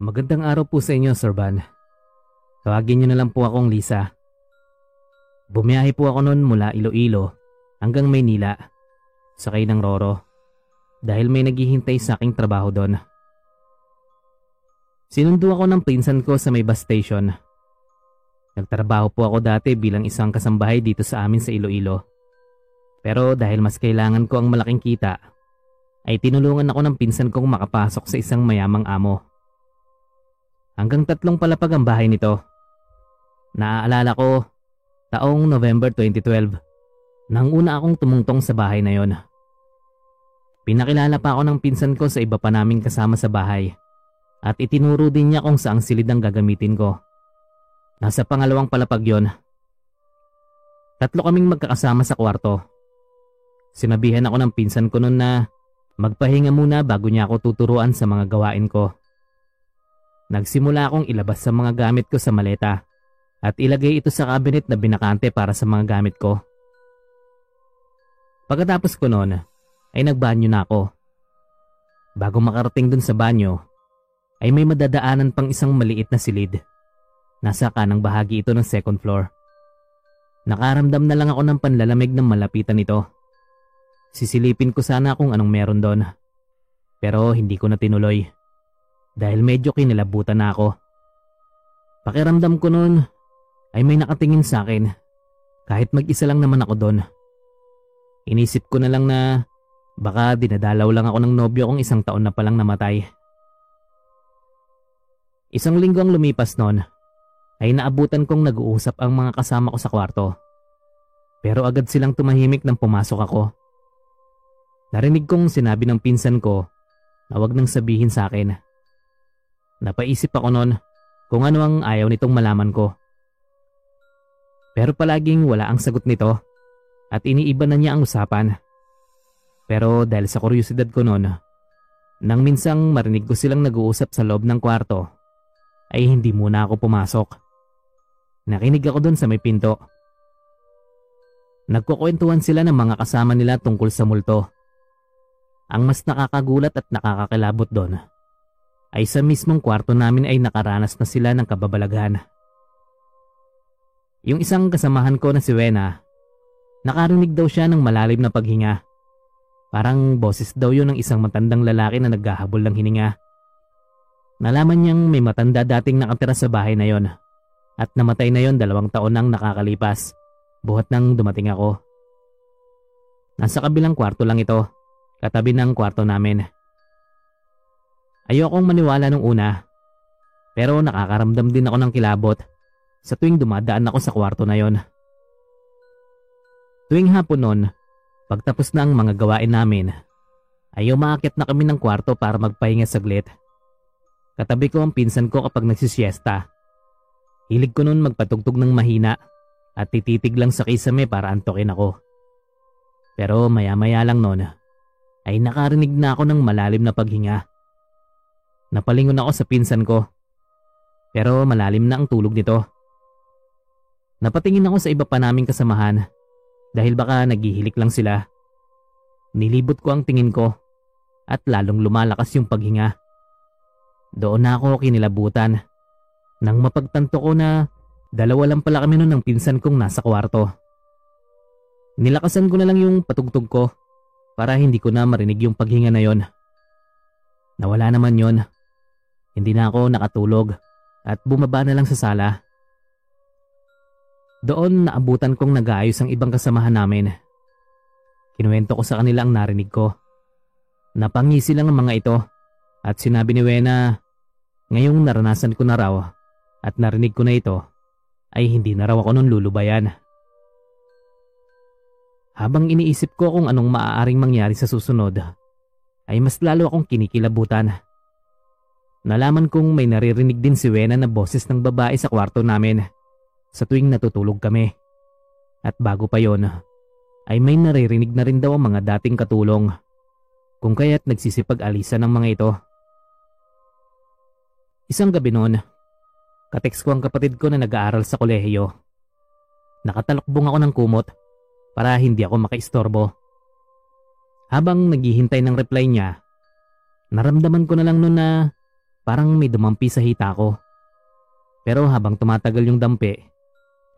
Magandang araw po sa inyo, Sir Van. Tawagin niyo na lang po akong Lisa. Bumiyahe po ako noon mula Iloilo hanggang Maynila, sakay ng Roro, dahil may naghihintay sa aking trabaho doon. Sinundo ako ng pinsan ko sa may bus station. Nagtrabaho po ako dati bilang isang kasambahay dito sa amin sa Iloilo. Pero dahil mas kailangan ko ang malaking kita, ay tinulungan ako ng pinsan kong makapasok sa isang mayamang amo. Hanggang tatlong palapag ang bahay nito. Naaalala ko, taong November 2012, nang una akong tumungtong sa bahay na yon. Pinakilala pa ako ng pinsan ko sa iba pa naming kasama sa bahay at itinuro din niya kung saang silid ang gagamitin ko. Nasa pangalawang palapag yon. Tatlo kaming magkakasama sa kwarto. Sinabihan ako ng pinsan ko noon na magpahinga muna bago niya ako tuturuan sa mga gawain ko. Nagsimula akong ilabas sa mga gamit ko sa maleta at ilagay ito sa cabinet na binakante para sa mga gamit ko. Pagkatapos ko noon ay nagbanyo na ako. Bago makarating dun sa banyo ay may madadaanan pang isang maliit na silid. Nasa kanang bahagi ito ng second floor. Nakaramdam na lang ako ng panlalamig ng malapitan nito. Sisilipin ko sana kung anong meron doon. Pero hindi ko na tinuloy. Dahil medyo kinilabutan na ako. Pakiramdam ko noon ay may nakatingin sa akin kahit mag-isa lang naman ako doon. Inisip ko na lang na baka dinadalaw lang ako ng nobyo kong isang taon na palang namatay. Isang linggo ang lumipas noon ay naabutan kong nag-uusap ang mga kasama ko sa kwarto. Pero agad silang tumahimik nang pumasok ako. Narinig kong sinabi ng pinsan ko na wag nang sabihin sa akin. Napaisip ako noon kung ano ang ayaw nitong malaman ko. Pero palaging wala ang sagot nito at iniiba na niya ang usapan. Pero dahil sa kuryosidad ko noon, nang minsang marinig ko silang nag-uusap sa loob ng kwarto, ay hindi muna ako pumasok. Nakinig ako doon sa may pinto. Nagkukwentuhan sila ng mga kasama nila tungkol sa multo. Ang mas nakakagulat at nakakakilabot doon ay sa mismong kwarto namin ay nakaranas na sila ng kababalaghan. Yung isang kasamahan ko na si Wena, nakarinig daw siya ng malalim na paghinga. Parang boses daw yun ng isang matandang lalaki na naghahabol ng hininga. Nalaman niyang may matanda dating nakatira sa bahay na yon at namatay na yon dalawang taon nang nakakalipas buhat nang dumating ako. Nasa kabilang kwarto lang ito, katabi ng kwarto namin. Ayokong maniwala nung una, pero nakakaramdam din ako ng kilabot sa tuwing dumadaan ako sa kwarto na yon. Tuwing hapon noon, pagtapos na ang mga gawain namin, ay umaakit na kami ng kwarto para magpahinga saglit. Katabi ko ang pinsan ko kapag nagsisiesta. Hilig ko noon magpatugtog ng mahina at tititig lang sa kisame para antokin ako. Pero maya-maya lang noon ay nakarinig na ako ng malalim na paghinga. Napalingon ako sa pinsan ko pero malalim na ang tulog nito. Napatingin ako sa iba pa naming kasamahan dahil baka naghihilik lang sila. Nilibot ko ang tingin ko at lalong lumalakas yung paghinga. Doon na ako kinilabutan nang mapagtanto ko na dalawa lang pala kami noon ng pinsan kong nasa kwarto. Nilakasan ko na lang yung patugtog ko para hindi ko na marinig yung paghinga na yon. Nawala naman yon. Hindi na ako nakatulog at bumaba na lang sa sala. Doon naabutan kong nag-aayos ang ibang kasamahan namin. Kinuwento ko sa kanila ang narinig ko. Napangisi lang ang mga ito at sinabi ni Wena, ngayong naranasan ko na raw at narinig ko na ito, ay hindi na raw ako nun lulubayan. Habang iniisip ko kung anong maaaring mangyari sa susunod, ay mas lalo akong kinikilabutan. Nalaman kong may naririnig din si Wena na boses ng babae sa kwarto namin sa tuwing natutulog kami. At bago pa yon, ay may naririnig na rin daw ang mga dating katulong kung kaya't nagsisipag-alisa ng mga ito. Isang gabi noon, kateks ko ang kapatid ko na nag-aaral sa kolehiyo. Nakatalokbong ako ng kumot para hindi ako makaistorbo. Habang naghihintay ng reply niya, naramdaman ko na lang noon na parang may dumampi sa hita ko. Pero habang tumatagal yung dampi,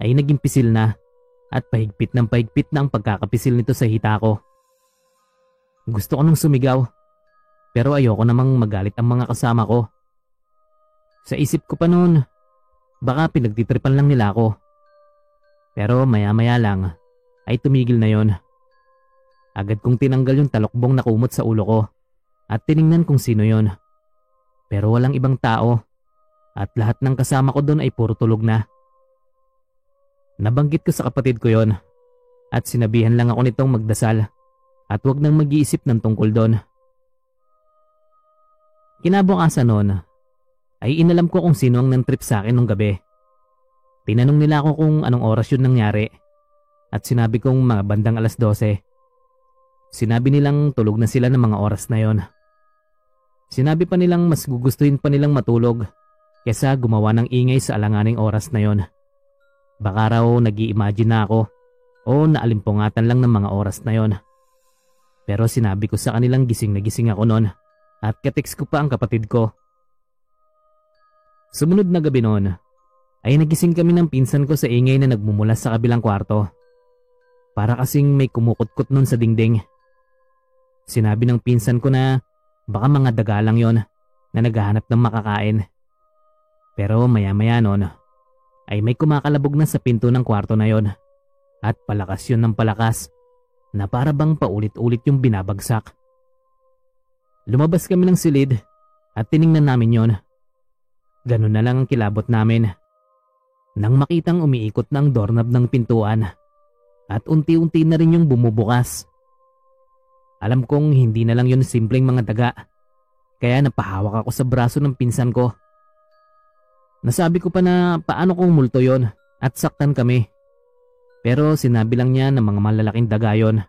ay naging pisil na at pahigpit ng pahigpit na ang pagkakapisil nito sa hita ko. Gusto ko nang sumigaw, pero ayoko namang magalit ang mga kasama ko. Sa isip ko pa noon, baka pinagtitripan lang nila ako. Pero maya-maya lang ay tumigil na yon. Agad kong tinanggal yung talokbong na kumot sa ulo ko at tiningnan kung sino yon. Pero walang ibang tao at lahat ng kasama ko doon ay puro tulog na. Nabanggit ko sa kapatid ko yon at sinabihan lang ako nitong magdasal at wag nang mag-iisip ng tungkol doon. Kinabukasan noon ay inalam ko kung sino ang nang-trip sa akin nung gabi. Tinanong nila ako kung anong oras yun nangyari at sinabi kong mga bandang alas 12. Sinabi nilang tulog na sila ng mga oras na yon. Sinabi pa nilang mas gugustuhin pa nilang matulog kesa gumawa ng ingay sa alanganing oras na yon. Baka raw nag imagine na ako o naalimpungatan lang ng mga oras na yon. Pero sinabi ko sa kanilang gising na gising ako noon at kateks ko pa ang kapatid ko. Sumunod na gabi noon ay nagising kami ng pinsan ko sa ingay na nagmumula sa kabilang kwarto. Para kasing may kumukutkot nun sa dingding. Sinabi ng pinsan ko na baka mga daga lang yon na naghahanap ng makakain. Pero maya-maya noon ay may kumakalabog na sa pinto ng kwarto na yon at palakas yun ng palakas na para bang paulit-ulit yung binabagsak. Lumabas kami ng silid at tiningnan namin yon. Ganun na lang ang kilabot namin. Nang makitang umiikot na ang doorknob ng pintuan at unti-unti na rin yung bumubukas. Alam kong hindi na lang yun simpleng mga daga. Kaya napahawak ako sa braso ng pinsan ko. Nasabi ko pa na paano kung multo yon at saktan kami. Pero sinabi lang niya na mga malalaking daga yon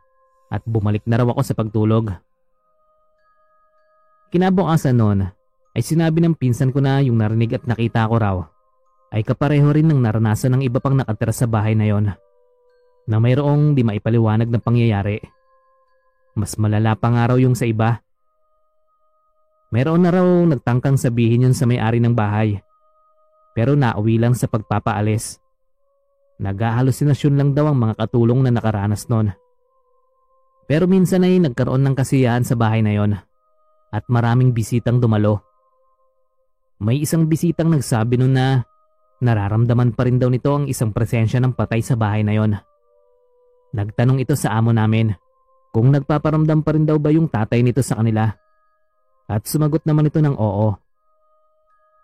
at bumalik na raw ako sa pagtulog. Kinabukasan noon ay sinabi ng pinsan ko na yung narinig at nakita ko raw ay kapareho rin ng naranasan ng iba pang nakatira sa bahay na yon na mayroong di maipaliwanag na pangyayari. Mas malala pa nga raw yung sa iba. Meron na raw nagtangkang sabihin yun sa may-ari ng bahay. Pero nauwi lang sa pagpapaalis. Nag-ahalusinasyon lang daw ang mga katulong na nakaranas nun. Pero minsan ay nagkaroon ng kasiyahan sa bahay na yon at maraming bisitang dumalo. May isang bisitang nagsabi nun na nararamdaman pa rin daw nito ang isang presensya ng patay sa bahay na yon. Nagtanong ito sa amo namin kung nagpaparamdam pa rin daw ba yung tatay nito sa kanila. At sumagot naman ito ng oo.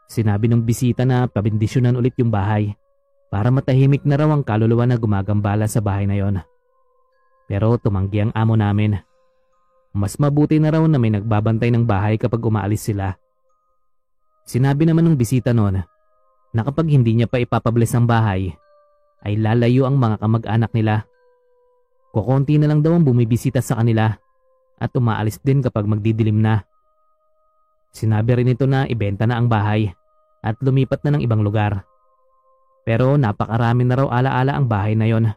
Sinabi ng bisita na pabindisyonan ulit yung bahay para matahimik na raw ang kaluluwa na gumagambala sa bahay na yon. Pero tumanggi ang amo namin. Mas mabuti na raw na may nagbabantay ng bahay kapag umaalis sila. Sinabi naman ng bisita noon na kapag hindi niya pa ipapabless ang bahay, ay lalayo ang mga kamag-anak nila Kukunti na lang daw ang bumibisita sa kanila at umaalis din kapag magdidilim na. Sinabi rin ito na ibenta na ang bahay at lumipat na ng ibang lugar. Pero napakarami na raw alaala ang bahay na yon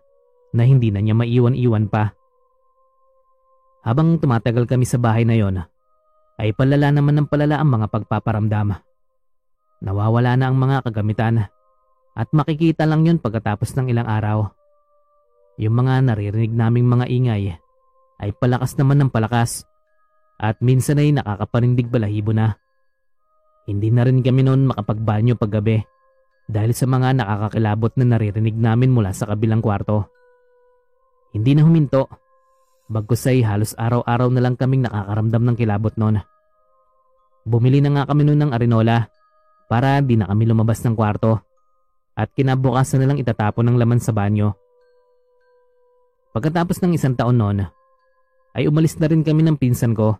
na hindi na niya maiwan-iwan pa. Habang tumatagal kami sa bahay na yon, ay palala naman ng palala ang mga pagpaparamdam. Nawawala na ang mga kagamitan at makikita lang yon pagkatapos ng ilang araw. Yung mga naririnig naming mga ingay ay palakas naman ng palakas at minsan ay nakakaparindig balahibo na. Hindi na rin kami noon makapagbanyo paggabi dahil sa mga nakakakilabot na naririnig namin mula sa kabilang kwarto. Hindi na huminto, bagkus ay halos araw-araw na lang kaming nakakaramdam ng kilabot noon. Bumili na nga kami noon ng arenola para di na kami lumabas ng kwarto at kinabukasan na lang itatapon ng laman sa banyo Pagkatapos ng isang taon noon, ay umalis na rin kami ng pinsan ko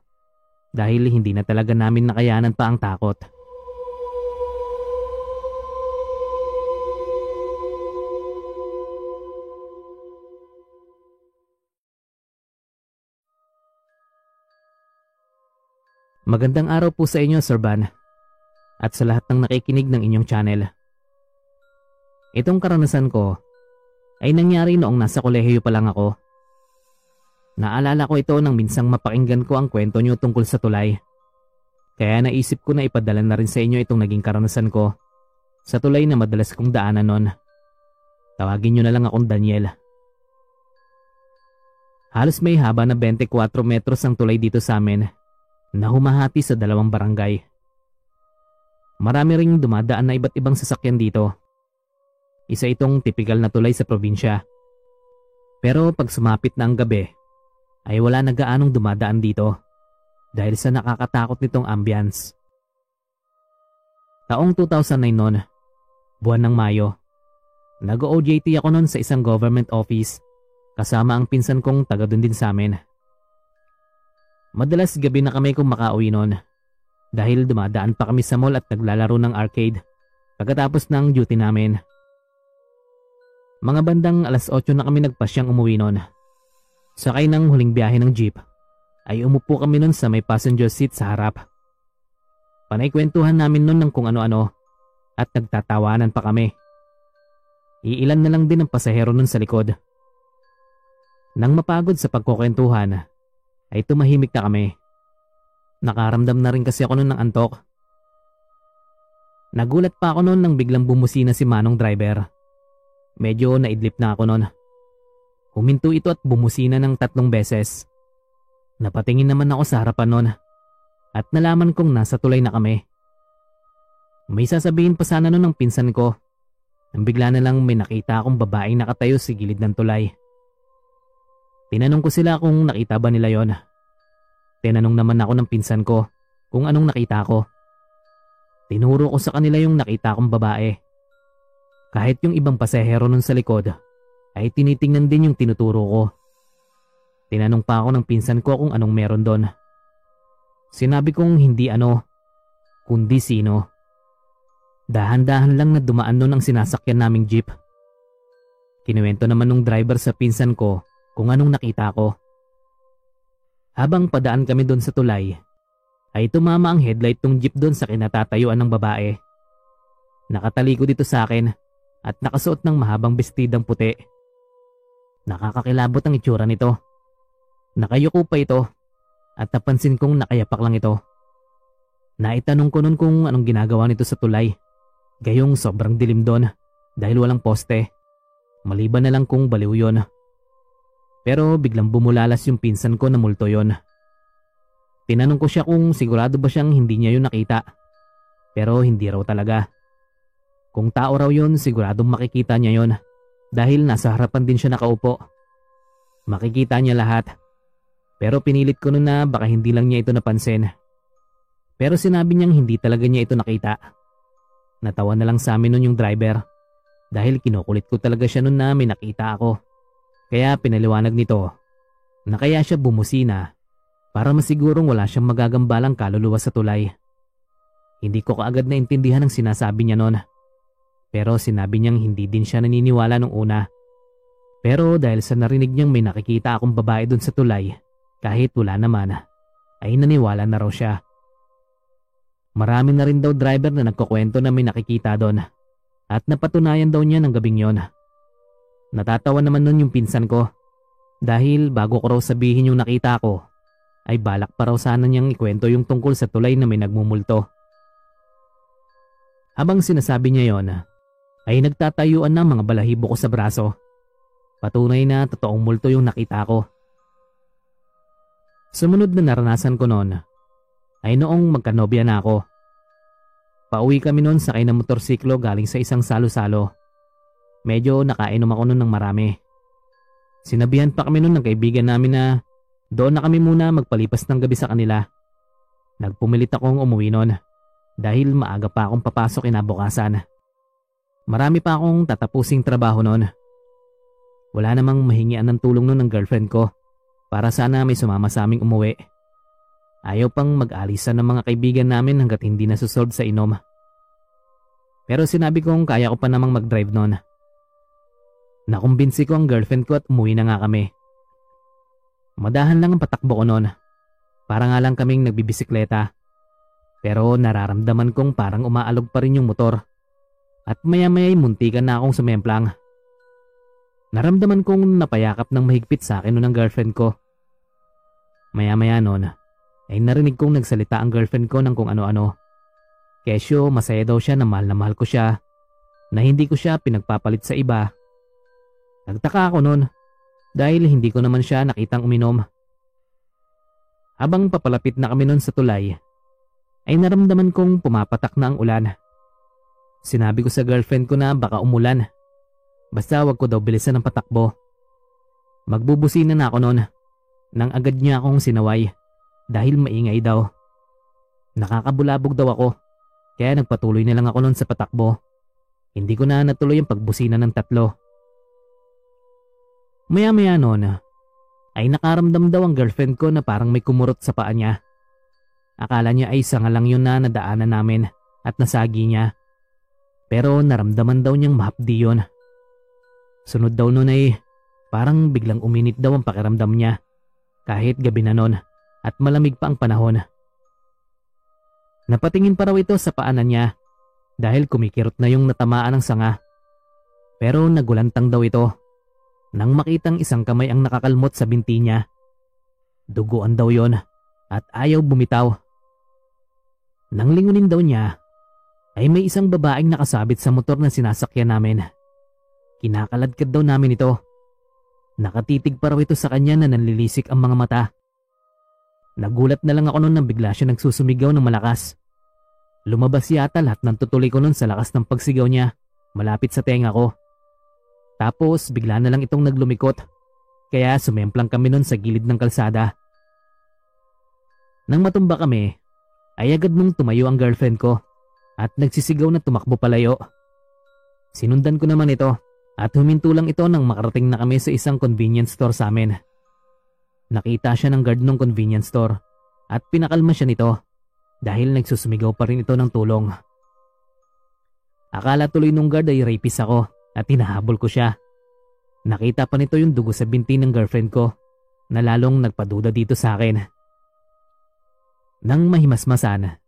dahil hindi na talaga namin nakayanan pa ang takot. Magandang araw po sa inyo, Sir Van, at sa lahat ng nakikinig ng inyong channel. Itong karanasan ko ay nangyari noong nasa kolehiyo pa lang ako. Naalala ko ito nang minsang mapakinggan ko ang kwento niyo tungkol sa tulay. Kaya naisip ko na ipadala na rin sa inyo itong naging karanasan ko sa tulay na madalas kong daanan nun. Tawagin nyo na lang akong Daniel. Halos may haba na 24 metros ang tulay dito sa amin na humahati sa dalawang barangay. Marami ring dumadaan na iba't ibang sasakyan dito. Isa itong tipikal na tulay sa probinsya. Pero pag sumapit na ang gabi, ay wala na gaanong dumadaan dito dahil sa nakakatakot nitong ambience. Taong 2009 noon, buwan ng Mayo, nag-OJT ako noon sa isang government office kasama ang pinsan kong taga dun din sa amin. Madalas gabi na kami kung makauwi noon dahil dumadaan pa kami sa mall at naglalaro ng arcade pagkatapos ng duty namin. Mga bandang alas 8 na kami nagpasyang umuwi noon. Sakay ng huling biyahe ng jeep ay umupo kami nun sa may passenger seat sa harap. Panaykwentuhan namin nun ng kung ano-ano at nagtatawanan pa kami. Iilan na lang din ang pasahero nun sa likod. Nang mapagod sa pagkukwentuhan, ay tumahimik na kami. Nakaramdam na rin kasi ako nun ng antok. Nagulat pa ako nun nang biglang bumusina si Manong driver. Medyo naidlip na ako nun. Huminto ito at bumusina ng tatlong beses. Napatingin naman ako sa harapan nun at nalaman kong nasa tulay na kami. May sasabihin pa sana nun ng pinsan ko nang bigla na lang may nakita akong babaeng nakatayo sa gilid ng tulay. Tinanong ko sila kung nakita ba nila yon. Tinanong naman ako ng pinsan ko kung anong nakita ko. Tinuro ko sa kanila yung nakita kong babae. Kahit yung ibang pasahero nun sa likod ay tinitingnan din yung tinuturo ko. Tinanong pa ako ng pinsan ko kung anong meron doon. Sinabi kong hindi ano, kundi sino. Dahan-dahan lang na dumaan noon ang sinasakyan naming jeep. Kinuwento naman nung driver sa pinsan ko kung anong nakita ko. Habang padaan kami doon sa tulay, ay tumama ang headlight ng jeep doon sa kinatatayuan ng babae. Nakataliko dito sa akin at nakasuot ng mahabang bestidang puti. Nakakakilabot ang itsura nito. Nakayuko pa ito at napansin kong nakayapak lang ito. Naitanong ko nun kung anong ginagawa nito sa tulay. Gayong sobrang dilim doon dahil walang poste. Maliban na lang kung baliw yon. Pero biglang bumulalas yung pinsan ko na multo yon. Tinanong ko siya kung sigurado ba siyang hindi niya yun nakita. Pero hindi raw talaga. Kung tao raw yun, siguradong makikita niya yon dahil nasa harapan din siya nakaupo. Makikita niya lahat. Pero pinilit ko nun na baka hindi lang niya ito napansin. Pero sinabi niyang hindi talaga niya ito nakita. Natawa na lang sa amin nun yung driver dahil kinukulit ko talaga siya nun na may nakita ako. Kaya pinaliwanag nito na kaya siya bumusina para masigurong wala siyang magagambalang kaluluwa sa tulay. Hindi ko kaagad na intindihan ang sinasabi niya noon. Pero sinabi niyang hindi din siya naniniwala nung una. Pero dahil sa narinig niyang may nakikita akong babae doon sa tulay, kahit wala naman, ay naniwala na raw siya. Marami na rin daw driver na nagkukwento na may nakikita doon at napatunayan daw niya ng gabing yon. Natatawa naman nun yung pinsan ko dahil bago ko raw sabihin yung nakita ko ay balak pa raw sana niyang ikwento yung tungkol sa tulay na may nagmumulto. Habang sinasabi niya yon, ay nagtatayuan na mga balahibo ko sa braso. Patunay na totoong multo yung nakita ko. Sumunod na naranasan ko noon ay noong magkanobya na ako. Pauwi kami noon sakay ng motorsiklo galing sa isang salo-salo. Medyo nakainom ako noon ng marami. Sinabihan pa kami noon ng kaibigan namin na doon na kami muna magpalipas ng gabi sa kanila. Nagpumilit akong umuwi noon dahil maaga pa akong papasok inabukasan. Marami pa akong tatapusing trabaho noon. Wala namang mahingian ng tulong noon ng girlfriend ko para sana may sumama sa aming umuwi. Ayaw pang mag-alisan ng mga kaibigan namin hanggat hindi nasusolve sa inom. Pero sinabi kong kaya ko pa namang mag-drive noon. Nakumbinsi ko ang girlfriend ko at umuwi na nga kami. Madahan lang ang patakbo ko noon. Para nga lang kaming nagbibisikleta. Pero nararamdaman kong parang umaalog pa rin yung motor at maya-maya'y muntikan na akong sumemplang. Naramdaman kong napayakap ng mahigpit sa akin noon ng girlfriend ko. Maya-maya noon ay narinig kong nagsalita ang girlfriend ko ng kung ano-ano. Kesyo masaya daw siya na mahal na mahal ko siya, na hindi ko siya pinagpapalit sa iba. Nagtaka ako noon dahil hindi ko naman siya nakitang uminom. Habang papalapit na kami noon sa tulay, ay naramdaman kong pumapatak na ang ulan. Sinabi ko sa girlfriend ko na baka umulan. Basta wag ko daw bilisan ng patakbo. Magbubusina na ako noon nang agad niya akong sinaway dahil maingay daw. Nakakabulabog daw ako kaya nagpatuloy na lang ako noon sa patakbo. Hindi ko na natuloy ang pagbusina ng tatlo. Maya-maya noon ay nakaramdam daw ang girlfriend ko na parang may kumurot sa paa niya. Akala niya ay sanga lang yun na nadaanan namin at nasagi niya. Pero naramdaman daw niyang mahapdi yun. Sunod daw noon ay parang biglang uminit daw ang pakiramdam niya kahit gabi na noon at malamig pa ang panahon. Napatingin pa raw ito sa paanan niya dahil kumikirot na yung natamaan ng sanga. Pero nagulantang daw ito nang makitang isang kamay ang nakakalmot sa binti niya. Duguan daw yon at ayaw bumitaw. Nang lingunin daw niya, ay may isang babaeng nakasabit sa motor na sinasakyan namin. Kinakaladkad daw namin ito. Nakatitig pa raw ito sa kanya na nanlilisik ang mga mata. Nagulat na lang ako noon nang bigla siya nagsusumigaw ng malakas. Lumabas yata lahat ng tutuloy ko noon sa lakas ng pagsigaw niya, malapit sa tenga ko. Tapos bigla na lang itong naglumikot, kaya sumemplang kami noon sa gilid ng kalsada. Nang matumba kami, ay agad mong tumayo ang girlfriend ko at nagsisigaw na tumakbo palayo. Sinundan ko naman ito at huminto lang ito nang makarating na kami sa isang convenience store sa amin. Nakita siya ng guard ng convenience store at pinakalma siya nito dahil nagsusumigaw pa rin ito ng tulong. Akala tuloy nung guard ay rapist ako at hinahabol ko siya. Nakita pa nito yung dugo sa binti ng girlfriend ko na lalong nagpaduda dito sa akin. Nang mahimasmasan,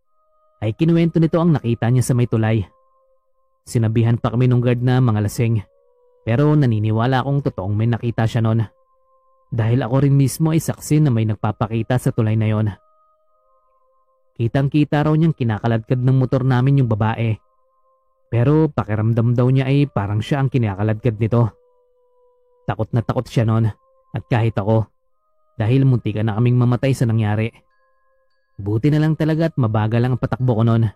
ay kinuwento nito ang nakita niya sa may tulay. Sinabihan pa kami nung guard na mga lasing pero naniniwala akong totoong may nakita siya noon dahil ako rin mismo ay saksi na may nagpapakita sa tulay na yon. Kitang kita raw niyang kinakaladkad ng motor namin yung babae. Pero pakiramdam daw niya ay parang siya ang kinakaladkad nito. Takot na takot siya noon at kahit ako dahil munti ka na kaming mamatay sa nangyari. Buti na lang talaga at mabagal lang ang patakbo ko noon.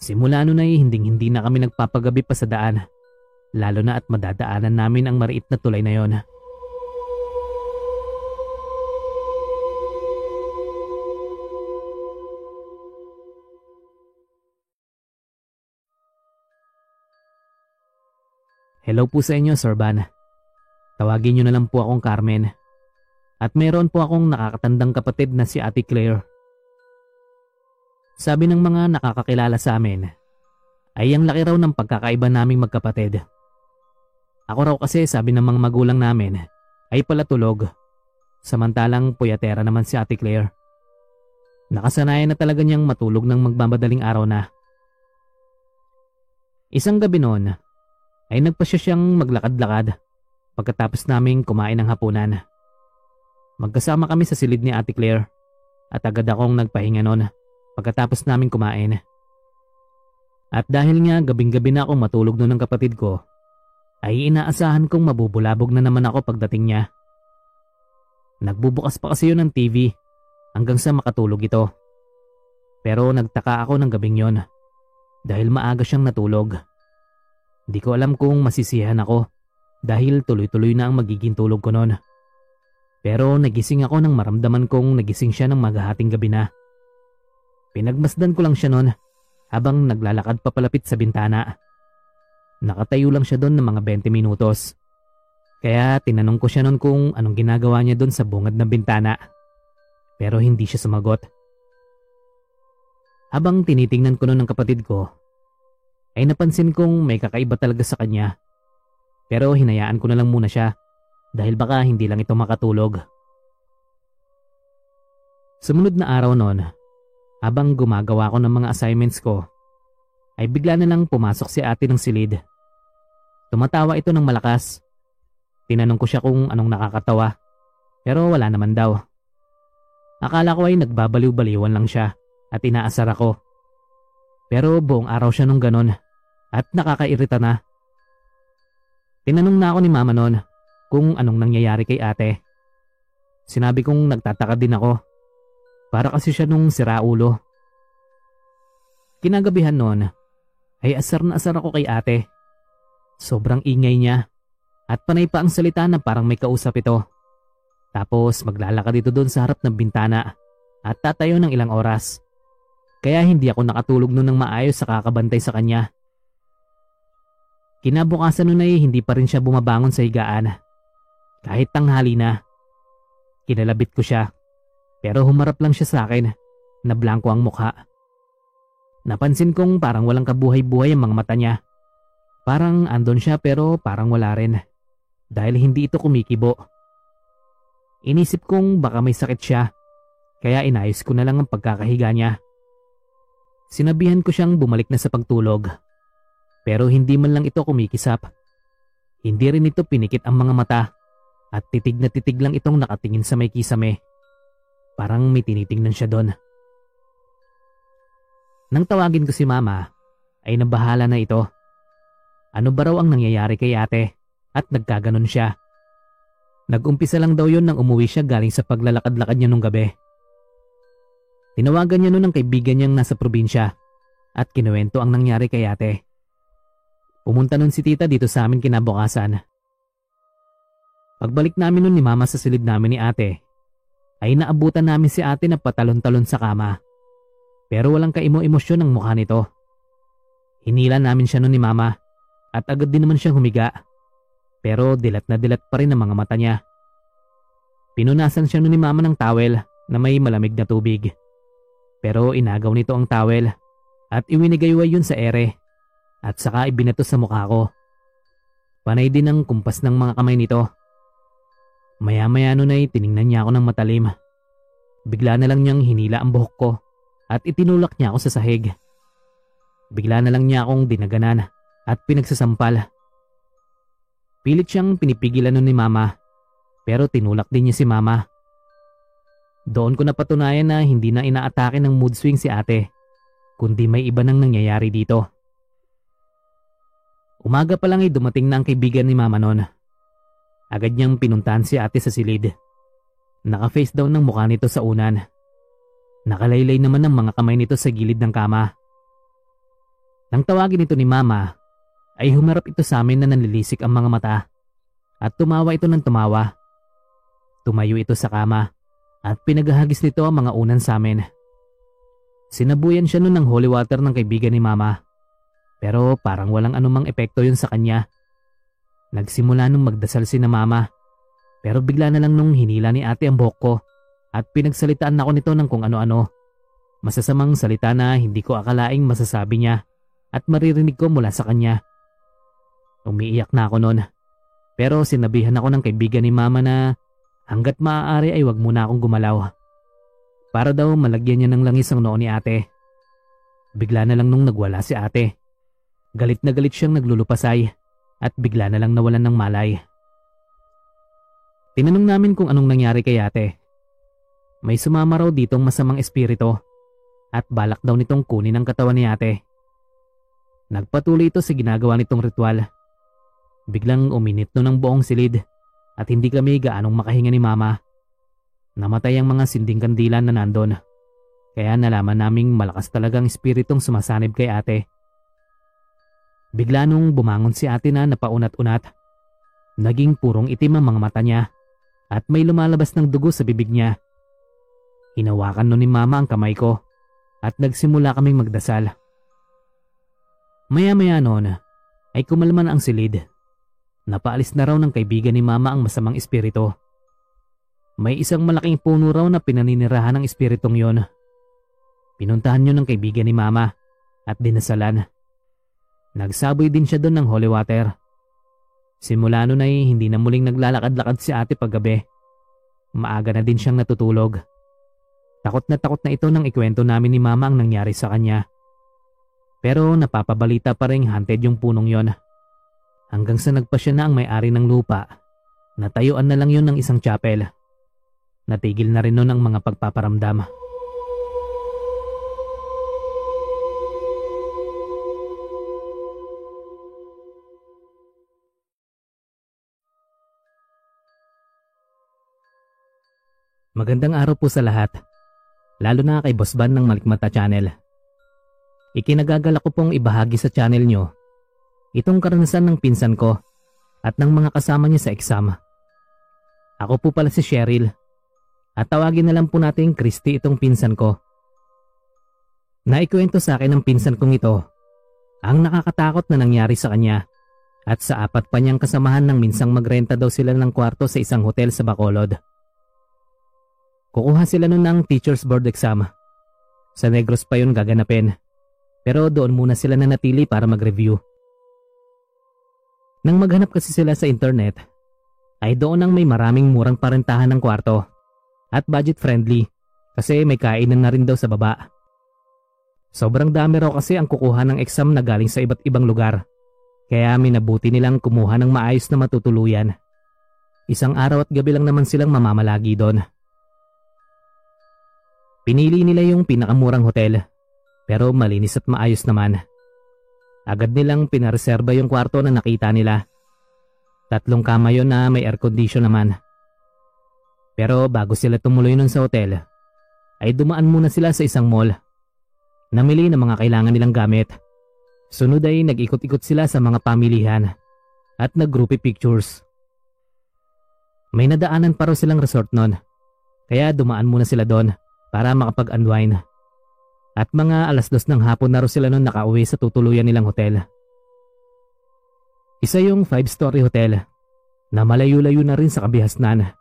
Simula noon ay hinding hindi na kami nagpapagabi pa sa daan. Lalo na at madadaanan namin ang mariit na tulay na yon. Hello po sa inyo, Sir Van. Tawagin niyo na lang po akong Carmen. At meron po akong nakakatandang kapatid na si Ate Claire. Sabi ng mga nakakakilala sa amin, ay ang laki raw ng pagkakaiba naming magkapatid. Ako raw kasi sabi ng mga magulang namin ay pala tulog. Samantalang puyatera naman si Ate Claire. Nakasanayan na talaga niyang matulog ng magmamadaling araw na. Isang gabi noon ay nagpasya siyang maglakad-lakad pagkatapos naming kumain ng hapunan. Magkasama kami sa silid ni Ate Claire at agad akong nagpahinga noon pagkatapos naming kumain. At dahil nga gabing-gabi na akong matulog noon ng kapatid ko, ay inaasahan kong mabubulabog na naman ako pagdating niya. Nagbubukas pa kasi yun ng TV hanggang sa makatulog ito. Pero nagtaka ako ng gabing yon dahil maaga siyang natulog. Di ko alam kung masisiyahan ako dahil tuloy-tuloy na ang magiging tulog ko noon. Pero nagising ako nang maramdaman kong nagising siya ng maghahating gabi na. Pinagmasdan ko lang siya noon habang naglalakad papalapit sa bintana. Nakatayo lang siya doon ng mga 20 minutos. Kaya tinanong ko siya noon kung anong ginagawa niya doon sa bungad ng bintana. Pero hindi siya sumagot. Habang tinitingnan ko noon ng kapatid ko, ay napansin kong may kakaiba talaga sa kanya. Pero hinayaan ko na lang muna siya dahil baka hindi lang ito makatulog. Sumunod na araw noon, habang gumagawa ko ng mga assignments ko, ay bigla na lang pumasok si ate ng silid. Tumatawa ito ng malakas. Tinanong ko siya kung anong nakakatawa, pero wala naman daw. Akala ko ay nagbabaliw-baliwan lang siya at inaasar ako. Pero buong araw siya nung ganon at nakakairita na. Tinanong na ako ni mama noon kung anong nangyayari kay ate. Sinabi kong nagtataka din ako. Para kasi siya nung siraulo. Kinagabihan noon ay asar na asar ako kay ate. Sobrang ingay niya at panay pa ang salita na parang may kausap ito. Tapos maglalakad dito doon sa harap ng bintana at tatayo ng ilang oras. Kaya hindi ako nakatulog noon ng maayos sa kakabantay sa kanya. Kinabukasan noon ay hindi pa rin siya bumabangon sa higaan. Kahit tanghali na. Kinalabit ko siya. Pero humarap lang siya sa akin na blanko ang mukha. Napansin kong parang walang kabuhay-buhay ang mga mata niya. Parang andon siya pero parang wala rin. Dahil hindi ito kumikibo. Inisip kong baka may sakit siya, kaya inayos ko na lang ang pagkakahiga niya. Sinabihan ko siyang bumalik na sa pagtulog, pero hindi man lang ito kumikisap. Hindi rin ito pinikit ang mga mata at titig na titig lang itong nakatingin sa may kisame. Parang may tinitingnan siya doon. Nang tawagin ko si mama, ay nabahala na ito. Ano ba raw ang nangyayari kay ate at nagkaganon siya. Nag-umpisa lang daw yon nang umuwi siya galing sa paglalakad-lakad niya nung gabi. Tinawagan niya noon ang kaibigan niyang nasa probinsya at kinuwento ang nangyari kay ate. Pumunta nun si tita dito sa amin kinabukasan. Pagbalik namin nun ni mama sa silid namin ni ate, ay naabutan namin si ate na patalon-talon sa kama. Pero walang kaimo-emosyon ang mukha nito. Hinila namin siya nun ni mama at agad din naman siyang humiga. Pero dilat na dilat pa rin ang mga mata niya. Pinunasan siya ni mama ng towel na may malamig na tubig. Pero inagaw nito ang towel at iwinigayway yun sa ere at saka ibinato sa mukha ko. Panay din ang kumpas ng mga kamay nito. Maya-maya nun ay tiningnan niya ako ng matalim. Bigla na lang niyang hinila ang buhok ko at itinulak niya ako sa sahig. Bigla na lang niya akong dinaganan at pinagsasampal. Pilit siyang pinipigilan nun ni mama pero tinulak din niya si mama. Doon ko napatunayan na hindi na inaatake ng mood swing si ate kundi may iba nang nangyayari dito. Umaga pa lang ay dumating na ang kaibigan ni mama noon. Agad niyang pinuntahan si ate sa silid. Naka-face down ng mukha nito sa unan. Nakalaylay naman ang mga kamay nito sa gilid ng kama. Nang tawagin ito ni mama, ay humarap ito sa amin na nanlilisik ang mga mata at tumawa ito ng tumawa. Tumayo ito sa kama at pinagahagis nito ang mga unan sa amin. Sinabuyan siya noon ng holy water ng kaibigan ni mama pero parang walang anumang epekto yun sa kanya. Nagsimula nung magdasal si na mama pero bigla na lang nung hinila ni ate ang buhok ko at pinagsalitaan ako nito ng kung ano-ano. Masasamang salita na hindi ko akalaing masasabi niya at maririnig ko mula sa kanya. Umiiyak na ako noon. Pero sinabihan ako ng kaibigan ni mama na hanggat maaari ay wag muna akong gumalaw. Para daw malagyan niya ng langis ang noo ni ate. Bigla na lang nung nagwala si ate. Galit na galit siyang naglulupasay at bigla na lang nawalan ng malay. Tinanong namin kung anong nangyari kay ate. May sumama raw ditong masamang espiritu at balak daw nitong kunin ang katawan ni ate. Nagpatuloy ito sa ginagawa nitong ritual Biglang uminit no ng buong silid at hindi kami gaanong makahinga ni mama. Namatay ang mga sinding kandila na nandon. Kaya nalaman naming malakas talagang espiritong sumasanib kay ate. Bigla nung bumangon si ate na napaunat-unat. Naging purong itim ang mga mata niya at may lumalabas ng dugo sa bibig niya. Hinawakan nun ni mama ang kamay ko at nagsimula kaming magdasal. Maya-maya noon ay kumalman ang silid Napaalis na raw ng kaibigan ni mama ang masamang espiritu. May isang malaking puno raw na pinaninirahan ng espiritong yon. Pinuntahan yun ng kaibigan ni mama at dinasalan. Nagsaboy din siya doon ng holy water. Simula nun ay hindi na muling naglalakad-lakad si ate paggabi. Maaga na din siyang natutulog. Takot na takot na ito nang ikwento namin ni mama ang nangyari sa kanya. Pero napapabalita pa rin haunted yung punong yon hanggang sa nagpasya na ang may-ari ng lupa. Natayuan na lang yun ng isang chapel. Natigil na rin nun ang mga pagpaparamdam. Magandang araw po sa lahat, lalo na kay Boss Van ng Malikmata Channel. Ikinagagalak ko pong ibahagi sa channel nyo itong karanasan ng pinsan ko at ng mga kasama niya sa exam. Ako po pala si Cheryl at tawagin na lang po natin Christy itong pinsan ko. Naikwento sa akin ng pinsan kong ito ang nakakatakot na nangyari sa kanya at sa apat pa niyang kasamahan nang minsang magrenta daw sila ng kwarto sa isang hotel sa Bacolod. Kukuha sila nun ng teacher's board exam. Sa Negros pa yun gaganapin. Pero doon muna sila nanatili para mag-review. Nang maghanap kasi sila sa internet, ay doon ang may maraming murang parentahan ng kwarto at budget friendly kasi may kainan na rin daw sa baba. Sobrang dami raw kasi ang kukuha ng exam na galing sa iba't ibang lugar. Kaya minabuti nilang kumuha ng maayos na matutuluyan. Isang araw at gabi lang naman silang mamamalagi doon. Pinili nila yung pinakamurang hotel, pero malinis at maayos naman. Agad nilang pinareserba yung kwarto na nakita nila. Tatlong kama yon na may air condition naman. Pero bago sila tumuloy nun sa hotel, ay dumaan muna sila sa isang mall. Namili ng mga kailangan nilang gamit. Sunod ay nag-ikot-ikot sila sa mga pamilihan at nag-groupie pictures. May nadaanan pa raw silang resort nun, kaya dumaan muna sila doon para makapag-unwind. At mga alas dos ng hapon na rin sila noon nakauwi sa tutuluyan nilang hotel. Isa yung five-story hotel na malayo-layo na rin sa kabihasnan.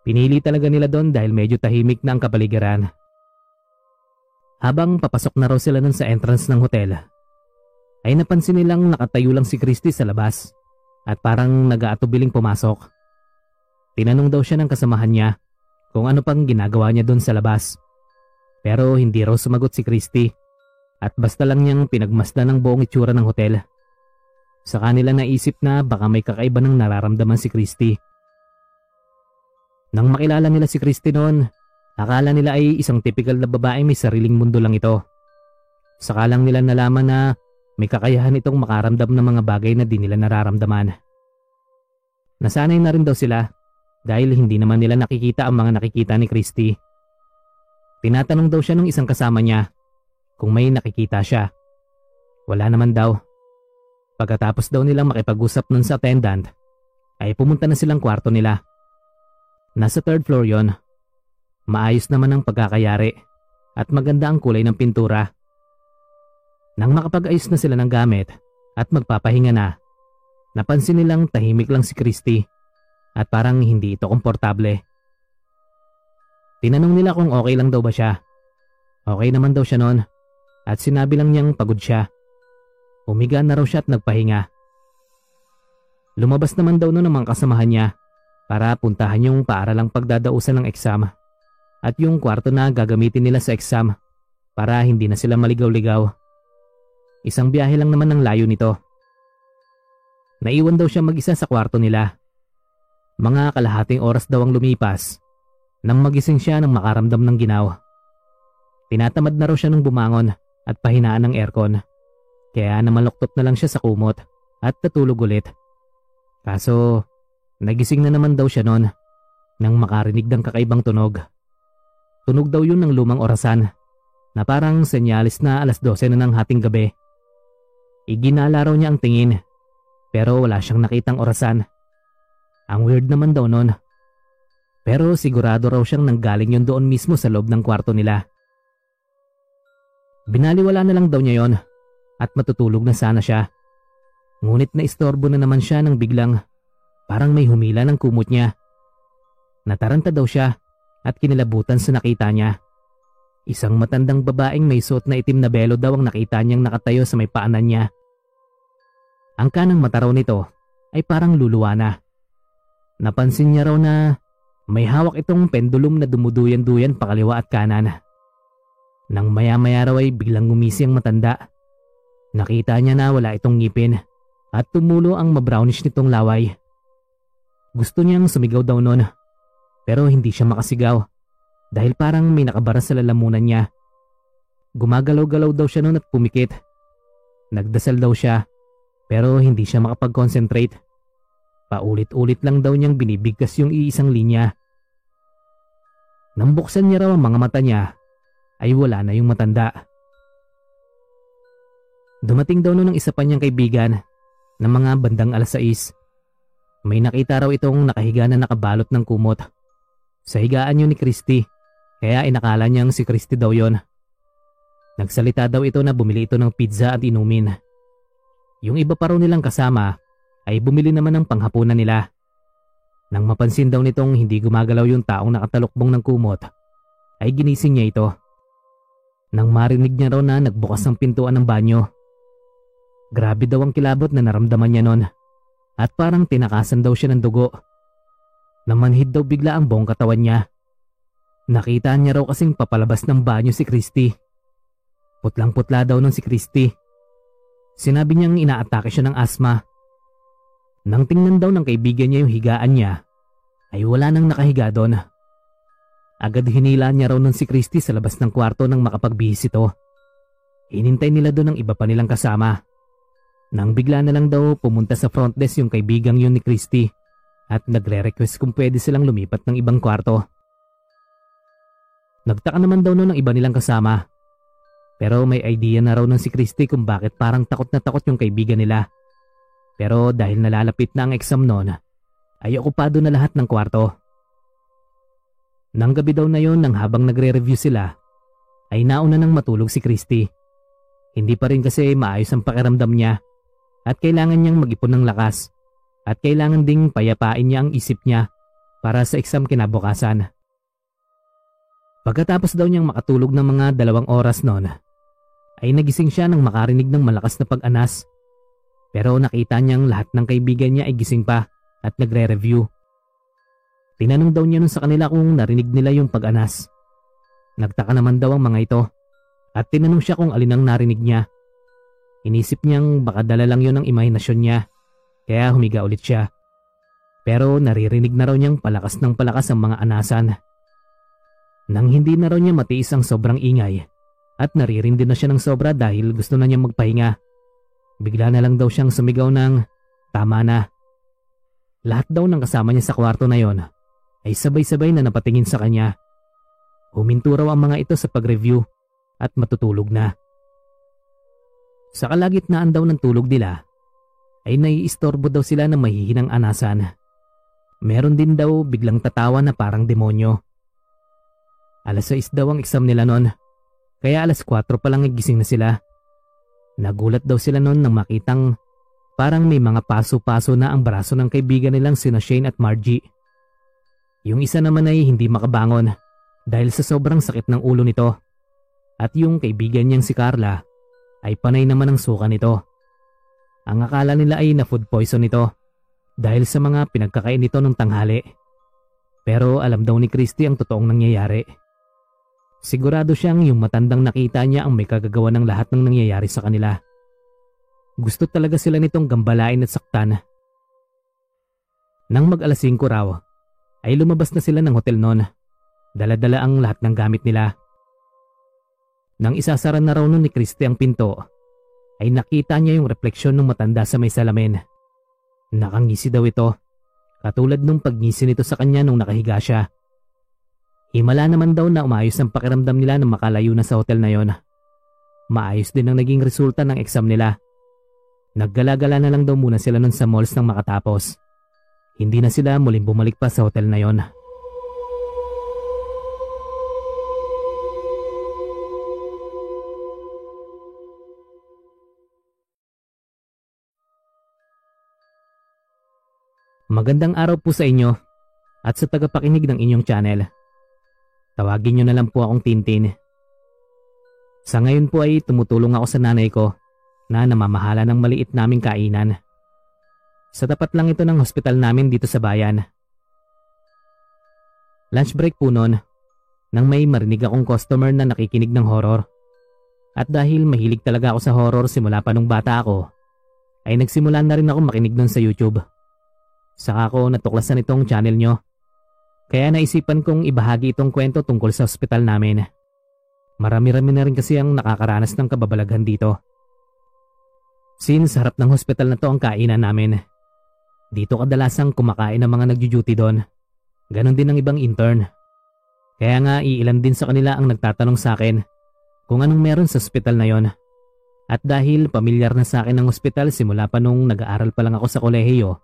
Pinili talaga nila doon dahil medyo tahimik na ang kapaligiran. Habang papasok na raw sila nun sa entrance ng hotel, ay napansin nilang nakatayo lang si Christy sa labas at parang nag-aatubiling pumasok. Tinanong daw siya ng kasamahan niya kung ano pang ginagawa niya doon sa labas. Pero hindi raw sumagot si Christy at basta lang niyang pinagmasdan ng buong itsura ng hotel. Sa kanila naisip na baka may kakaiba ng nararamdaman si Christy. Nang makilala nila si Christy noon, akala nila ay isang typical na babae may sariling mundo lang ito. Saka lang nila nalaman na may kakayahan itong makaramdam ng mga bagay na di nila nararamdaman. Nasanay na rin daw sila dahil hindi naman nila nakikita ang mga nakikita ni Christy. Tinatanong daw siya ng isang kasama niya kung may nakikita siya. Wala naman daw. Pagkatapos daw nilang makipag-usap nun sa attendant, ay pumunta na silang kwarto nila. Nasa third floor yon. Maayos naman ang pagkakayari at maganda ang kulay ng pintura. Nang makapag-ayos na sila ng gamit at magpapahinga na, napansin nilang tahimik lang si Christy at parang hindi ito komportable. Tinanong nila kung okay lang daw ba siya. Okay naman daw siya noon at sinabi lang niyang pagod siya. Umiga na raw siya at nagpahinga. Lumabas naman daw noon ang mga kasamahan niya para puntahan yung paaralang pagdadausan ng exam at yung kwarto na gagamitin nila sa exam para hindi na sila maligaw-ligaw. Isang biyahe lang naman ang layo nito. Naiwan daw siya mag-isa sa kwarto nila mga kalahating oras daw ang lumipas nang magising siya nang makaramdam ng ginaw. Tinatamad na raw siya nung bumangon at pahinaan ng aircon. Kaya namaluktot na lang siya sa kumot at natulog ulit. Kaso, nagising na naman daw siya noon nang makarinig ng kakaibang tunog. Tunog daw yun ng lumang orasan na parang senyalis na alas 12 na ng hating gabi. Iginala niya ang tingin pero wala siyang nakitang orasan ang weird naman daw nun. Pero sigurado raw siyang nanggaling yun doon mismo sa loob ng kwarto nila. Binaliwala na lang daw niya yon at matutulog na sana siya. Ngunit na istorbo na naman siya nang biglang parang may humila ng kumot niya. Nataranta daw siya at kinilabutan sa nakita niya. Isang matandang babaeng may suot na itim na belo daw ang nakita niyang nakatayo sa may paanan niya. Ang kanang mata nito ay parang luluwa na. Napansin niya raw na may hawak itong pendulum na dumuduyan-duyan pakaliwa at kanan. Nang maya-maya raw ay biglang gumisi ang matanda. Nakita niya na wala itong ngipin at tumulo ang mabrownish nitong laway. Gusto niyang sumigaw daw noon Pero hindi siya makasigaw dahil parang may nakabara sa lalamunan niya. Gumagalaw-galaw daw siya noon at pumikit. Nagdasal daw siya pero hindi siya makapag-concentrate. Paulit-ulit lang daw niyang binibigkas yung iisang linya. Nang buksan niya raw ang mga mata niya, ay wala na yung matanda. Dumating daw noon ng isa pa niyang kaibigan ng mga bandang alas 6. May nakita raw itong nakahiga na nakabalot ng kumot. Sa higaan yun ni Christy, kaya inakala niyang si Christy daw yon. Nagsalita daw ito na bumili ito ng pizza at inumin. Yung iba pa raw nilang kasama ay bumili naman ng panghapunan nila. Nang mapansin daw nitong hindi gumagalaw yung taong nakatalukbong ng kumot, ay ginising niya ito. Nang marinig niya raw na nagbukas ang pintuan ng banyo. Grabe daw ang kilabot na naramdaman niya noon at parang tinakasan daw siya ng dugo. Namanhid daw bigla ang buong katawan niya. Nakita niya raw kasing papalabas ng banyo si Christy. Putlang-putla daw nun si Christy. Sinabi niyang inaatake siya ng asma. Nang tingnan daw ng kaibigan niya yung higaan niya, ay wala nang nakahiga doon. Agad hinila niya raw nun si Christy sa labas ng kwarto nang makapagbihis ito. Inintay nila doon ang iba pa nilang kasama. Nang bigla na lang daw pumunta sa front desk yung kaibigang yun ni Christy at nagre-request kung pwede silang lumipat ng ibang kwarto. Nagtaka naman daw noon ng iba nilang kasama pero may idea na raw ng si Christy kung bakit parang takot na takot yung kaibigan nila. Pero dahil nalalapit na ang exam noon, ay okupado na lahat ng kwarto. Nang gabi daw na yon nang habang nagre-review sila, ay nauna nang matulog si Christy. Hindi pa rin kasi maayos ang pakiramdam niya at kailangan niyang mag-ipon ng lakas at kailangan ding payapain niya ang isip niya para sa exam kinabukasan. Pagkatapos daw niyang makatulog ng mga dalawang oras noon, ay nagising siya nang makarinig ng malakas na pag-anas. Pero nakita niyang lahat ng kaibigan niya ay gising pa at nagre-review. Tinanong daw niya nun sa kanila kung narinig nila yung pag-anas. Nagtaka naman daw ang mga ito at tinanong siya kung alin ang narinig niya. Inisip niyang baka dala lang yun ng imahinasyon niya kaya humiga ulit siya. Pero naririnig na raw niyang palakas ng palakas ang mga anasan. Nang hindi na raw niya matiis ang sobrang ingay, at naririndi na siya ng sobra dahil gusto na niya magpahinga. Bigla na lang daw siyang sumigaw ng tama na. Lahat daw ng kasama niya sa kwarto na yon ay sabay-sabay na napatingin sa kanya. Huminto raw ang mga ito sa pag-review at matutulog na. Sa kalagitnaan daw ng tulog nila ay naiistorbo daw sila ng mahihinang anasan. Meron din daw biglang tatawa na parang demonyo. Alas 6 daw ang exam nila noon kaya alas 4 pa lang nagising na sila. Nagulat daw sila noon nang makitang parang may mga paso-paso na ang braso ng kaibigan nilang sina Shane at Margie. Yung isa naman ay hindi makabangon dahil sa sobrang sakit ng ulo nito. At yung kaibigan niyang si Carla ay panay naman ang suka nito. Ang akala nila ay na food poison nito dahil sa mga pinagkakain nito nung tanghali. Pero alam daw ni Christy ang totoong nangyayari. Sigurado siyang yung matandang nakita niya ang may kagagawa ng lahat ng nangyayari sa kanila. Gusto talaga sila nitong gambalain at saktan. Nang mag-alas 5 raw, ay lumabas na sila ng hotel noon. Daladala ang lahat ng gamit nila. Nang isasara na raw nun ni Christy ang pinto, ay nakita niya yung refleksyon ng matanda sa may salamin. Nakangisi daw ito, katulad nung pagngisi nito sa kanya nung nakahiga siya. Himala naman daw na umayos ang pakiramdam nila na makalayo na sa hotel na yon. Maayos din ang naging resulta ng exam nila. Naggalagala na lang daw muna sila nun sa malls nang makatapos. Hindi na sila muling bumalik pa sa hotel na yon. Magandang araw po sa inyo at sa tagapakinig ng inyong channel. Tawagin nyo na lang po akong Tintin. Sa ngayon po ay tumutulong ako sa nanay ko na namamahala ng maliit naming kainan. Sa tapat lang ito ng hospital namin dito sa bayan. Lunch break po noon nang may marinig akong customer na nakikinig ng horror. At dahil mahilig talaga ako sa horror simula pa nung bata ako, ay nagsimula na rin ako makinig nun sa YouTube. Saka ako natuklasan itong channel nyo Kaya naisipan kong ibahagi itong kwento tungkol sa ospital namin. Marami-rami na rin kasi ang nakakaranas ng kababalaghan dito. Since harap ng hospital na to ang kainan namin. Dito kadalasang kumakain ang mga nagjo-duty doon. Ganon din ang ibang intern. Kaya nga iilan din sa kanila ang nagtatanong sa akin kung anong meron sa ospital na yon. At dahil pamilyar na sa akin ang ospital simula pa nung nag-aaral pa lang ako sa kolehiyo,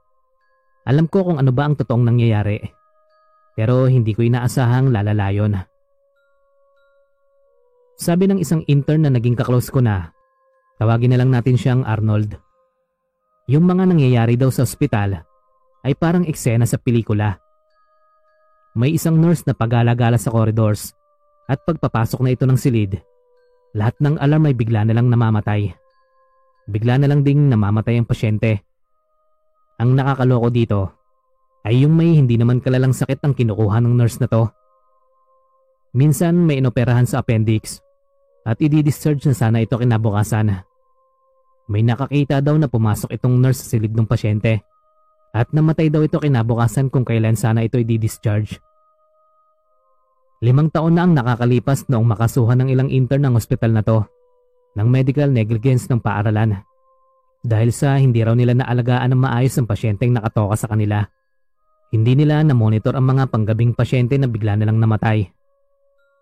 alam ko kung ano ba ang totoong nangyayari. Pero hindi ko inaasahang lalalayon. Sabi ng isang intern na naging kaklose ko na, tawagin na lang natin siyang Arnold. Yung mga nangyayari daw sa ospital ay parang eksena sa pelikula. May isang nurse na pagala-gala sa corridors at pagpapasok na ito ng silid, lahat ng alarm ay bigla na lang namamatay. Bigla na lang ding namamatay ang pasyente. Ang nakakaloko dito ay yung may hindi naman kalalang sakit ang kinukuha ng nurse na to. Minsan may inoperahan sa appendix at i-discharge na sana ito kinabukasan. May nakakita daw na pumasok itong nurse sa silid ng pasyente at namatay daw ito kinabukasan kung kailan sana ito i-discharge. Limang taon na ang nakakalipas noong makasuhan ng ilang intern ng ospital na to ng medical negligence ng paaralan dahil sa hindi raw nila naalagaan ng maayos ang pasyenteng nakatoka sa kanila. Hindi nila na-monitor ang mga panggabing pasyente na bigla na lang namatay.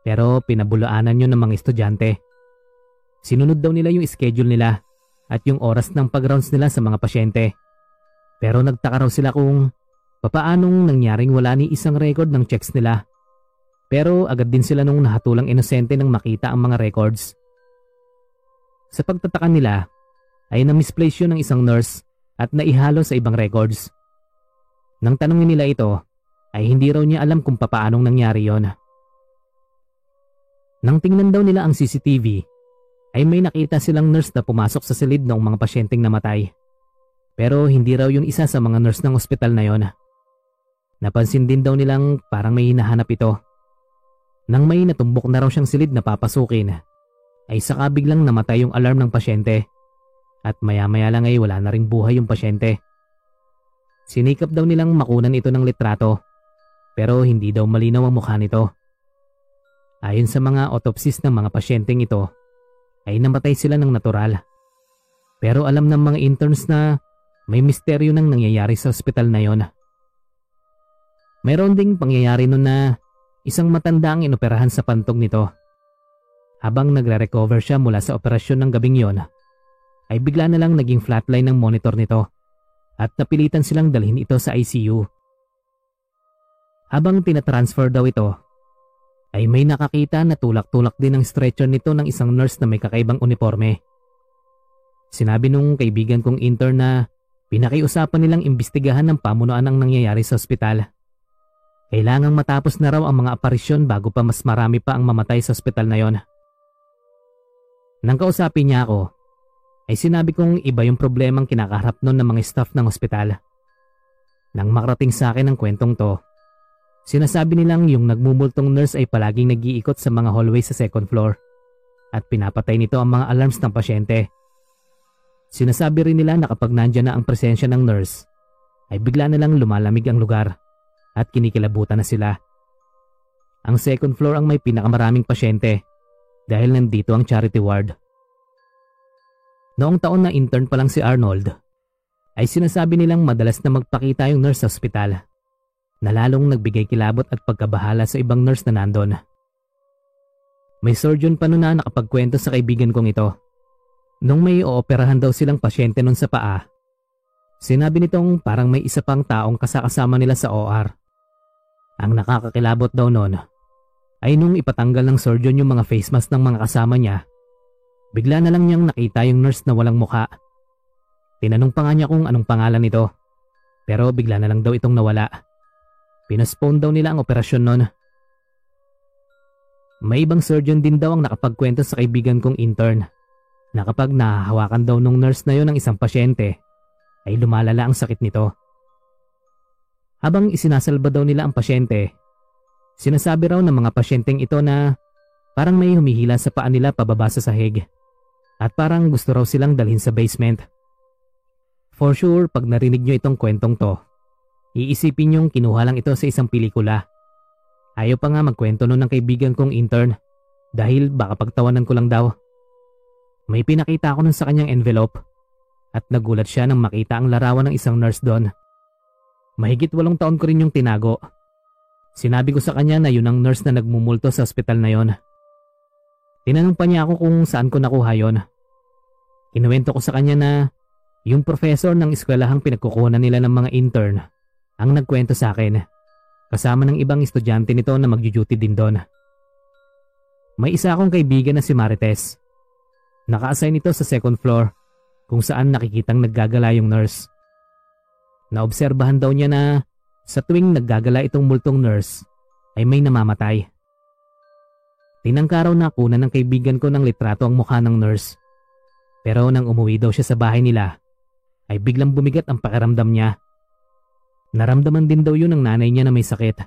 Pero pinabulaanan yun ng mga estudyante. Sinunod daw nila yung schedule nila at yung oras ng pag-rounds nila sa mga pasyente. Pero nagtaka raw sila kung papaanong nangyaring wala ni isang record ng checks nila. Pero agad din sila nung nahatulang inosente nang makita ang mga records. Sa pagtataka nila ay na-misplace yun ng isang nurse at naihalo sa ibang records. Nang tanongin nila ito ay hindi raw niya alam kung papaanong nangyari yon. Nang tingnan daw nila ang CCTV, ay may nakita silang nurse na pumasok sa silid ng mga pasyenteng namatay. Pero hindi raw yun isa sa mga nurse ng ospital na yon. Napansin din daw nilang parang may hinahanap ito. Nang may natumbok na raw siyang silid na papasukin, ay saka biglang namatay yung alarm ng pasyente. At maya-maya lang ay wala na ring buhay yung pasyente. Sinikap daw nilang makunan ito ng litrato, pero hindi daw malinaw ang mukha nito. Ayon sa mga autopsies ng mga pasyenteng ito, ay namatay sila ng natural. Pero alam ng mga interns na may misteryo nang nangyayari sa ospital na yon. Mayroon ding pangyayari nun na isang matanda ang inoperahan sa pantog nito. Habang nagre-recover siya mula sa operasyon ng gabing yon, ay bigla na lang naging flatline ng monitor nito at napilitan silang dalhin ito sa ICU. Habang tinatransfer daw ito, ay may nakakita na tulak-tulak din ang stretcher nito ng isang nurse na may kakaibang uniforme. Sinabi nung kaibigan kong intern na pinakiusapan nilang imbestigahan ng pamunuan ang nangyayari sa ospital. Kailangang matapos na raw ang mga aparisyon bago pa mas marami pa ang mamatay sa ospital na yon. Nang kausapin niya ako, ay sinabi kong iba yung problemang kinakaharap noon ng mga staff ng ospital. Nang makarating sa akin ang kwentong to, Sinasabi nilang yung nagmumultong nurse ay palaging nag-iikot sa mga hallway sa second floor at pinapatay nito ang mga alarms ng pasyente. Sinasabi rin nila na kapag nandyan na ang presensya ng nurse, ay bigla na lang lumalamig ang lugar at kinikilabutan na sila. Ang second floor ang may pinakamaraming pasyente dahil nandito ang charity ward. Noong taon na intern pa lang si Arnold, ay sinasabi nilang madalas na magpakita yung nurse sa ospital na nagbigay kilabot at pagkabahala sa ibang nurse na nandon. May surgeon pa noon na nakapagkwento sa kaibigan kong ito. Nung may ooperahan daw silang pasyente nun sa paa, sinabi nitong parang may isa pang taong kasakasama nila sa OR. Ang nakakakilabot daw noon ay nung ipatanggal ng surgeon yung mga face mask ng mga kasama niya, bigla na lang niyang nakita yung nurse na walang muka. Tinanong pa nga niya kung anong pangalan nito, pero bigla na lang daw itong nawala. Pinaspone daw nila ang operasyon nun. May ibang surgeon din daw ang nakapagkwento sa kaibigan kong intern na nahahawakan daw nung nurse na yon ng isang pasyente ay lumalala ang sakit nito. Habang isinasalba daw nila ang pasyente, sinasabi raw ng mga pasyenteng ito na parang may humihila sa paa nila pababa sa sahig at parang gusto raw silang dalhin sa basement. For sure, pag narinig nyo itong kwentong to, Iisipin niyong kinuha lang ito sa isang pelikula Ayaw pa nga magkwento nun ng kaibigan kong intern dahil baka pagtawanan ko lang daw. May pinakita ako nun sa kanyang envelope at nagulat siya nang makita ang larawan ng isang nurse doon. Mahigit walong taon ko rin yung tinago. Sinabi ko sa kanya na yun ang nurse na nagmumulto sa ospital na yon. Tinanong pa niya ako kung saan ko nakuha yon. Kinuwento ko sa kanya na yung professor ng eskwelahang pinagkukunan nila ng mga intern ang nagkwento sa akin kasama ng ibang estudyante nito na magjuduty din doon. May isa akong kaibigan na si Marites. Naka-assign ito sa second floor kung saan nakikitang naggagala yung nurse. Naobserbahan daw niya na sa tuwing naggagala itong multong nurse ay may namamatay. Tinangka raw na kunan ng kaibigan ko ng litrato ang mukha ng nurse. Pero nang umuwi daw siya sa bahay nila, ay biglang bumigat ang pakiramdam niya. Naramdaman din daw yun ng nanay niya na may sakit.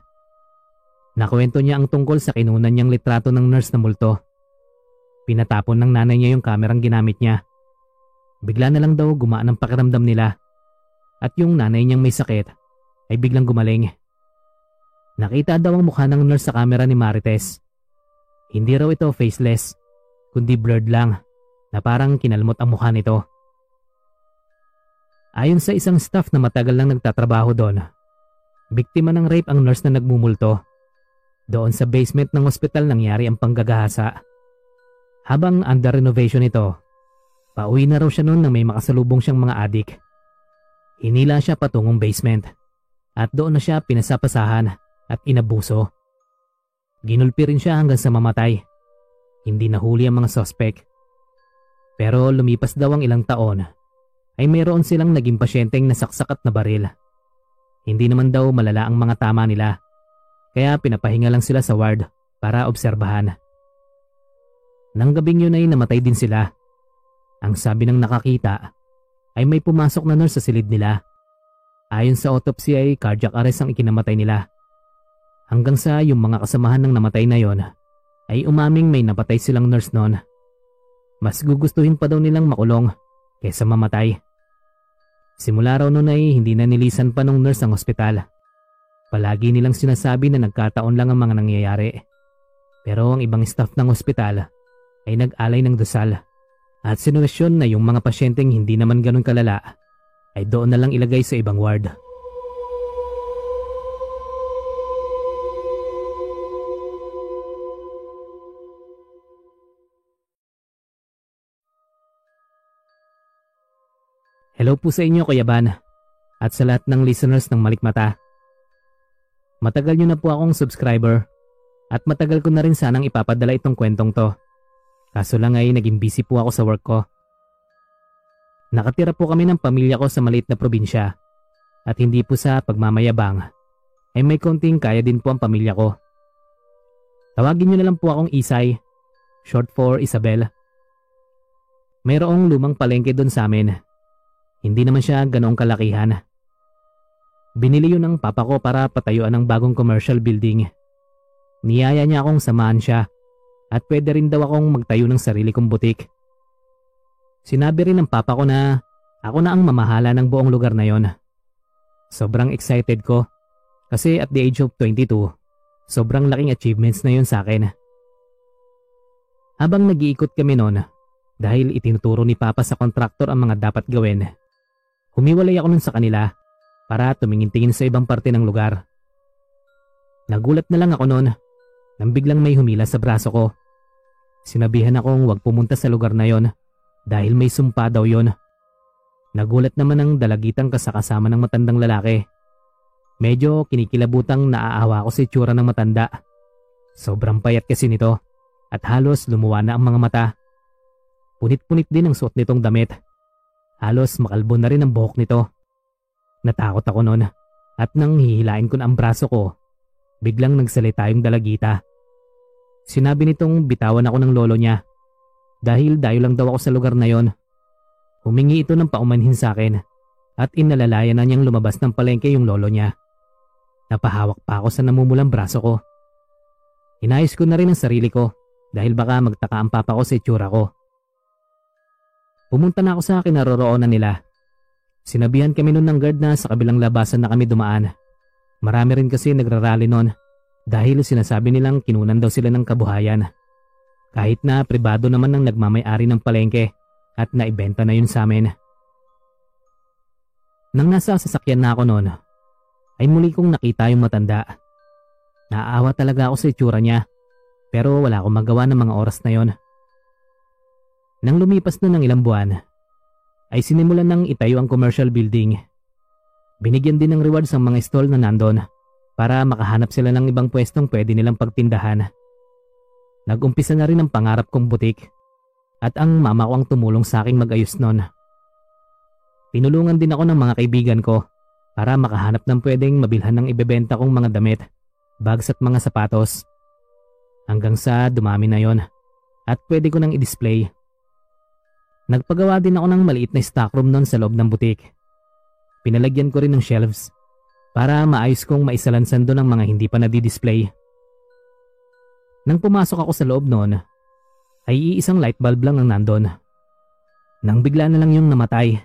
Nakwento niya ang tungkol sa kinunan niyang litrato ng nurse na multo. Pinatapon ng nanay niya yung kamerang ginamit niya. Bigla na lang daw gumaan ang pakiramdam nila at yung nanay niyang may sakit ay biglang gumaling. Nakita daw ang mukha ng nurse sa camera ni Marites. Hindi raw ito faceless, kundi blurred lang na parang kinalmot ang mukha nito. Ayon sa isang staff na matagal nang nagtatrabaho doon, biktima ng rape ang nurse na nagmumulto. Doon sa basement ng ospital nangyari ang panggagahasa. Habang under renovation ito, pauwi na raw siya noon nang may makasalubong siyang mga adik. Hinila siya patungong basement at doon na siya pinasapasahan at inabuso. Ginulpi rin siya hanggang sa mamatay. Hindi nahuli ang mga sospek. Pero lumipas daw ang ilang taon ay mayroon silang naging pasyenteng nasaksak at nabaril. Hindi naman daw malala ang mga tama nila kaya pinapahinga lang sila sa ward para obserbahan. Nang gabing yun ay namatay din sila. Ang sabi ng nakakita ay may pumasok na nurse sa silid nila. Ayon sa autopsy ay cardiac arrest ang ikinamatay nila. Hanggang sa yung mga kasamahan ng namatay na yon ay umaming may napatay silang nurse noon. Mas gugustuhin pa daw nilang makulong kaysa mamatay. Simula raw noon ay hindi na nilisan pa ng nurse ang ospital. Palagi nilang sinasabi na nagkataon lang ang mga nangyayari. Pero ang ibang staff ng ospital ay nag-alay ng dasal at sinuwesyon na yung mga pasyenteng hindi naman ganun kalala ay doon na lang ilagay sa ibang ward. Hello po sa inyo Kuya Ban at sa lahat ng listeners ng Malikmata. Matagal nyo na po akong subscriber at matagal ko na rin sanang ipapadala itong kwentong to. Kaso lang ay naging busy po ako sa work ko. Nakatira po kami ng pamilya ko sa maliit na probinsya at hindi po sa pagmamayabang ay may konting kaya din po ang pamilya ko. Tawagin nyo na lang po akong Isay, short for Isabel. Mayroong lumang palengke doon sa amin hindi naman siya ganoong kalakihan. Binili yun ng papa ko para patayuan ng bagong commercial building. Niyaya niya akong samahan siya at pwede rin daw akong magtayo ng sarili kong butik. Sinabi rin ng papa ko na ako na ang mamahala ng buong lugar na yon. Sobrang excited ko kasi at the age of 22, sobrang laking achievements na yon sa akin. Habang nag-iikot kami noon, dahil itinuturo ni Papa sa kontraktor ang mga dapat gawin, Humiwalay ako nun sa kanila para tumingin-tingin sa ibang parte ng lugar. Nagulat na lang ako noon nang biglang may humila sa braso ko. Sinabihan akong huwag pumunta sa lugar na yon dahil may sumpa daw yon. Nagulat naman ang dalagitang kasakasama ng matandang lalaki. Medyo kinikilabutang naaawa ko sa itsura ng matanda. Sobrang payat kasi nito at halos lumuwa na ang mga mata. Punit-punit din ang suot nitong damit. Halos makalbo na rin ang buhok nito. Natakot ako noon at nang hihilain ko na ang braso ko, biglang nagsalita yung dalagita. Sinabi nitong bitawan ako ng lolo niya dahil dayo lang daw ako sa lugar na yon. Humingi ito ng paumanhin sa akin at inalalaya na niyang lumabas ng palengke yung lolo niya. Napahawak pa ako sa namumulang braso ko. Inayos ko na rin ang sarili ko dahil baka magtaka ang papa ko sa itsura ko. Pumunta na ako sa kinaroroonan nila. Sinabihan kami noon ng guard na sa kabilang labasan na kami dumaan. Marami rin kasi nagrarally noon Dahil sinasabi nilang kinunan daw sila ng kabuhayan. Kahit na pribado naman ng nagmamayari ng palengke at naibenta na yun sa amin. Nang nasa sasakyan na ako noon, ay muli kong nakita yung matanda. Naaawa talaga ako sa itsura niya pero wala akong magawa ng mga oras na yon. Nang lumipas na ng ilang buwan, ay sinimulan ng itayo ang commercial building. Binigyan din ng rewards ang mga stall na nandon para makahanap sila ng ibang pwestong pwede nilang pagtindahan. Nag-umpisa na rin ang pangarap kong butik at ang mama ko ang tumulong sa aking mag-ayos nun. Tinulungan din ako ng mga kaibigan ko para makahanap ng pwedeng mabilhan ng ibebenta kong mga damit, bags at mga sapatos. Hanggang sa dumami na yon at pwede ko nang i-display. Nagpagawa din ako ng maliit na stockroom noon sa loob ng butik. Pinalagyan ko rin ng shelves para maayos kong maisalansan doon ang mga hindi pa nadi-display. Nang pumasok ako sa loob noon, ay iisang light bulb lang ang nandon. Nang bigla na lang yung namatay.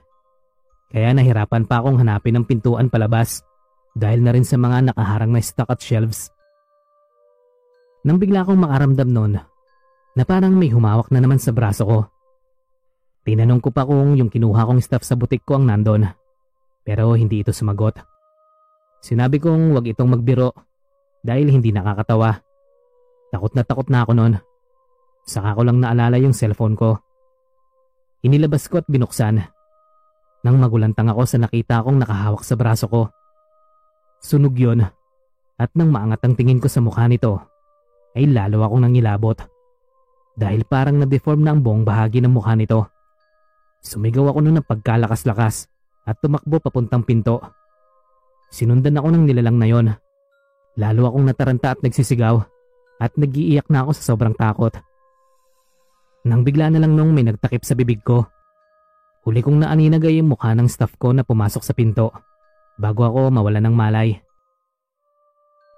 Kaya nahirapan pa akong hanapin ang pintuan palabas dahil na rin sa mga nakaharang na stock at shelves. Nang bigla akong makaramdam noon na parang may humawak na naman sa braso ko. Tinanong ko pa kung yung kinuha kong stuff sa butik ko ang nandon. Pero hindi ito sumagot. Sinabi kong wag itong magbiro dahil hindi nakakatawa. Takot na takot na ako noon. Saka ko lang naalala yung cellphone ko. Inilabas ko at binuksan. Nang magulantang ako sa nakita kong nakahawak sa braso ko. Sunog yon at nang maangat ang tingin ko sa mukha nito ay lalo akong nangilabot. Dahil parang na-deform na ang buong bahagi ng mukha nito. Sumigaw ako noon ng pagkalakas-lakas at tumakbo papuntang pinto. Sinundan ako ng nilalang na yon. Lalo akong nataranta at nagsisigaw at nagiiyak na ako sa sobrang takot. Nang bigla na lang nung may nagtakip sa bibig ko. Huli kong naaninag ay yung mukha ng staff ko na pumasok sa pinto bago ako mawala ng malay.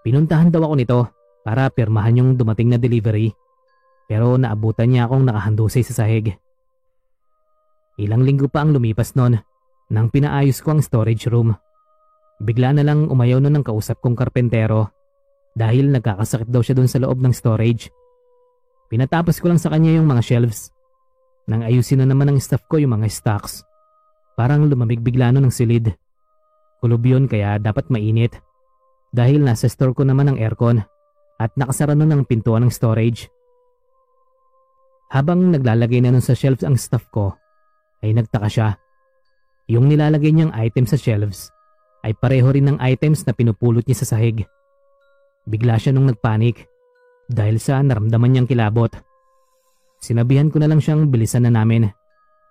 Pinuntahan daw ako nito para pirmahan yung dumating na delivery pero naabutan niya akong nakahandusay sa sahig. Ilang linggo pa ang lumipas noon nang pinaayos ko ang storage room. Bigla na lang umayaw nun ng kausap kong karpentero dahil nagkakasakit daw siya doon sa loob ng storage. Pinatapos ko lang sa kanya yung mga shelves. Nang ayusin na naman ng staff ko yung mga stocks. Parang lumamig bigla nun ng silid. Kulob yun kaya dapat mainit. Dahil nasa store ko naman ang aircon at nakasara nun ang pintuan ng storage. Habang naglalagay na nun sa shelves ang stuff ko, ay nagtaka siya. Yung nilalagay niyang item sa shelves ay pareho rin ng items na pinupulot niya sa sahig. Bigla siya nung nagpanik dahil sa naramdaman niyang kilabot. Sinabihan ko na lang siyang bilisan na namin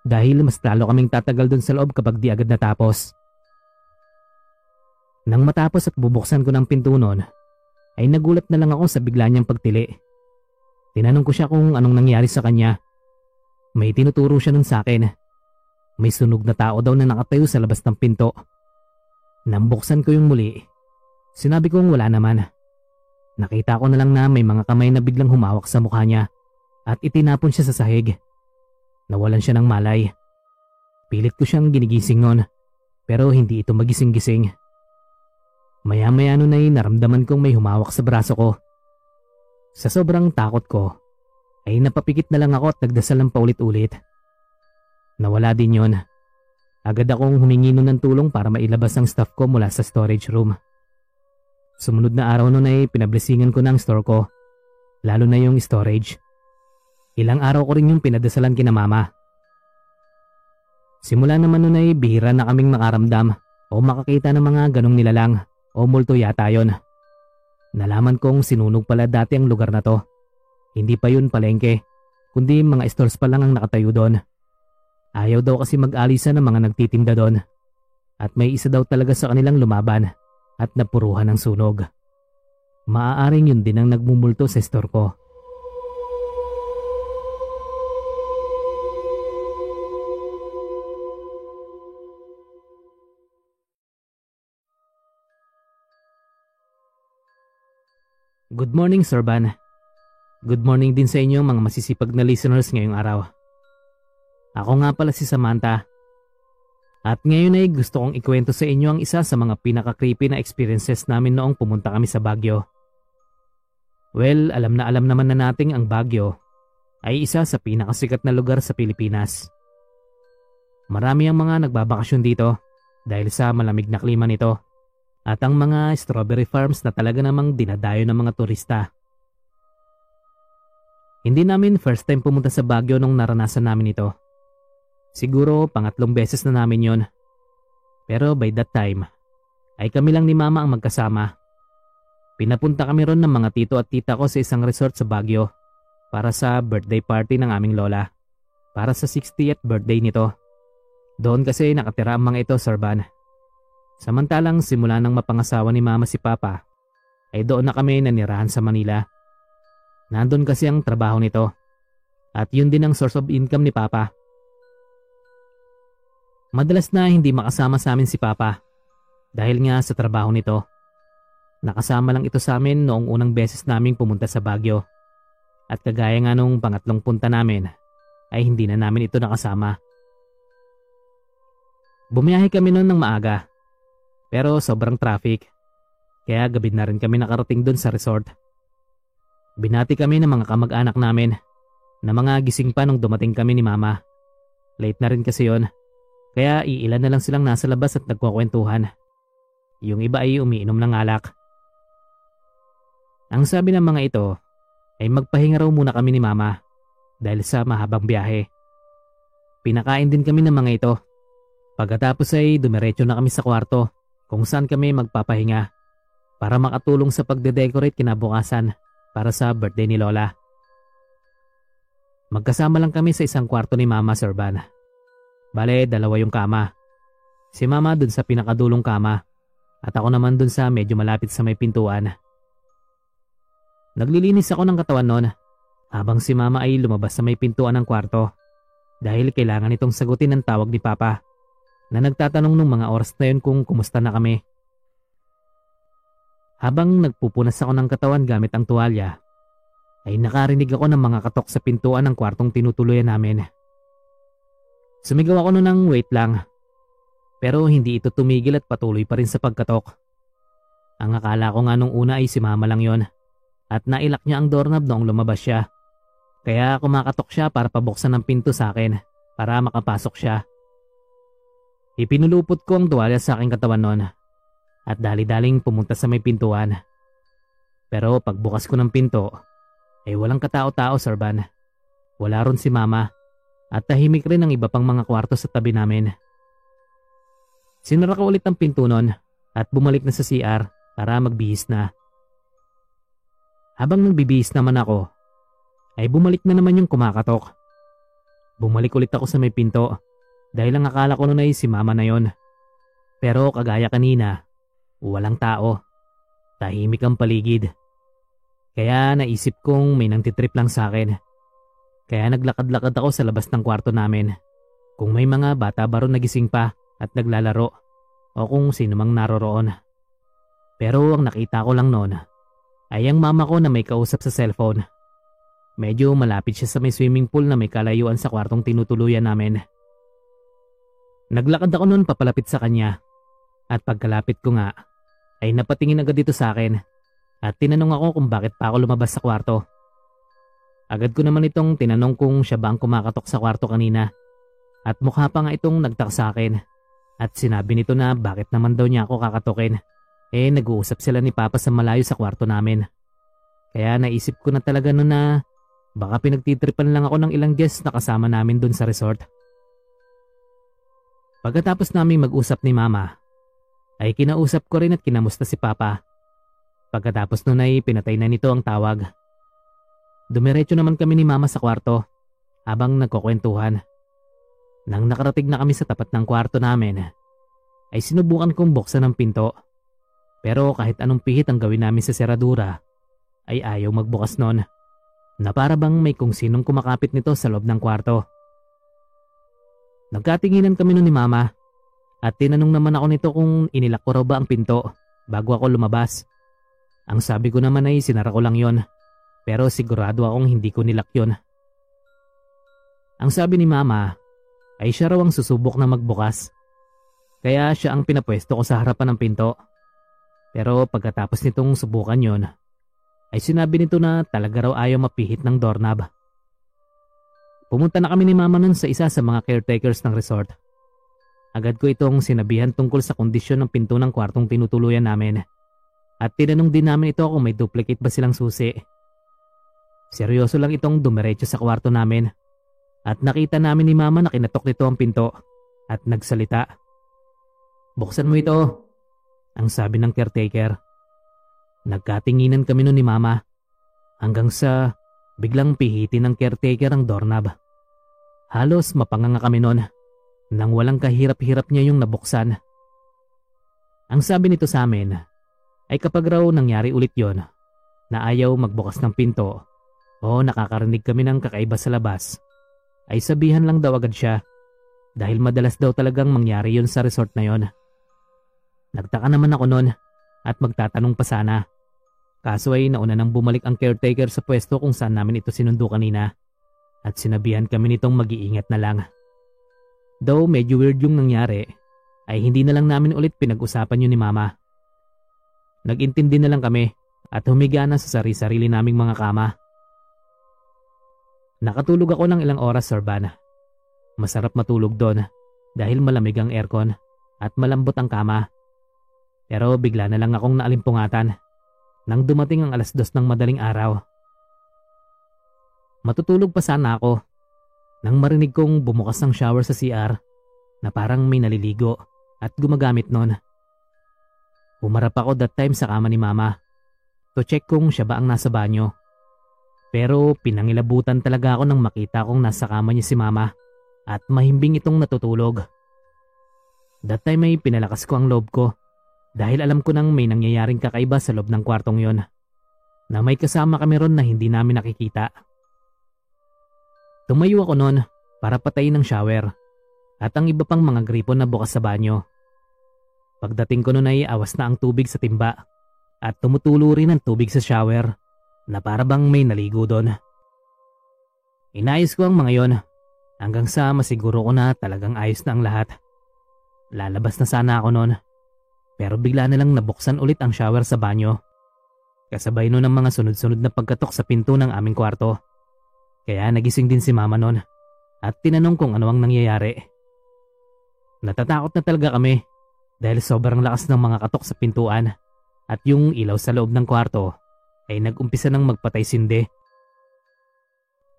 dahil mas lalo kaming tatagal doon sa loob kapag di agad natapos. Nang matapos at bubuksan ko ng pinto noon, ay nagulat na lang ako sa bigla niyang pagtili. Tinanong ko siya kung anong nangyari sa kanya. May tinuturo siya nun sa akin. May sunog na tao daw na nakatayo sa labas ng pinto. Nang buksan ko yung muli, sinabi kong wala naman. Nakita ko na lang na may mga kamay na biglang humawak sa mukha niya at itinapon siya sa sahig. Nawalan siya ng malay. Pilit ko siyang ginigising noon pero hindi ito magising-gising. Maya-maya nun ay naramdaman kong may humawak sa braso ko. Sa sobrang takot ko, ay napapikit na lang ako at nagdasal ng paulit-ulit. Nawala din yon. Agad akong humingi nun ng tulong para mailabas ang stuff ko mula sa storage room. Sumunod na araw nun ay pinablesingan ko na ang store ko, lalo na yung storage. Ilang araw ko rin yung pinadasalan kina mama. Simula naman nun ay bihira na kaming makaramdam o makakita ng mga ganong nilalang o multo yata yon. Nalaman kong sinunog pala dati ang lugar na to. Hindi pa yun palengke, kundi mga stores pa lang ang nakatayo doon. Ayaw daw kasi mag-alisa ng mga nagtitinda doon. At may isa daw talaga sa kanilang lumaban at napuruhan ng sunog. Maaaring yun din ang nagmumulto sa store ko. Good morning, Sir Van. Good morning din sa inyo mga masisipag na listeners ngayong araw. Ako nga pala si Samantha. At ngayon ay gusto kong ikwento sa inyo ang isa sa mga pinaka-creepy na experiences namin noong pumunta kami sa Baguio. Well, alam na alam naman na nating ang Baguio ay isa sa pinakasikat na lugar sa Pilipinas. Marami ang mga nagbabakasyon dito dahil sa malamig na klima nito at ang mga strawberry farms na talaga namang dinadayo ng mga turista. Hindi namin first time pumunta sa Baguio nung naranasan namin ito. Siguro pangatlong beses na namin yon. Pero by that time, ay kami lang ni mama ang magkasama. Pinapunta kami ron ng mga tito at tita ko sa isang resort sa Baguio para sa birthday party ng aming lola. Para sa 60th birthday nito. Doon kasi nakatira ang mga ito, Sir Van. Samantalang simula nang mapangasawa ni mama si papa, ay doon na kami nanirahan sa Manila. Nandun kasi ang trabaho nito. At yun din ang source of income ni Papa. Madalas na hindi makasama sa amin si Papa dahil nga sa trabaho nito. Nakasama lang ito sa amin noong unang beses naming pumunta sa Baguio. At kagaya nga nung pangatlong punta namin ay hindi na namin ito nakasama. Bumiyahe kami noon ng maaga pero sobrang traffic kaya gabi na rin kami nakarating doon sa resort. Binati kami ng mga kamag-anak namin na mga gising pa nung dumating kami ni mama. Late na rin kasi yon. Kaya iilan na lang silang nasa labas at nagkukwentuhan. Yung iba ay umiinom ng alak. Ang sabi ng mga ito ay magpahinga raw muna kami ni mama dahil sa mahabang biyahe. Pinakain din kami ng mga ito. Pagkatapos ay dumiretso na kami sa kwarto kung saan kami magpapahinga para makatulong sa pagde-decorate kinabukasan para sa birthday ni Lola. Magkasama lang kami sa isang kwarto ni Mama Sir Van. Bale, dalawa yung kama. Si Mama dun sa pinakadulong kama at ako naman dun sa medyo malapit sa may pintuan. Naglilinis ako ng katawan noon habang si Mama ay lumabas sa may pintuan ng kwarto dahil kailangan itong sagutin ang tawag ni Papa na nagtatanong nung mga oras na yun kung kumusta na kami. Habang nagpupunas ako ng katawan gamit ang tuwalya, ay nakarinig ako ng mga katok sa pintuan ng kwartong tinutuluyan namin. Sumigaw ako noon ng wait lang, pero hindi ito tumigil at patuloy pa rin sa pagkatok. Ang akala ko nga nung una ay si mama lang yon at nailak niya ang doorknob noong lumabas siya. Kaya kumakatok siya para pabuksan ng pinto sa akin para makapasok siya. Ipinulupot ko ang tuwalya sa aking katawan noon at dali-daling pumunta sa may pintuan. Pero pagbukas ko ng pinto, ay walang katao-tao, Sir Van. Wala ron si Mama at tahimik rin ang iba pang mga kwarto sa tabi namin. Sinara ko ulit ang pinto nun at bumalik na sa CR para magbihis na. Habang nagbibihis naman ako, ay bumalik na naman yung kumakatok. Bumalik ulit ako sa may pinto dahil ang akala ko noon ay si mama na yon. Pero kagaya kanina, Walang tao. Tahimik ang paligid. Kaya naisip kong may nangtitrip lang sa akin. Kaya naglakad-lakad ako sa labas ng kwarto namin. Kung may mga bata ba ron nagising pa at naglalaro o kung sino mang naroroon. Pero ang nakita ko lang noon ay ang mama ko na may kausap sa cellphone. Medyo malapit siya sa may swimming pool na may kalayuan sa kwartong tinutuluyan namin. Naglakad ako noon papalapit sa kanya at pagkalapit ko nga ay napatingin agad dito sa akin at tinanong ako kung bakit pa ako lumabas sa kwarto. Agad ko naman itong tinanong kung siya ba ang kumakatok sa kwarto kanina at mukha pa nga itong nagtak sa akin at sinabi nito na bakit naman daw niya ako kakatokin. Eh nag-uusap sila ni Papa sa malayo sa kwarto namin. Kaya naisip ko na talaga noon na baka pinagtitripan lang ako ng ilang guests na kasama namin dun sa resort. Pagkatapos naming mag-usap ni Mama ay kinausap ko rin at kinamusta si Papa. Pagkatapos nun ay pinatay na nito ang tawag. Dumiretso naman kami ni Mama sa kwarto habang nagkukwentuhan. Nang nakarating na kami sa tapat ng kwarto namin, ay sinubukan kong buksan ang pinto. Pero kahit anong pihit ang gawin namin sa seradura, ay ayaw magbukas nun. Na para bang may kung sinong kumakapit nito sa loob ng kwarto. Nagkatinginan kami nun ni Mama at tinanong naman ako nito kung inilak ko raw ba ang pinto bago ako lumabas. Ang sabi ko naman ay sinara ko lang yon. Pero sigurado akong hindi ko nilak yon. Ang sabi ni mama ay siya raw ang susubok na magbukas. Kaya siya ang pinapwesto ko sa harapan ng pinto. Pero pagkatapos nitong subukan yon, ay sinabi nito na talaga raw ayaw mapihit ng doorknob. Pumunta na kami ni mama nun sa isa sa mga caretakers ng resort. Agad ko itong sinabihan tungkol sa kondisyon ng pinto ng kwartong tinutuluyan namin. At tinanong din namin ito kung may duplicate ba silang susi. Seryoso lang itong dumiretso sa kwarto namin. At nakita namin ni mama na kinatok nito ang pinto at nagsalita. Buksan mo ito, ang sabi ng caretaker. Nagkatinginan kami nun ni mama hanggang sa biglang pihitin ng caretaker ang doorknob. Halos mapanganga kami nun nang walang kahirap-hirap niya yung nabuksan. Ang sabi nito sa amin ay kapag raw nangyari ulit yon na ayaw magbukas ng pinto o nakakarinig kami ng kakaiba sa labas ay sabihan lang daw agad siya dahil madalas daw talagang mangyari yon sa resort na yon. Nagtaka naman ako noon at magtatanong pa sana Kaso ay nauna nang bumalik ang caretaker sa pwesto kung saan namin ito sinundo kanina at sinabihan kami nitong mag-iingat na lang. Though medyo weird yung nangyari, ay hindi na lang namin ulit pinag-usapan yun ni mama. Nag-intindi na lang kami at humiga na sa sarili-sarili naming mga kama. Nakatulog ako ng ilang oras, Sir Van. Masarap matulog doon dahil malamig ang aircon at malambot ang kama. Pero bigla na lang akong naalimpungatan nang dumating ang alas dos ng madaling araw. Matutulog pa sana ako nang marinig kong bumukas ng shower sa CR na parang may naliligo at gumagamit nun. Umarap ako that time sa kama ni mama to check kung siya ba ang nasa banyo. Pero pinangilabutan talaga ako nang makita kong nasa kama niya si mama at mahimbing itong natutulog. That time ay pinalakas ko ang loob ko dahil alam ko nang may nangyayaring kakaiba sa loob ng kwartong yon. Na may kasama kami ron na hindi namin nakikita. Tumayo ako noon para patayin ng shower at ang iba pang mga gripo na bukas sa banyo. Pagdating ko noon ay awas na ang tubig sa timba at tumutulo rin ang tubig sa shower na para bang may naligo doon. Inayos ko ang mga yon hanggang sa masiguro ko na talagang ayos na ang lahat. Lalabas na sana ako noon pero bigla na lang nabuksan ulit ang shower sa banyo. Kasabay nun ang mga sunod-sunod na pagkatok sa pinto ng aming kwarto. Kaya nagising din si mama nun at tinanong kung ano ang nangyayari. Natatakot na talaga kami dahil sobrang lakas ng mga katok sa pintuan at yung ilaw sa loob ng kwarto ay nag-umpisa ng magpatay sinde.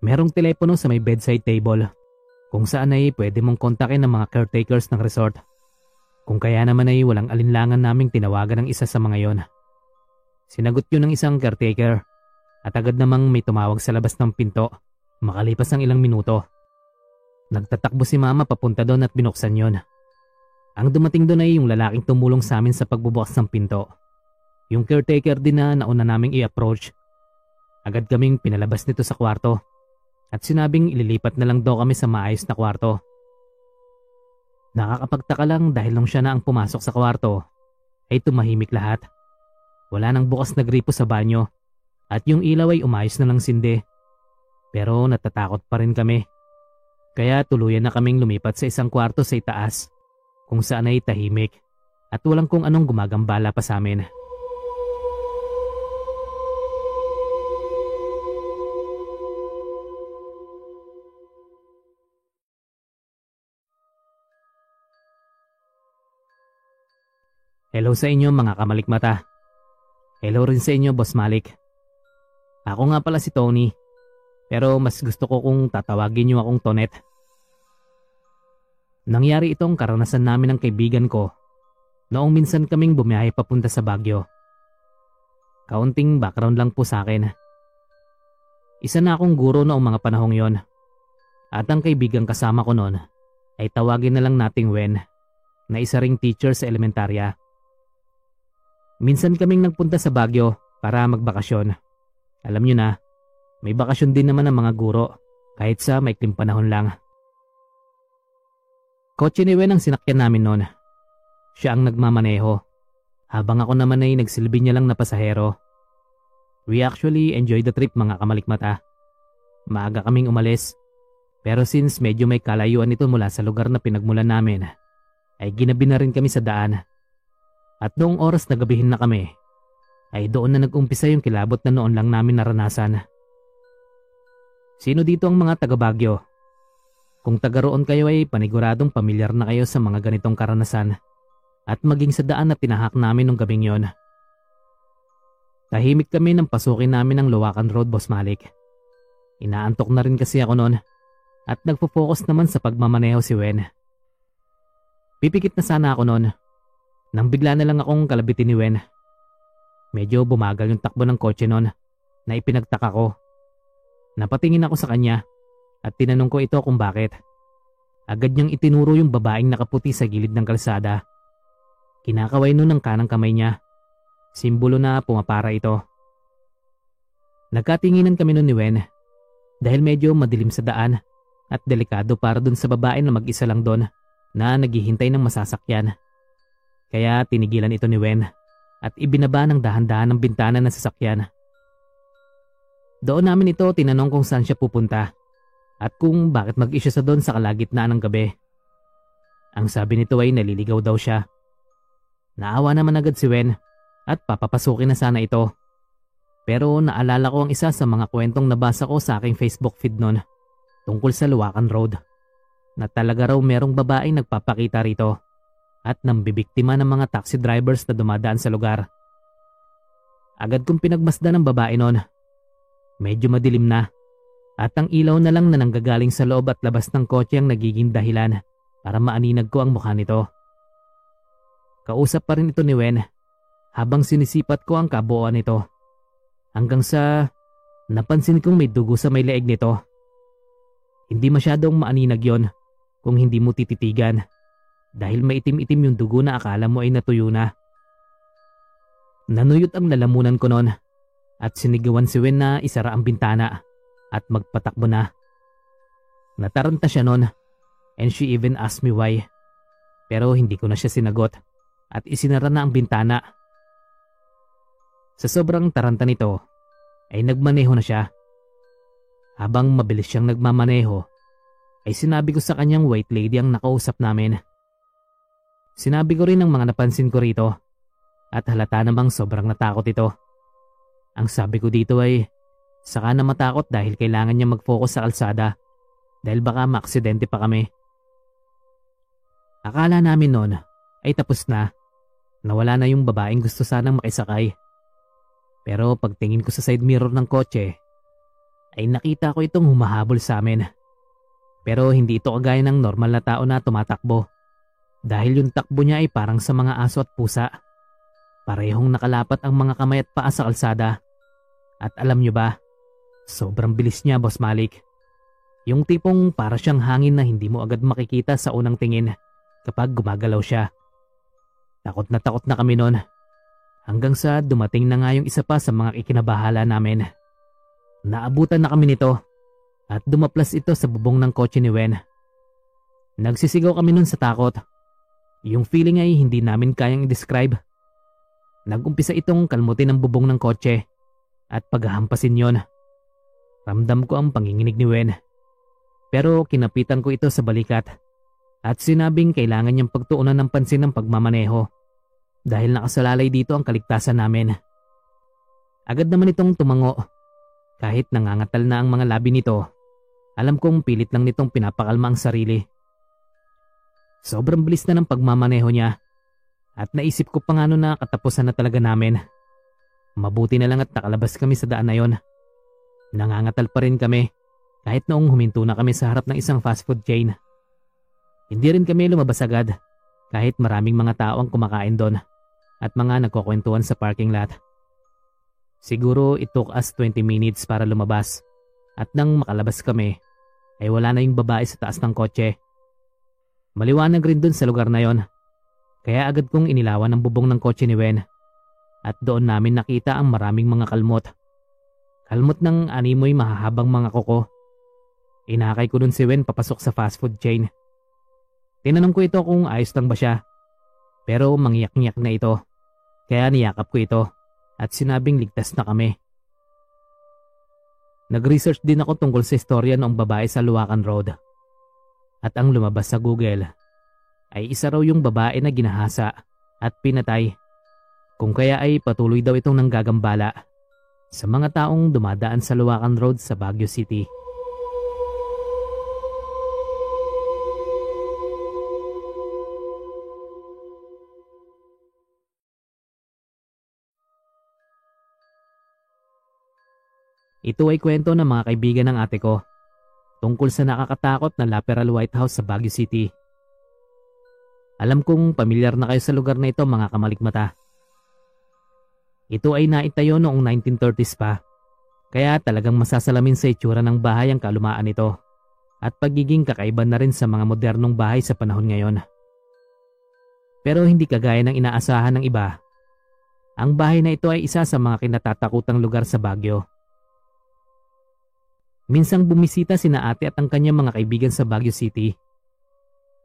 Merong telepono sa may bedside table kung saan ay pwede mong kontakin ng mga caretakers ng resort. Kung kaya naman ay walang alinlangan naming tinawagan ng isa sa mga yon. Sinagot yun ng isang caretaker at agad namang may tumawag sa labas ng pinto makalipas ang ilang minuto. Nagtatakbo si mama papunta doon at binuksan yon. Ang dumating doon ay yung lalaking tumulong sa amin sa pagbubukas ng pinto. Yung caretaker din na nauna naming i-approach. Agad kaming pinalabas nito sa kwarto at sinabing ililipat na lang daw kami sa maayos na kwarto. Nakakapagtaka lang dahil nung siya na ang pumasok sa kwarto, ay tumahimik lahat. Wala nang bukas na gripo sa banyo at yung ilaw ay umayos na ng sinde. Pero natatakot pa rin kami. Kaya tuluyan na kaming lumipat sa isang kwarto sa itaas kung saan ay tahimik at walang kung anong gumagambala pa sa amin. Hello sa inyo mga kamalikmata. Hello rin sa inyo Boss Malik. Ako nga pala si Tony. Pero mas gusto ko kung tatawagin niyo akong Tonet. Nangyari itong karanasan namin ng kaibigan ko noong minsan kaming bumiyahe papunta sa Baguio. Kaunting background lang po sa akin. Isa na akong guro noong mga panahong yon. At ang kaibigan kasama ko noon ay tawagin na lang nating Wen na isa ring teacher sa elementarya. Minsan kaming nagpunta sa Baguio para magbakasyon. Alam nyo na, may bakasyon din naman ang mga guro kahit sa maikling panahon lang. Kotse ni Wen ang sinakyan namin noon. Siya ang nagmamaneho habang ako naman ay nagsilbi niya lang na pasahero. We actually enjoyed the trip mga kamalikmata. Maaga kaming umalis pero since medyo may kalayuan ito mula sa lugar na pinagmulan namin ay ginabi na rin kami sa daan at noong oras na gabihin na kami, ay doon na nag-umpisa yung kilabot na noon lang namin naranasan. Sino dito ang mga taga Baguio? Kung taga roon kayo ay paniguradong pamilyar na kayo sa mga ganitong karanasan at maging sa daan na tinahak namin nung gabing yon. Tahimik kami nang pasukin namin ang Luwakan Road, Boss Malik. Inaantok na rin kasi ako noon at nagpo-focus naman sa pagmamaneho si Wen. Pipikit na sana ako noon nang bigla na lang akong kalabitin ni Wen. Medyo bumagal yung takbo ng kotse noon na ipinagtaka ko. Napatingin ako sa kanya at tinanong ko ito kung bakit. Agad niyang itinuro yung babaeng nakaputi sa gilid ng kalsada. Kinakaway nun ng kanang kamay niya. Simbolo na pumapara ito. Nagkatinginan kami nun ni Wen dahil medyo madilim sa daan at delikado para dun sa babae na mag-isa lang doon na naghihintay ng masasakyan. Kaya tinigilan ito ni Wen at ibinaba ng dahan-dahan ng bintana ng sasakyan. Doon namin ito tinanong kung saan siya pupunta at kung bakit mag-isya sa doon sa kalagitnaan ng gabi. Ang sabi nito ay naliligaw daw siya. Naawa naman agad si Wen at papapasukin na sana ito. Pero naalala ko ang isa sa mga kwentong nabasa ko sa aking Facebook feed noon tungkol sa Luwakan Road na talaga raw merong babaeng nagpapakita rito at nambibiktima ng mga taxi drivers na dumadaan sa lugar. Agad kong pinagmasdan ng babae noon. Medyo madilim na at ang ilaw na lang na nanggagaling sa loob at labas ng kotse ang nagiging dahilan para maaninag ko ang mukha nito. Kausap pa rin ito ni Wen habang sinisipat ko ang kabuuan nito. Hanggang sa napansin kong may dugo sa may leeg nito. Hindi masyadong maaninag yon kung hindi mo tititigan dahil maitim-itim yung dugo na akala mo ay natuyo na. Nanuyot ang lalamunan ko noon at sinigawan si Wen na isara ang bintana at magpatakbo na. Nataranta siya noon and she even asked me why. Pero hindi ko na siya sinagot at isinara na ang bintana. Sa sobrang taranta nito ay nagmaneho na siya. Habang mabilis siyang nagmamaneho ay sinabi ko sa kanyang white lady ang nakausap namin. Sinabi ko rin ang mga napansin ko rito at halata namang sobrang natakot ito. Ang sabi ko dito ay Saka na matakot dahil kailangan niya mag-focus sa kalsada dahil baka maaksidente pa kami. Akala namin noon ay tapos na. Nawala na yung babaeng gusto sanang makisakay. Pero pagtingin ko sa side mirror ng kotse, ay nakita ko itong humahabol sa amin. Pero hindi ito kagaya ng normal na tao na tumatakbo. Dahil yung takbo niya ay parang sa mga aso at pusa. Parehong nakalapat ang mga kamay at paa sa kalsada. At alam nyo ba, Sobrang bilis niya, Boss Malik. Yung tipong para siyang hangin na hindi mo agad makikita sa unang tingin kapag gumagalaw siya. Takot na takot na kami noon. Hanggang sa dumating na nga yung isa pa sa mga ikinabahala namin. Naabutan na kami nito at dumaplas ito sa bubong ng kotse ni Wen. Nagsisigaw kami noon sa takot. Yung feeling ay hindi namin kayang i-describe. Nagumpisa itong kalmutin ang bubong ng kotse at paghahampasin yon. Ramdam ko ang panginginig ni Wen. Pero kinapitan ko ito sa balikat at sinabing kailangan niyang pagtuunan ng pansin ng pagmamaneho dahil nakasalalay dito ang kaligtasan namin. Agad naman itong tumango. Kahit nangangatal na ang mga labi nito, alam kong pilit lang nitong pinapakalma ang sarili. Sobrang bilis na ng pagmamaneho niya at naisip ko pa nga na katapusan na talaga namin. Mabuti na lang at nakalabas kami sa daan na yon. Nangangatal pa rin kami kahit noong huminto na kami sa harap ng isang fast food chain. Hindi rin kami lumabas agad kahit maraming mga tao ang kumakain doon at mga nagkukwentuhan sa parking lot. Siguro it took us 20 minutes para lumabas at nang makalabas kami ay wala na yung babae sa taas ng kotse. Maliwanag rin dun sa lugar na yon kaya agad kong inilawan ang bubong ng kotse ni Wen at doon namin nakita ang maraming mga kalmot Kalmot ng animoy mahahabang mga koko. Inakay ko dun si Wen papasok sa fast food chain. Tinanong ko ito kung ayos lang ba siya. Pero mangyak-ngyak na ito. Kaya niyakap ko ito at sinabing ligtas na kami. Nag-research din ako tungkol sa istorya ng babae sa Luwakan Road. At ang lumabas sa Google ay isa raw yung babae na ginahasa at pinatay Kung kaya ay patuloy daw itong nanggagambala sa mga taong dumadaan sa Luwakan Road sa Baguio City. Ito ay kwento ng mga kaibigan ng ate ko tungkol sa nakakatakot na Laperal White House sa Baguio City. Alam kong pamilyar na kayo sa lugar na ito mga kamalikmata. Ito ay naitayo noong 1930s pa, kaya talagang masasalamin sa itsura ng bahay ang kalumaan nito at pagiging kakaiba na rin sa mga modernong bahay sa panahon ngayon. Pero hindi kagaya ng inaasahan ng iba. Ang bahay na ito ay isa sa mga kinatatakutang lugar sa Baguio Minsang bumisita sina ate at ang kanyang mga kaibigan sa Baguio City.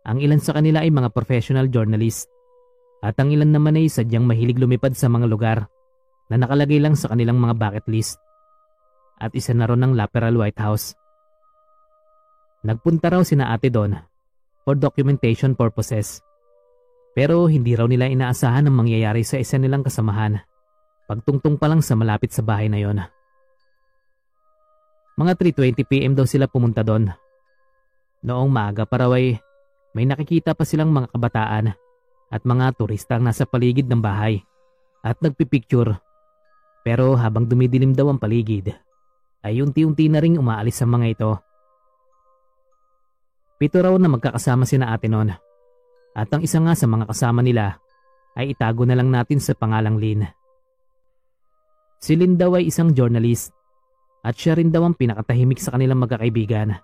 Ang ilan sa kanila ay mga professional journalist at ang ilan naman ay sadyang mahilig lumipad sa mga lugar na nakalagay lang sa kanilang mga bucket list at isa na ron ng Laperal White House. Nagpunta raw sina ate doon for documentation purposes pero hindi raw nila inaasahan ang mangyayari sa isa nilang kasamahan pagtungtong pa lang sa malapit sa bahay na yon. Mga 3.20pm daw sila pumunta doon. Noong maaga pa raw ay may nakikita pa silang mga kabataan at mga turistang nasa paligid ng bahay at nagpipicture. Pero habang dumidilim daw ang paligid, ay unti-unti na ring umaalis ang mga ito. Pito raw na magkakasama sina ate noon. At ang isa nga sa mga kasama nila ay itago na lang natin sa pangalang Lynn. Si Lynn daw ay isang journalist at siya rin daw ang pinakatahimik sa kanilang magkakaibigan.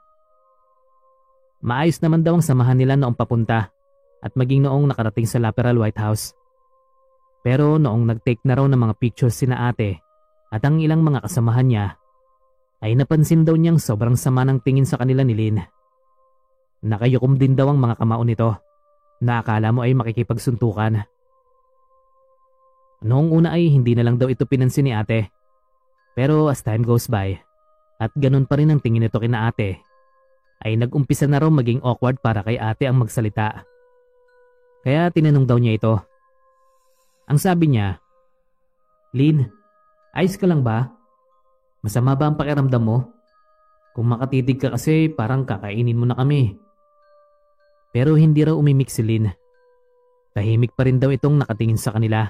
Maayos naman daw ang samahan nila noong papunta at maging noong nakarating sa Laperal White House. Pero noong nag-take na raw ng mga pictures sina ate at ang ilang mga kasamahan niya, ay napansin daw niyang sobrang sama ng tingin sa kanila ni Lynn. Nakayukom din daw ang mga kamao nito na akala mo ay makikipagsuntukan. Noong una ay hindi na lang daw ito pinansin ni ate pero as time goes by, at ganun pa rin ang tingin nito kina ate, ay nag-umpisa na raw maging awkward para kay ate ang magsalita. Kaya tinanong daw niya ito. Ang sabi niya, Lin, ayos ka lang ba? Masama ba ang pakiramdam mo? Kung makatitig ka kasi parang kakainin mo na kami. Pero hindi raw umimik si Lin. Tahimik pa rin daw itong nakatingin sa kanila.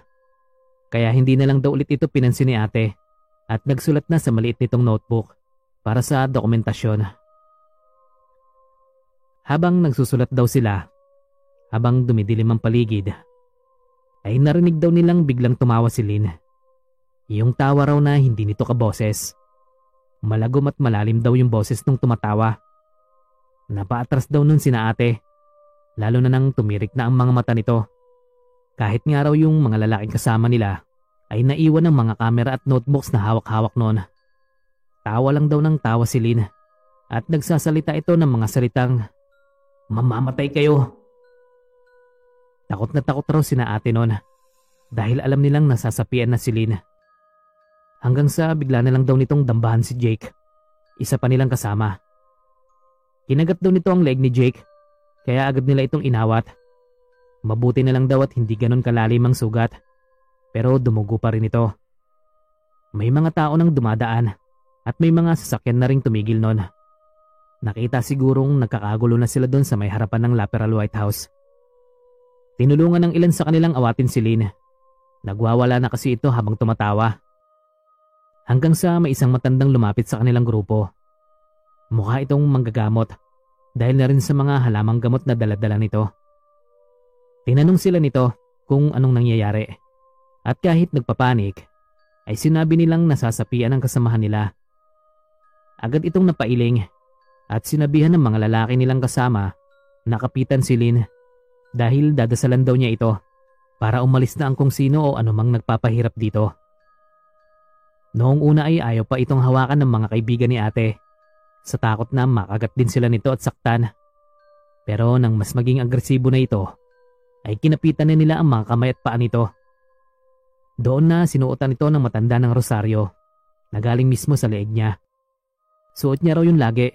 Kaya hindi na lang daw ulit ito pinansin ni ate at nagsulat na sa maliit nitong notebook para sa dokumentasyon. Habang nagsusulat daw sila, habang dumidilim ang paligid, ay narinig daw nilang biglang tumawa si Lynn. Yung tawa raw na hindi nito kaboses. Malagom at malalim daw yung boses nung tumatawa. Napaatras daw nun sina ate, lalo na nang tumirik na ang mga mata nito. Kahit nga raw yung mga lalaking kasama nila ay naiwan ng mga kamera at notebooks na hawak-hawak noon. Tawa lang daw ng tawa si Lynn at nagsasalita ito ng mga salitang Mamamatay kayo. Takot na takot raw sina ate noon dahil alam nilang nasasapian na si Lynn. Hanggang sa bigla na lang daw nitong dambahan si Jake, isa pa nilang kasama. Kinagat daw nito ang leg ni Jake kaya agad nila itong inawat. Mabuti na lang daw at hindi ganon kalalim ang sugat pero dumugo pa rin ito. May mga tao nang dumadaan at may mga sasakyan na ring tumigil noon. Nakita sigurong nagkakagulo na sila doon sa may harapan ng Laperal White House. Tinulungan ng ilan sa kanilang awatin si Lynn. Nagwawala na kasi ito habang tumatawa. Hanggang sa may isang matandang lumapit sa kanilang grupo. Mukha itong manggagamot dahil na rin sa mga halamang gamot na daladala nito. Tinanong sila nito kung anong nangyayari. At kahit nagpapanik, ay sinabi nilang nasasapian ang kasamahan nila. Agad itong napailing at sinabihan ng mga lalaki nilang kasama na kapitan si Lynn dahil dadasalan daw niya ito para umalis na ang kung sino o anumang nagpapahirap dito. Noong una ay ayaw pa itong hawakan ng mga kaibigan ni ate sa takot na makagat din sila nito at saktan. Pero nang mas maging agresibo na ito, ay kinapitan na nila ang mga kamay at paa nito doon na sinuotan ito ng matanda ng rosaryo na galing mismo sa leeg niya. Suot niya raw yun lagi.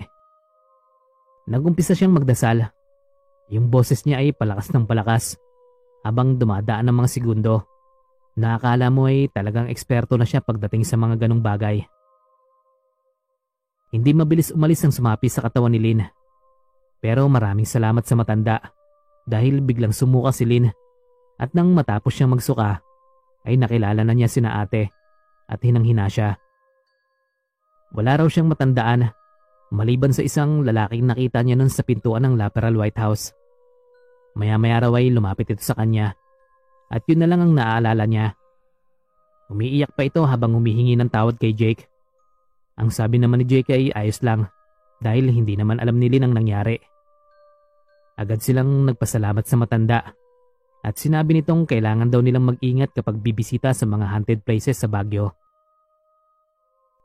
Nagumpisa siyang magdasal. Yung boses niya ay palakas ng palakas habang dumadaan ng mga segundo Nakakala mo ay talagang eksperto na siya pagdating sa mga ganong bagay. Hindi mabilis umalis ang sumapi sa katawan ni Lin. Pero maraming salamat sa matanda dahil biglang sumuka si Lin at nang matapos siyang magsuka ay nakilala na niya sina ate at hinanghina siya. Wala raw siyang matandaan maliban sa isang lalaking nakita niya nun sa pintuan ng Laperal White House. Maya-maya raw ay lumapit ito sa kanya at yun na lang ang naaalala niya. Umiiyak pa ito habang humihingi ng tawad kay Jake. Ang sabi naman ni Jake ay ayos lang dahil hindi naman alam ni Lynn ang nangyari. Agad silang nagpasalamat sa matanda at sinabi nitong kailangan daw nilang mag-ingat kapag bibisita sa mga haunted places sa Baguio.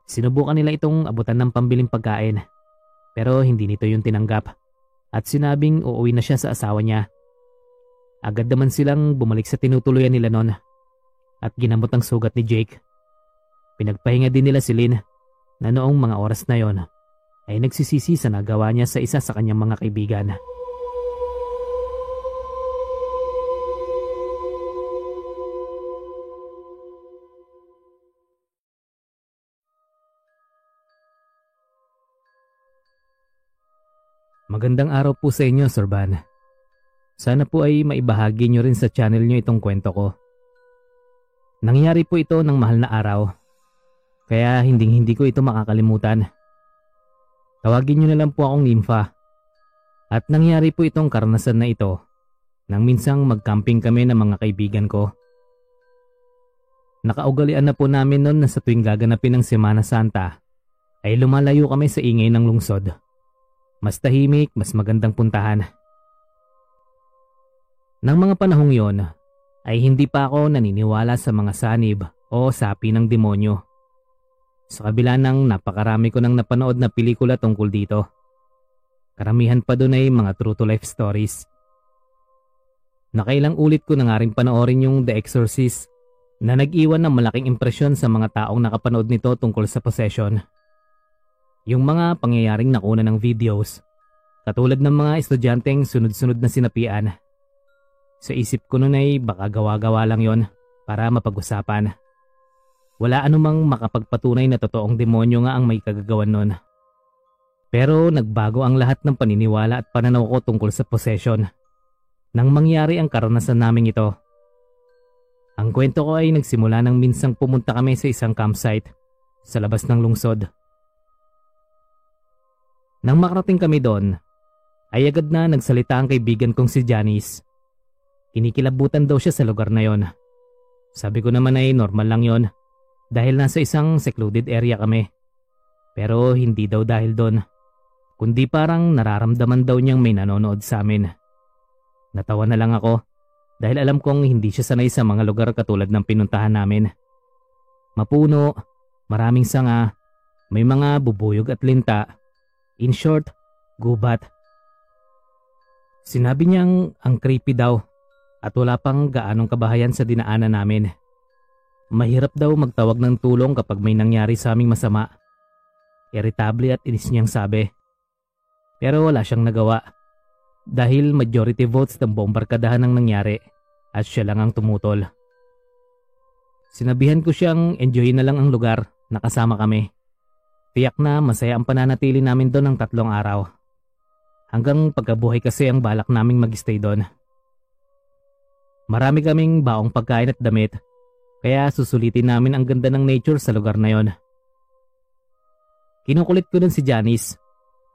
Sinubukan nila itong abutan ng pambiling pagkain pero hindi nito yung tinanggap at sinabing uuwi na siya sa asawa niya. Agad naman silang bumalik sa tinutuluyan nila noon at ginamot ang sugat ni Jake. Pinagpahinga din nila si Lynn na noong mga oras na yon ay nagsisisi sa nagawa niya sa isa sa kanyang mga kaibigan. Magandang araw po sa inyo, Sir Van. Sana po ay maibahagi nyo rin sa channel nyo itong kwento ko. Nangyari po ito ng mahal na araw, kaya hinding hindi ko ito makakalimutan. Tawagin nyo na lang po akong Nympha. At nangyari po itong karanasan na ito nang minsang mag-camping kami ng mga kaibigan ko. Nakaugalian na po namin noon na sa tuwing gaganapin ng Semana Santa ay lumalayo kami sa ingay ng lungsod. Mas tahimik, mas magandang puntahan. Nang mga panahong yon, ay hindi pa ako naniniwala sa mga sanib o sapi ng demonyo. Sa kabila ng napakarami ko nang napanood na pelikula tungkol dito. Karamihan pa doon ay mga true to life stories. Nakailang ulit ko na nga rin panoorin yung The Exorcist na nag-iwan ng malaking impresyon sa mga taong nakapanood nito tungkol sa possession. Yung mga pangyayaring nakuna ng videos, katulad ng mga estudyanteng sunod-sunod na sinapian. Sa isip ko nun ay baka gawa-gawa lang yon para mapag-usapan. Wala anumang makapagpatunay na totoong demonyo nga ang may kagagawan nun. Pero nagbago ang lahat ng paniniwala at pananaw ko tungkol sa possession. Nang mangyari ang karanasan naming ito. Ang kwento ko ay nagsimula nang minsang pumunta kami sa isang campsite sa labas ng lungsod. Nang makarating kami doon, ay agad na nagsalita ang kaibigan kong si Janice. Kinikilabutan daw siya sa lugar na yon. Sabi ko naman ay normal lang yon dahil nasa isang secluded area kami. Pero hindi daw dahil doon, kundi parang nararamdaman daw niyang may nanonood sa amin. Natawa na lang ako dahil alam kong hindi siya sanay sa mga lugar katulad ng pinuntahan namin. Mapuno, maraming sanga, may mga bubuyog at linta In short, gubat. Sinabi niyang ang creepy daw at wala pang gaanong kabahayan sa dinaanan namin. Mahirap daw magtawag ng tulong kapag may nangyari sa aming masama. Irritable at inis niyang sabi. Pero wala siyang nagawa dahil majority votes ng buong barkadahan ang nangyari at siya lang ang tumutol. Sinabihan ko siyang enjoyin na lang ang lugar na kasama kami. Tiyak na masaya ang pananatili namin doon ng tatlong araw. Hanggang pagkabuhay kasi ang balak naming magstay doon. Marami kaming baong pagkain at damit, kaya susulitin namin ang ganda ng nature sa lugar na yon. Kinukulit ko din si Janice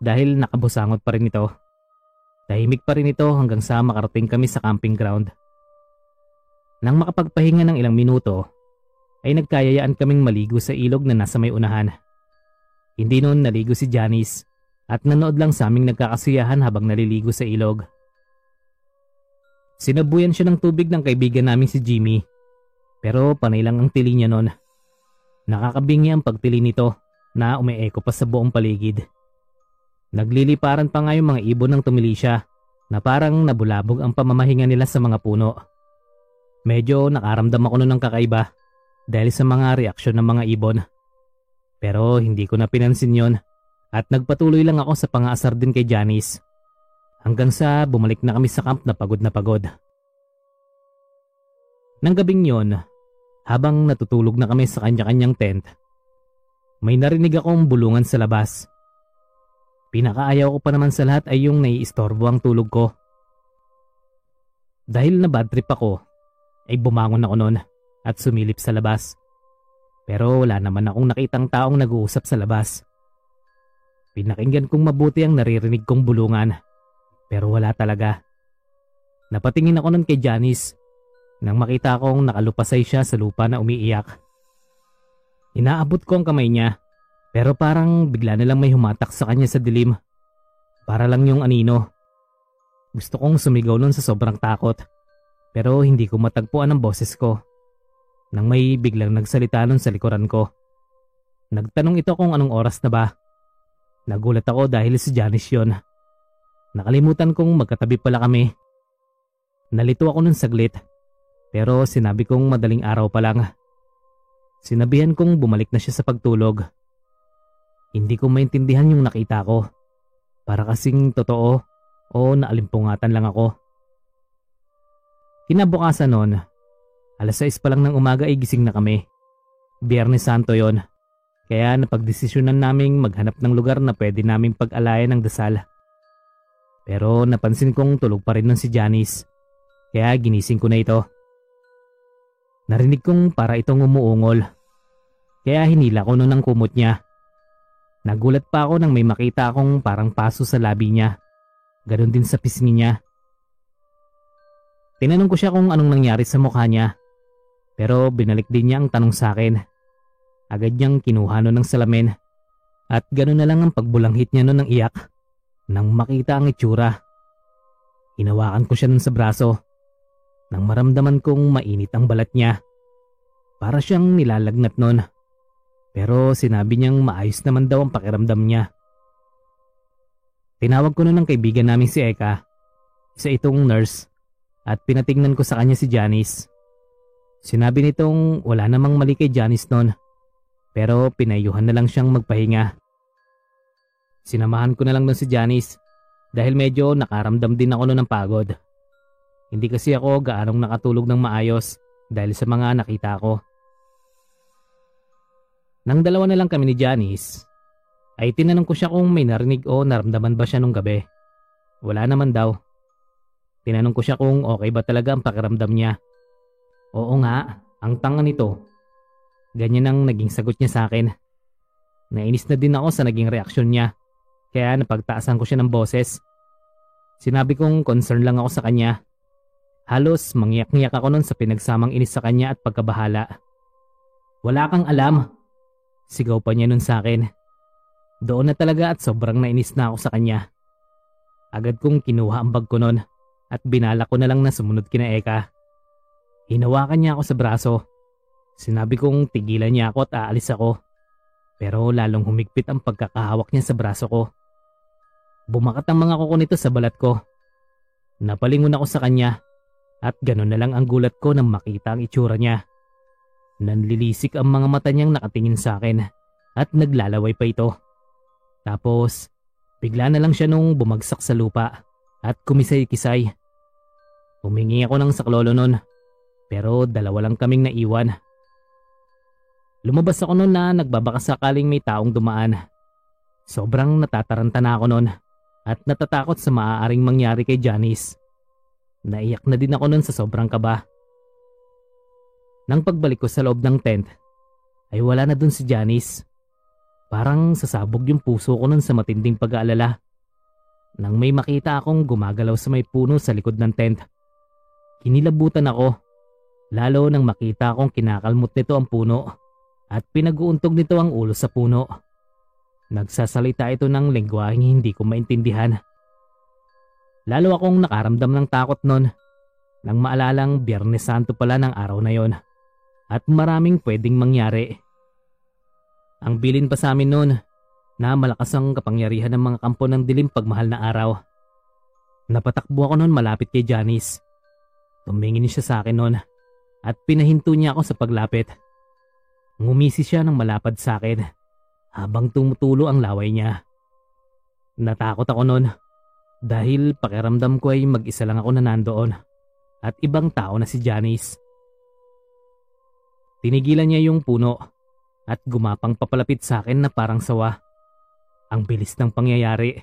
dahil nakabusangot pa rin ito. Tahimik pa rin ito hanggang sa makarating kami sa camping ground. Nang makapagpahinga ng ilang minuto, ay nagkayayaan kaming maligo sa ilog na nasa may unahan. Hindi noon naligo si Janice at nanood lang sa aming nagkakasiyahan habang naliligo sa ilog. Sinabuyan siya ng tubig ng kaibigan namin si Jimmy pero panay lang ang tili niya noon. Nakakabingi ang pagtili nito na umeeko pa sa buong paligid. Nagliliparan pa nga yung mga ibon ng tumili siya na parang nabulabog ang pamamahinga nila sa mga puno. Medyo nakaramdam ako noon ng kakaiba dahil sa mga reaksyon ng mga ibon. Pero hindi ko na pinansin yon at nagpatuloy lang ako sa pangaasar din kay Janice. Hanggang sa bumalik na kami sa camp na pagod na pagod. Nang gabing yon Habang natutulog na kami sa kanya-kanyang tent, may narinig akong bulungan sa labas. Pinakaayaw ko pa naman sa lahat ay yung naiistorbo ang tulog ko. Dahil na bad trip ako, ay bumangon ako noon at sumilip sa labas. Pero wala naman akong nakitang taong nag-uusap sa labas. Pinakinggan kong mabuti ang naririnig kong bulungan. Pero wala talaga. Napatingin ako nun kay Janice nang makita kong nakalupasay siya sa lupa na umiiyak. Inaabot ko ang kamay niya pero parang bigla na lang may humatak sa kanya sa dilim. Para lang yung anino. Gusto kong sumigaw nun sa sobrang takot pero hindi ko matagpuan ang boses ko. Nang may biglang nagsalita nun sa likuran ko. Nagtanong ito kung anong oras na ba. Nagulat ako dahil si Janice yun. Nakalimutan kong magkatabi pala kami. Nalito ako nun saglit pero sinabi kong madaling araw pa lang. Sinabihan kong bumalik na siya sa pagtulog. Hindi ko maintindihan yung nakita ko. Para kasing totoo o naalimpungatan lang ako. Kinabukasan noon, alas 6 pa lang ng umaga ay gising na kami. Biyernes Santo yon. Kaya napagdesisyonan naming maghanap ng lugar na pwede naming pag-alayan ng dasal. Pero napansin kong tulog pa rin nun si Janice. Kaya ginising ko na ito. Narinig kong para itong umuungol. Kaya hinila ko nun ang kumot niya. Nagulat pa ako nang may makita akong parang paso sa labi niya. Ganon din sa pisngi niya. Tinanong ko siya kung anong nangyari sa mukha niya. Pero binalik din niya ang tanong sa akin. Agad niyang kinuha nun ng salamin. At gano'n na lang ang pagbulanghit niya nun ng iyak nang makita ang itsura. Hinawakan ko siya nun sa braso nang maramdaman kong mainit ang balat niya. Para siyang nilalagnat nun. Pero sinabi niyang maayos naman daw ang pakiramdam niya. Tinawag ko nun ng kaibigan namin si Eka, isa itong nurse, at pinatingnan ko sa kanya si Janice. Sinabi nitong wala namang mali kay Janice noon, pero pinayuhan na lang siyang magpahinga. Sinamahan ko na lang nun si Janice dahil medyo nakaramdam din ako noon ng pagod. Hindi kasi ako gaanong nakatulog ng maayos dahil sa mga nakita ko. Nang dalawa na lang kami ni Janice, ay tinanong ko siya kung may narinig o naramdaman ba siya nung gabi. Wala naman daw. Tinanong ko siya kung okay ba talaga ang pakiramdam niya. Oo nga, ang tanga nito. Ganyan ang naging sagot niya sa akin. Nainis na din ako sa naging reaksyon niya. Kaya napagtaasan ko siya ng boses. Sinabi kong concern lang ako sa kanya. Halos mangyak-ngyak ako nun sa pinagsamang inis sa kanya at pagkabahala. Wala kang alam. Sigaw pa niya nun sa akin. Doon na talaga at sobrang nainis na ako sa kanya. Agad kong kinuha ang bag ko nun at binala ko na lang na sumunod kina Eka. Hinawakan niya ako sa braso. Sinabi kong tigilan niya ako at aalis ako. Pero lalong humigpit ang pagkakahawak niya sa braso ko. Bumakat ang mga kuko nito sa balat ko. Napalingon ako sa kanya at gano'n na lang ang gulat ko nang makita ang itsura niya. Nanlilisik ang mga mata niyang nakatingin sa akin at naglalaway pa ito. Tapos, bigla na lang siya nung bumagsak sa lupa at kumisay-kisay. Humingi ako ng saklolo nun, pero dalawa lang kaming naiwan. Lumabas ako noon na nagbabaka sakaling may taong dumaan. Sobrang natataranta na ako noon at natatakot sa maaaring mangyari kay Janice. Naiyak na din ako noon sa sobrang kaba. Nang pagbalik ko sa loob ng tent, ay wala na dun si Janice. Parang sasabog yung puso ko nun sa matinding pag-aalala. Nang may makita akong gumagalaw sa may puno sa likod ng tent. Kinilabutan ako, lalo nang makita akong kinakalmot nito ang puno at pinag-uuntog nito ang ulo sa puno. Nagsasalita ito ng lengguaheng hindi ko maintindihan. Lalo akong nakaramdam ng takot nun nang maalalang Biyernes Santo pala ng araw na yon at maraming pwedeng mangyari. Ang bilin pa sa amin noon na malakas ang kapangyarihan ng mga kampo ng dilim pagmahal na araw. Napatakbo ako noon malapit kay Janice. Tumingin siya sa akin noon at pinahinto niya ako sa paglapit. Ngumisi siya ng malapad sa akin habang tumutulo ang laway niya. Natakot ako noon dahil pakiramdam ko ay mag-isa lang ako na nandoon at ibang tao na si Janice. Tinigilan niya yung puno at gumapang papalapit sa akin na parang sawa. Ang bilis ng pangyayari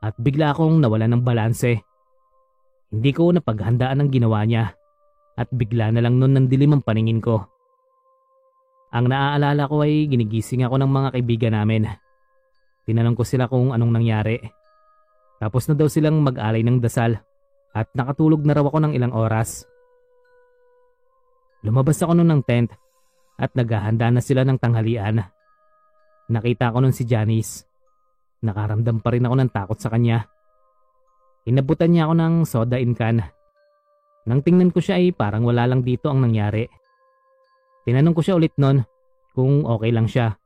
at bigla akong nawala ng balanse. Hindi ko napaghandaan ang ginawa niya at bigla na lang nun nandilim ang paningin ko. Ang naaalala ko ay ginigising ako ng mga kaibigan namin. Tinanong ko sila kung anong nangyari. Tapos na daw silang mag-alay ng dasal at nakatulog na raw ako ng ilang oras. Lumabas ako noon ng tent at naghahanda na sila ng tanghalian. Nakita ko nun si Janice. Nakaramdam pa rin ako ng takot sa kanya. Inabutan niya ako ng soda in can. Nang tingnan ko siya ay parang wala lang dito ang nangyari. Tinanong ko siya ulit nun kung okay lang siya.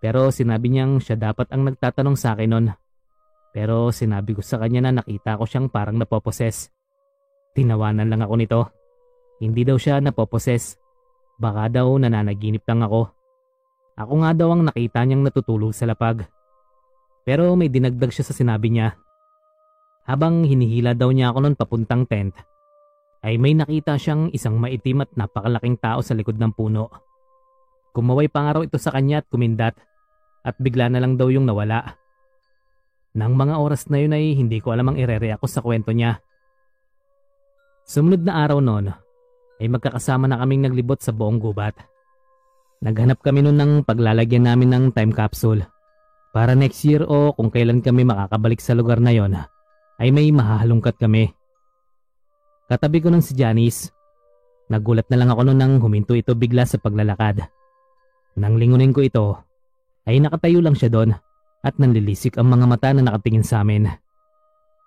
Pero sinabi niyang siya dapat ang nagtatanong sa akin nun. Pero sinabi ko sa kanya na nakita ko siyang parang napoposes. Tinawanan lang ako nito. Hindi daw siya napoposes. Baka daw nananaginip lang ako. Ako nga daw ang nakita niyang natutulog sa lapag. Pero may dinagdag siya sa sinabi niya. Habang hinihila daw niya ako noon papuntang tent, ay may nakita siyang isang maitim at napakalaking tao sa likod ng puno. Kumaway pa nga raw ito sa kanya at kumindat at bigla na lang daw yung nawala. Nang mga oras na yun ay hindi ko alam ang irere ako sa kwento niya. Sumunod na araw noon ay magkakasama na kaming naglibot sa buong gubat. Naghanap kami noon ng paglalagyan namin ng time capsule para next year o kung kailan kami makakabalik sa lugar na yon ay may mahahalungkat kami. Katabi ko nun si Janice. Nagulat na lang ako noon nang huminto ito bigla sa paglalakad. Nang lingunin ko ito, ay nakatayo lang siya doon at nanlilisik ang mga mata na nakatingin sa amin.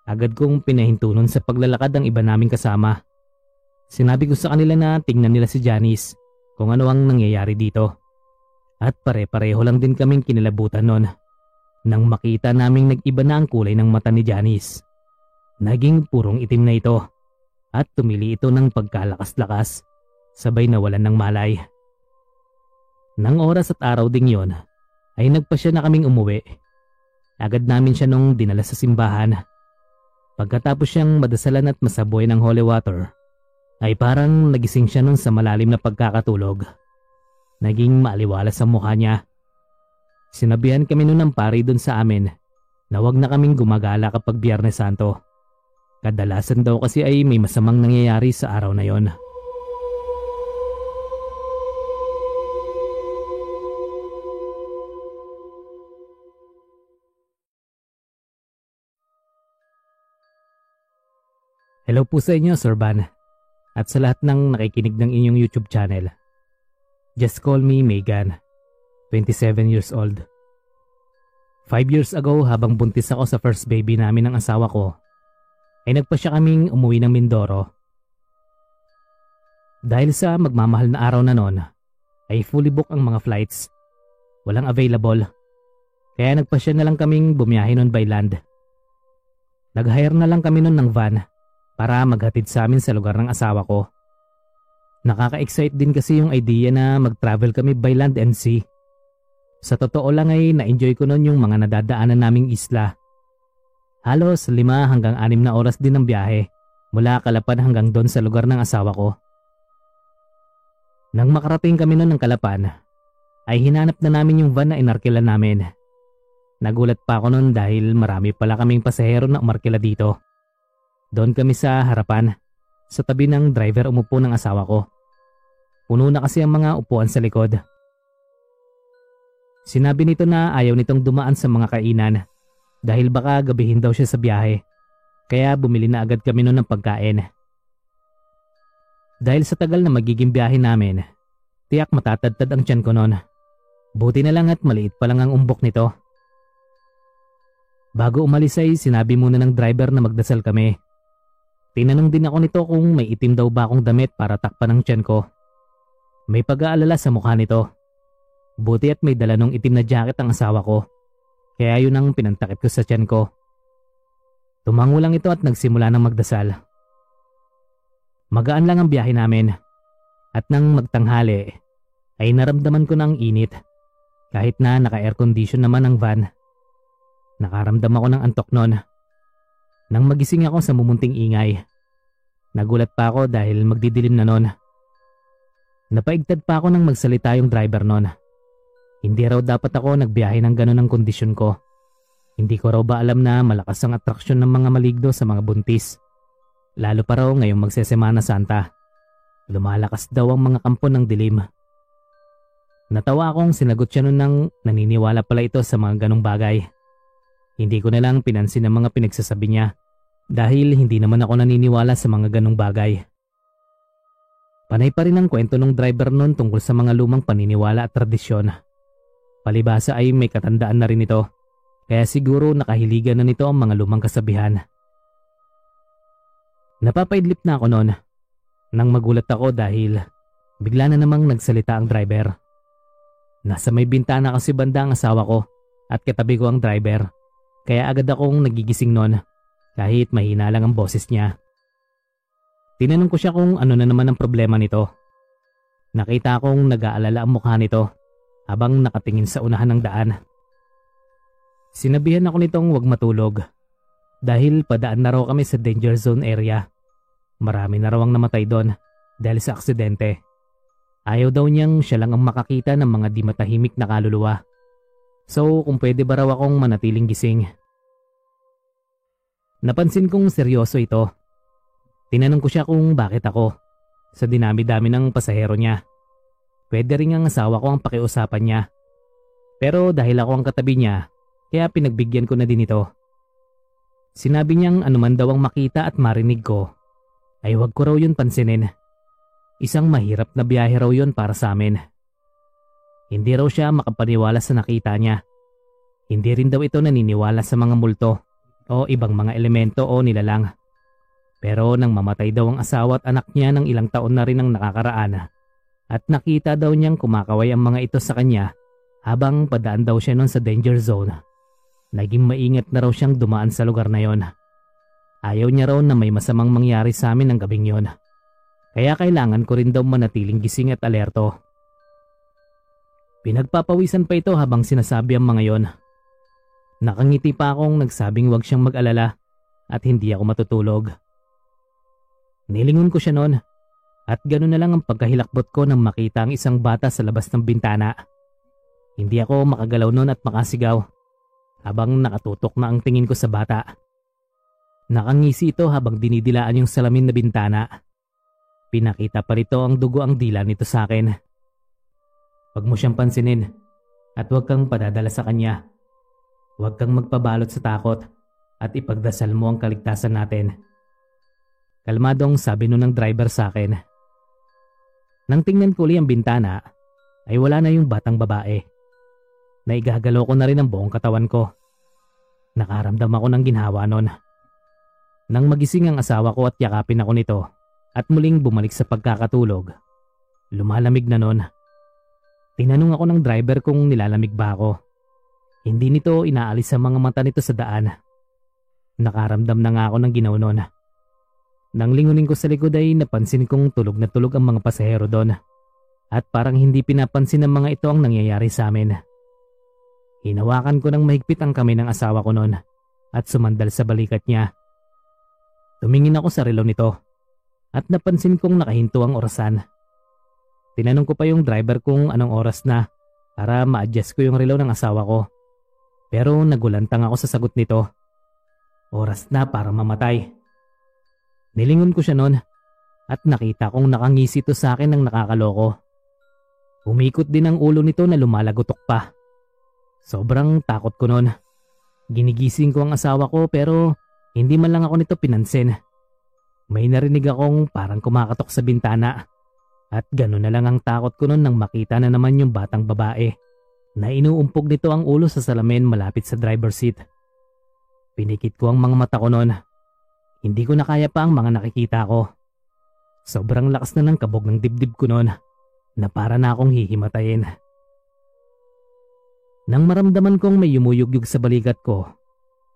Agad kong pinahinto nun sa paglalakad ang iba naming kasama. Sinabi ko sa kanila na tingnan nila si Janice kung ano ang nangyayari dito. At pare-pareho lang din kaming kinilabutan nun. Nang makita naming nag-iba na ang kulay ng mata ni Janice. Naging purong itim na ito at tumili ito ng pagkalakas-lakas sabay nawalan ng malay. Nang oras at araw ding yon ay nagpa siya na kaming umuwi Agad namin siya nung dinala sa simbahan. Pagkatapos siyang madasalan at masaboy ng holy water, ay parang nagising siya nun sa malalim na pagkakatulog. Naging maaliwalas ang mukha niya. Sinabihan kami nun ng pari dun sa amin na wag na kaming gumagala kapag Biyernes Santo. Kadalasan daw kasi ay may masamang nangyayari sa araw na yon. Hello po sa inyo, Sir Van. At sa lahat ng nakikinig ng inyong YouTube channel. Just call me Megan, 27 years old. Five years ago habang buntis ako sa first baby namin ng asawa ko, ay nagpa siya kaming umuwi ng Mindoro. Dahil sa magmamahal na araw na noon, ay fully book ang mga flights. Walang available. Kaya nagpa siya na lang kaming bumiyahe noon by land. Nag-hire na lang kami noon ng van para maghatid sa amin sa lugar ng asawa ko. Nakaka-excite din kasi yung idea na mag-travel kami by land and sea. Sa totoo lang ay na-enjoy ko noon yung mga nadadaanan naming isla. Halos lima hanggang anim na oras din ng biyahe mula Kalapan hanggang doon sa lugar ng asawa ko. Nang makarating kami noon ng Kalapan, ay hinanap na namin yung van na inarkila namin. Nagulat pa ako noon dahil marami pala kaming pasahero na umarkila dito. Doon kami sa harapan. Sa tabi ng driver umupo ng asawa ko. Puno na kasi ang mga upuan sa likod. Sinabi nito na ayaw nitong dumaan sa mga kainan dahil baka gabihin daw siya sa biyahe. Kaya bumili na agad kami noon ng pagkain. Dahil sa tagal na magiging biyahe namin, tiyak matatadtad ang tiyan ko noon. Buti na lang at maliit pa lang ang umbok nito. Bago umalis ay sinabi muna ng driver na magdasal kami Tinanong din ako nito kung may itim daw ba akong damit para takpan ng tiyan ko. May pag-aalala sa mukha nito. Buti at may dala nung itim na jacket ang asawa ko. Kaya yun ang pinantakip ko sa tiyan ko. Tumango lang ito at nagsimula ng magdasal. Magaan lang ang biyahe namin. At nang magtanghali, ay naramdaman ko ng init. Kahit na naka-air condition naman ang van. Nakaramdam ako ng antok noon. Nang magising ako sa mumunting ingay, nagulat pa ako dahil magdidilim na noon. Napaigtad pa ako nang magsalita yung driver nun. Hindi raw dapat ako nagbiyahe ng ganun ang kondisyon ko. Hindi ko raw ba alam na malakas ang atraksyon ng mga maligdo sa mga buntis. Lalo pa raw ngayong magsesemana Santa. Lumalakas daw ang mga kampo ng dilim. Natawa akong sinagot siya nun nang naniniwala pala ito sa mga ganong bagay. Hindi ko na lang pinansin ang mga pinagsasabi niya dahil hindi naman ako naniniwala sa mga ganong bagay. Panay pa rin ang kwento ng driver nun tungkol sa mga lumang paniniwala at tradisyon. Palibasa ay may katandaan na rin ito, kaya siguro nakahiligan na nito ang mga lumang kasabihan. Napapaidlip na ako noon nang magulat ako dahil bigla na namang nagsalita ang driver. Nasa may bintana kasi banda ang asawa ko at katabi ko ang driver kaya agad akong nagigising noon kahit mahina lang ang boses niya. Tinanong ko siya kung ano na naman ang problema nito. Nakita kong nag-aalala ang mukha nito habang nakatingin sa unahan ng daan. Sinabihan ako nitong huwag matulog dahil padaan na raw kami sa danger zone area. Marami na raw ang namatay doon dahil sa aksidente. Ayaw daw niyang siya lang ang makakita ng mga di matahimik na kaluluwa. So kung pwede ba raw akong manatiling gising. Napansin kong seryoso ito Tinanong ko siya kung bakit ako. Sa dinami-dami ng pasahero niya. Pwede rin ang asawa ko ang pakiusapan niya. Pero dahil ako ang katabi niya, kaya pinagbigyan ko na din ito. Sinabi niyang anuman daw ang makita at marinig ko, ay huwag ko raw yun pansinin. Isang mahirap na biyahe raw yun para sa amin. Hindi raw siya makapaniwala sa nakita niya. Hindi rin daw ito naniniwala sa mga multo o ibang mga elemento o nilalang. Pero nang mamatay daw ang asawa at anak niya ng ilang taon na rin ang nakakaraan at nakita daw niyang kumakaway ang mga ito sa kanya habang padaan daw siya noon sa danger zone. Naging maingat na raw siyang dumaan sa lugar na yon. Ayaw niya raw na may masamang mangyari sa amin ng gabing yon. Kaya kailangan ko rin daw manatiling gising at alerto. Pinagpapawisan pa ito habang sinasabi ang mga yon. Nakangiti pa akong nagsabing wag siyang mag-alala at hindi ako matutulog. Nilingon ko siya noon at ganoon na lang ang pagkahilakbot ko nang makita ang isang bata sa labas ng bintana. Hindi ako makagalaw noon at makasigaw habang nakatutok na ang tingin ko sa bata. Nakangisi ito habang dinidilaan yung salamin na bintana. Pinakita pa rito ang dugo ang dila nito sa akin. Huwag mo siyang pansinin at huwag kang padadala sa kanya. Huwag kang magpabalot sa takot at ipagdasal mo ang kaligtasan natin. Kalmadong sabi nun ng driver sa akin. Nang tingnan ko uli ang bintana, ay wala na yung batang babae. Naigagalo ko na rin ang buong katawan ko. Nakaramdam ako ng ginhawa nun. Nang magising ang asawa ko at yakapin ako nito at muling bumalik sa pagkakatulog, lumalamig na nun. Tinanong ako ng driver kung nilalamig ba ako. Hindi nito inaalis sa mga mata nito sa daan. Nakaramdam na nga ako ng ginaw nun. Nang lingunin ko sa likod ay napansin kong tulog na tulog ang mga pasahero doon. At parang hindi pinapansin ng mga ito ang nangyayari sa amin. Hinawakan ko ng mahigpit ang kami ng asawa ko noon at sumandal sa balikat niya. Tumingin ako sa relo nito at napansin kong nakahinto ang orasan. Tinanong ko pa yung driver kung anong oras na para ma-adjust ko yung relo ng asawa ko. Pero nagulantang ako sa sagot nito. Oras na para mamatay. Nilingon ko siya noon at nakita kong nakangisi to sa akin ng nakakaloko. Umikot din ang ulo nito na lumalagotok pa. Sobrang takot ko noon. Ginigising ko ang asawa ko pero hindi man lang ako nito pinansin. May narinig akong parang kumakatok sa bintana at gano'n na lang ang takot ko noon nang makita na naman yung batang babae na inuumpog nito ang ulo sa salamin malapit sa driver seat. Pinikit ko ang mga mata ko noon hindi ko na kaya pa ang mga nakikita ko. Sobrang lakas na ng kabog ng dibdib ko noon na para na akong hihimatayin. Nang maramdaman kong may yumuyugyug sa balikat ko,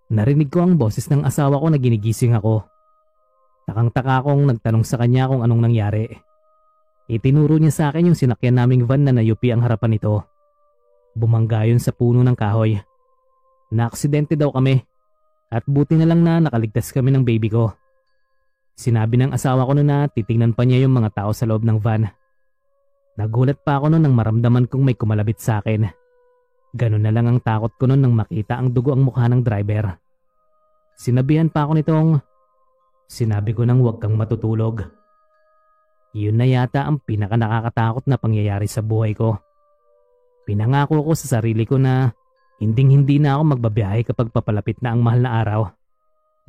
narinig ko ang boses ng asawa ko na ginigising ako. Takang-taka akong nagtanong sa kanya kung anong nangyari. Itinuro niya sa akin yung sinakyan naming van na nayupi ang harapan nito. Bumangga yun sa puno ng kahoy. Naaksidente daw kami at buti na lang na nakaligtas kami ng baby ko. Sinabi ng asawa ko na titingnan pa niya yung mga tao sa loob ng van. Nagulat pa ako noon nang maramdaman kong may kumalabit sa akin. Ganun na lang ang takot ko noon nang makita ang dugo ang mukha ng driver. Sinabihan pa ako nitong, sinabi ko nang huwag kang matutulog. Yun na yata ang pinaka nakakatakot na pangyayari sa buhay ko. Pinangako ko sa sarili ko na hinding hindi na ako magbabiyahe kapag papalapit na ang mahal na araw.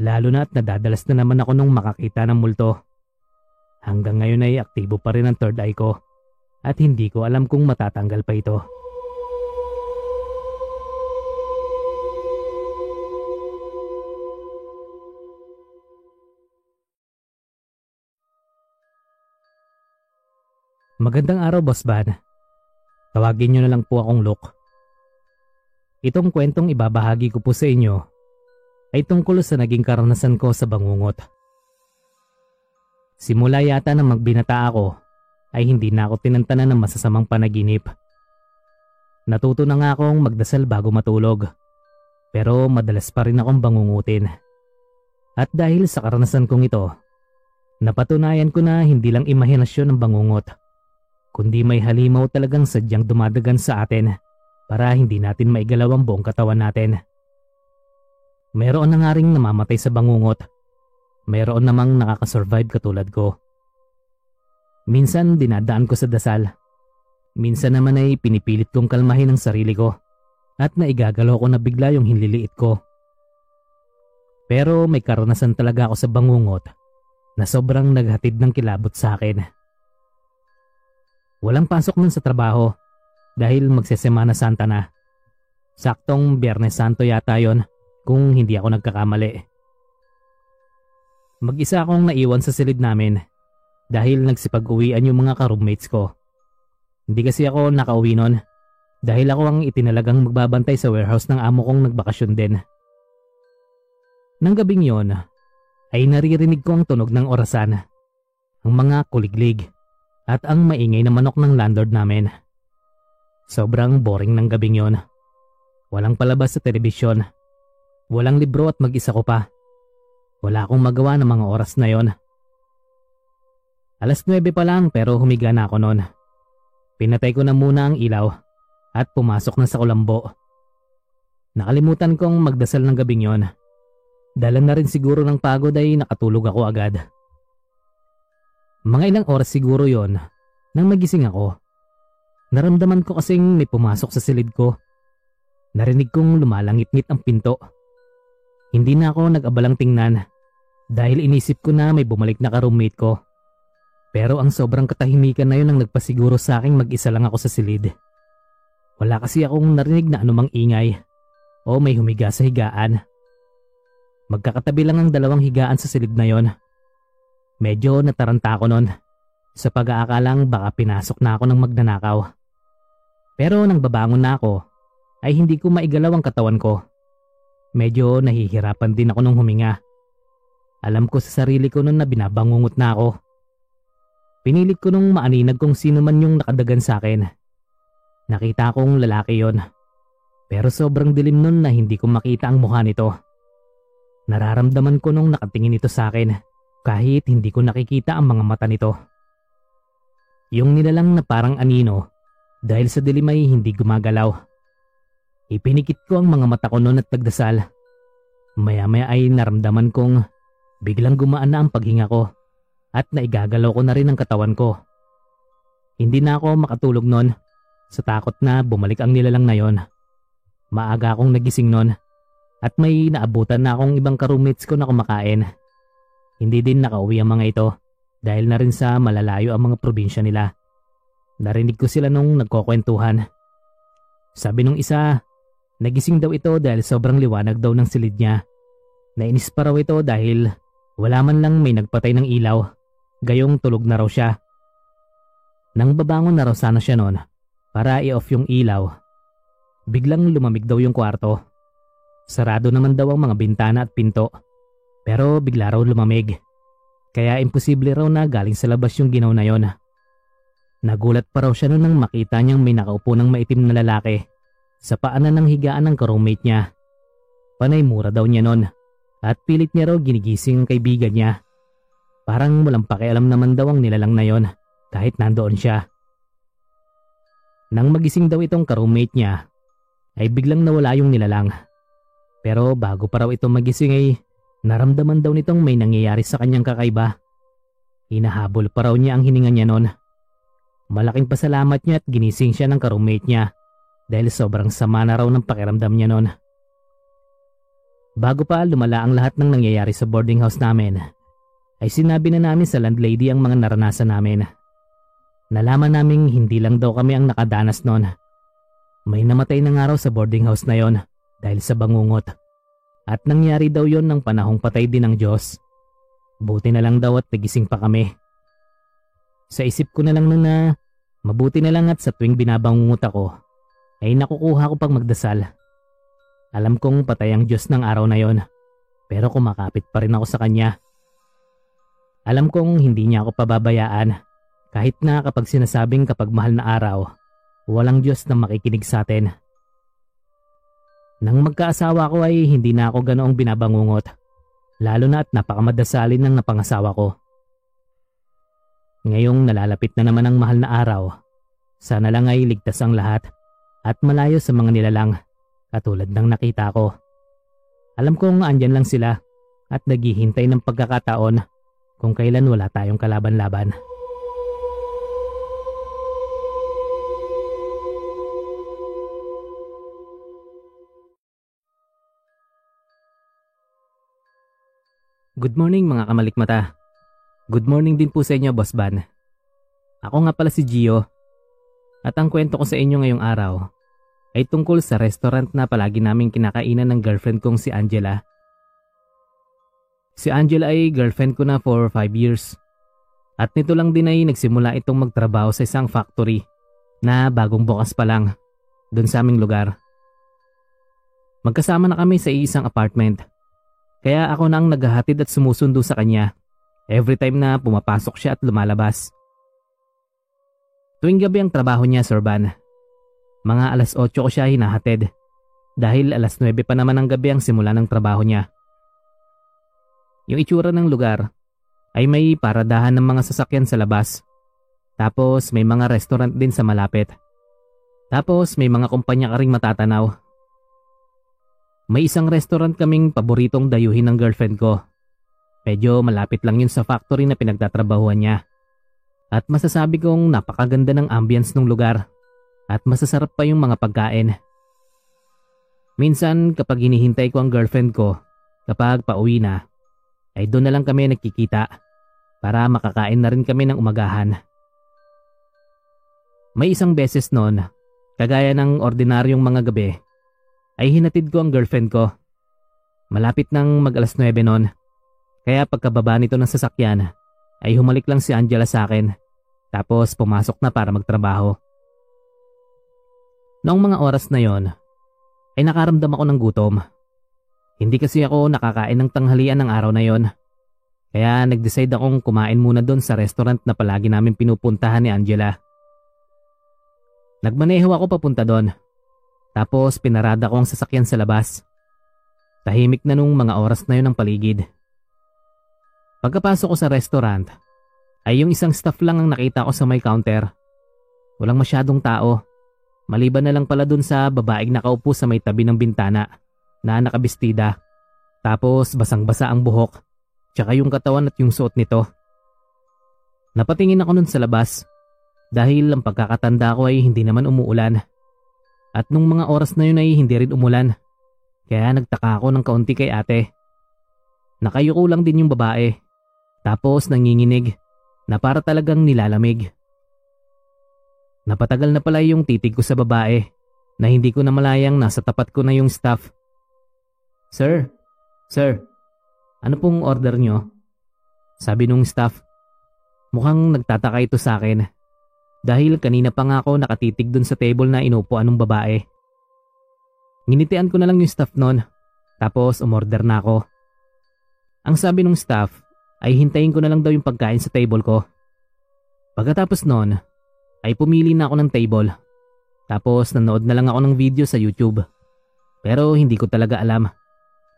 Lalo na at nadadalas na naman ako nung makakita ng multo. Hanggang ngayon ay aktibo pa rin ang third eye ko at hindi ko alam kung matatanggal pa ito. Magandang araw, Boss Van. Tawagin niyo na lang po akong Luke. Itong kwentong ibabahagi ko po sa inyo ay tungkol sa naging karanasan ko sa bangungot. Simula yata na magbinata ako ay hindi na ako tinantanan ng masasamang panaginip. Natuto na nga akong magdasal bago matulog. Pero madalas pa rin akong bangungutin. At dahil sa karanasan kong ito, napatunayan ko na hindi lang imahinasyon ng bangungot, kundi may halimaw talagang sadyang dumadagan sa atin para hindi natin maigalaw ang buong katawan natin. Meron na nga ring namamatay sa bangungot. Meron namang nakakasurvive katulad ko. Minsan dinadaan ko sa dasal. Minsan naman ay pinipilit kong kalmahin ang sarili ko at naigagalaw ko na bigla yung hinliliit ko. Pero may karanasan talaga ako sa bangungot na sobrang naghatid ng kilabot sa akin. Walang pasok nun sa trabaho dahil magsesemana santa na. Saktong Biyernes Santo yata yon kung hindi ako nagkakamali. Mag-isa akong naiwan sa silid namin dahil nagsipag-uwian yung mga ka-roommates ko. Hindi kasi ako nakauwi nun dahil ako ang itinalagang magbabantay sa warehouse ng amo kong nagbakasyon din. Nang gabing yon, ay naririnig ko ang tunog ng orasan, ang mga kuliglig, at ang maingay na manok ng landlord namin. Sobrang boring ng gabing yon. Walang palabas sa telebisyon. Walang libro at mag-isa ko pa. Wala akong magawa ng mga oras na yon. Alas 9 pa lang pero humiga na ako noon. Pinatay ko na muna ang ilaw at pumasok na sa kulambo. Nakalimutan kong magdasal ng gabing yon. Dala na rin siguro ng pagod ay nakatulog ako agad. Mga ilang oras siguro yon nang magising ako. Naramdaman ko kasing may pumasok sa silid ko. Narinig kong lumalangit-ngit ang pinto. Hindi na ako nag-abalang tingnan dahil inisip ko na may bumalik na ka-roommate ko. Pero ang sobrang katahimikan na yun ang nagpasiguro sa aking mag-isa lang ako sa silid. Wala kasi akong narinig na anumang ingay o may humiga sa higaan. Magkakatabi lang ang dalawang higaan sa silid na yon. Medyo nataranta ako nun sa pag-aakalang baka pinasok na ako ng magnanakaw. Pero nang babangon na ako ay hindi ko maigalaw ang katawan ko. Medyo nahihirapan din ako nung huminga. Alam ko sa sarili ko noon na binabangungot na ako. Pinilit ko nung maaninag kung sino man yung nakadagan sa akin. Nakita kong lalaki yon. Pero sobrang dilim nun na hindi ko makita ang mukha nito. Nararamdaman ko nung nakatingin ito sa akin kahit hindi ko nakikita ang mga mata nito. Yung nilalang na parang anino dahil sa dilim ay hindi gumagalaw. Ipinikit ko ang mga mata ko noon at nagdasal. Maya-maya ay naramdaman kong biglang gumaan na ang paghinga ko at naigagalaw ko na rin ang katawan ko. Hindi na ako makatulog noon sa takot na bumalik ang nilalang na yon. Maaga akong nagising noon at may naabutan na akong ibang karoommates ko na kumakain. Hindi din nakauwi ang mga ito dahil na rin sa malalayo ang mga probinsya nila. Narinig ko sila nung nagkukwentuhan. Sabi nung isa, nagising daw ito dahil sobrang liwanag daw ng silid niya. Nainis pa raw ito dahil wala man lang may nagpatay ng ilaw Gayong tulog na raw siya. Nang babangon na raw sana siya noon para i-off yung ilaw. Biglang lumamig daw yung kwarto. Sarado naman daw ang mga bintana at pinto. Pero bigla raw lumamig. Kaya imposible raw na galing sa labas yung ginaw na yon. Nagulat pa raw siya noon nang makita niyang may nakaupo ng maitim na lalaki sa paanan ng higaan ng roommate niya. Panay mura daw niya noon at pilit niya raw ginigising ang kaibigan niya. Parang walang pakialam naman daw ang nilalang na yon kahit nandoon siya. Nang magising daw itong karoommate niya, ay biglang nawala yung nilalang. Pero bago pa raw ito magising ay naramdaman daw nitong may nangyayari sa kanyang kakaiba. Hinahabol pa raw niya ang hininga niya noon. Malaking pasalamat niya at ginising siya ng karoommate niya dahil sobrang sama na raw ng pakiramdam niya noon. Bago pa lumala ang lahat ng nangyayari sa boarding house namin, ay sinabi na namin sa landlady ang mga naranasan namin. Nalaman naming hindi lang daw kami ang nakadanas noon. May namatay na nga raw sa boarding house na yon dahil sa bangungot. At nangyari daw yon ng panahong patay din ng Diyos. Buti na lang daw at nagising pa kami. Sa isip ko na lang na mabuti na lang at sa tuwing binabangungot ako ay nakukuha ko pag magdasal. Alam kong patay ang Diyos ng araw na yon pero kumakapit pa rin ako sa Kanya. Alam kong hindi niya ako pababayaan kahit na kapag sinasabing kapag mahal na araw, walang Diyos na makikinig sa atin. Nang magkaasawa ko ay hindi na ako ganoong binabangungot, lalo na at napakamadasalin ng napangasawa ko. Ngayong nalalapit na naman ang mahal na araw, sana lang ay ligtas ang lahat at malayo sa mga nilalang katulad ng nakita ko. Alam kong andyan lang sila at naghihintay ng pagkakataon kung kailan wala tayong kalaban-laban. Good morning mga kamalikmata. Good morning din po sa inyo, Boss Ban. Ako nga pala si Gio. At ang kwento ko sa inyo ngayong araw ay tungkol sa restaurant na palagi naming kinakainan ng girlfriend kong si Angela. Si Angela ay girlfriend ko na for 5 years. At nito lang din ay nagsimula itong magtrabaho sa isang factory na bagong bukas pa lang doon sa aming lugar. Magkasama na kami sa isang apartment. Kaya ako na ang naghahatid at sumusundo sa kanya Every time na pumapasok siya at lumalabas. Tuwing gabi ang trabaho niya, Sir Van. Mga alas 8 ko siya hinahatid dahil alas 9 pa naman ng gabi ang simula ng trabaho niya. Yung itsura ng lugar ay may paradahan ng mga sasakyan sa labas. Tapos may mga restaurant din sa malapit. Tapos may mga kumpanya ka ring matatanaw. May isang restaurant kaming paboritong dayuhin ng girlfriend ko Medyo malapit lang yun sa factory na pinagtatrabahuan niya. At masasabi kong napakaganda ng ambience ng lugar. At masasarap pa yung mga pagkain. Minsan kapag hinihintay ko ang girlfriend ko, kapag pauwi na, ay doon na lang kami nagkikita para makakain na rin kami ng umagahan. May isang beses noon, kagaya ng ordinaryong mga gabi, ay hinatid ko ang girlfriend ko. Malapit nang mag alas 9 noon kaya pagkababa nito ng sasakyan ay humalik lang si Angela sa akin tapos pumasok na para magtrabaho. Noong mga oras na yon ay nakaramdam ako ng gutom. Hindi kasi ako nakakain ng tanghalian ng araw na yon. Kaya nag-decide akong kumain muna doon sa restaurant na palagi namin pinupuntahan ni Angela. Nagmaneho ako papunta doon. Tapos pinarada ko ang sasakyan sa labas. Tahimik na nung mga oras na yon ang paligid. Pagkapasok ko sa restaurant, ay yung isang staff lang ang nakita ko sa may counter. Walang masyadong tao. Maliban na lang pala dun sa babaeng nakaupo sa may tabi ng bintana na nakabistida. Tapos basang-basa ang buhok, tsaka yung katawan at yung suot nito. Napatingin ako nun sa labas dahil ang pagkakatanda ko ay hindi naman umuulan. At nung mga oras na yun ay hindi rin umulan. Kaya nagtaka ako ng kaunti kay ate. Nakayuko lang din yung babae tapos nanginginig na para talagang nilalamig. Napatagal na pala yung titig ko sa babae na hindi ko na malayang nasa tapat ko na yung staff. Sir, sir, ano pong order nyo? Sabi nung staff. Mukhang nagtataka ito sa akin dahil kanina pa nga ako nakatitig dun sa table na inupuan ng babae. Nginitian ko na lang yung staff nun tapos umorder na ako. Ang sabi ng staff ay hintayin ko na lang daw yung pagkain sa table ko. Pagkatapos noon, ay pumili na ako ng table. Tapos nanood na lang ako ng video sa YouTube. Pero hindi ko talaga alam.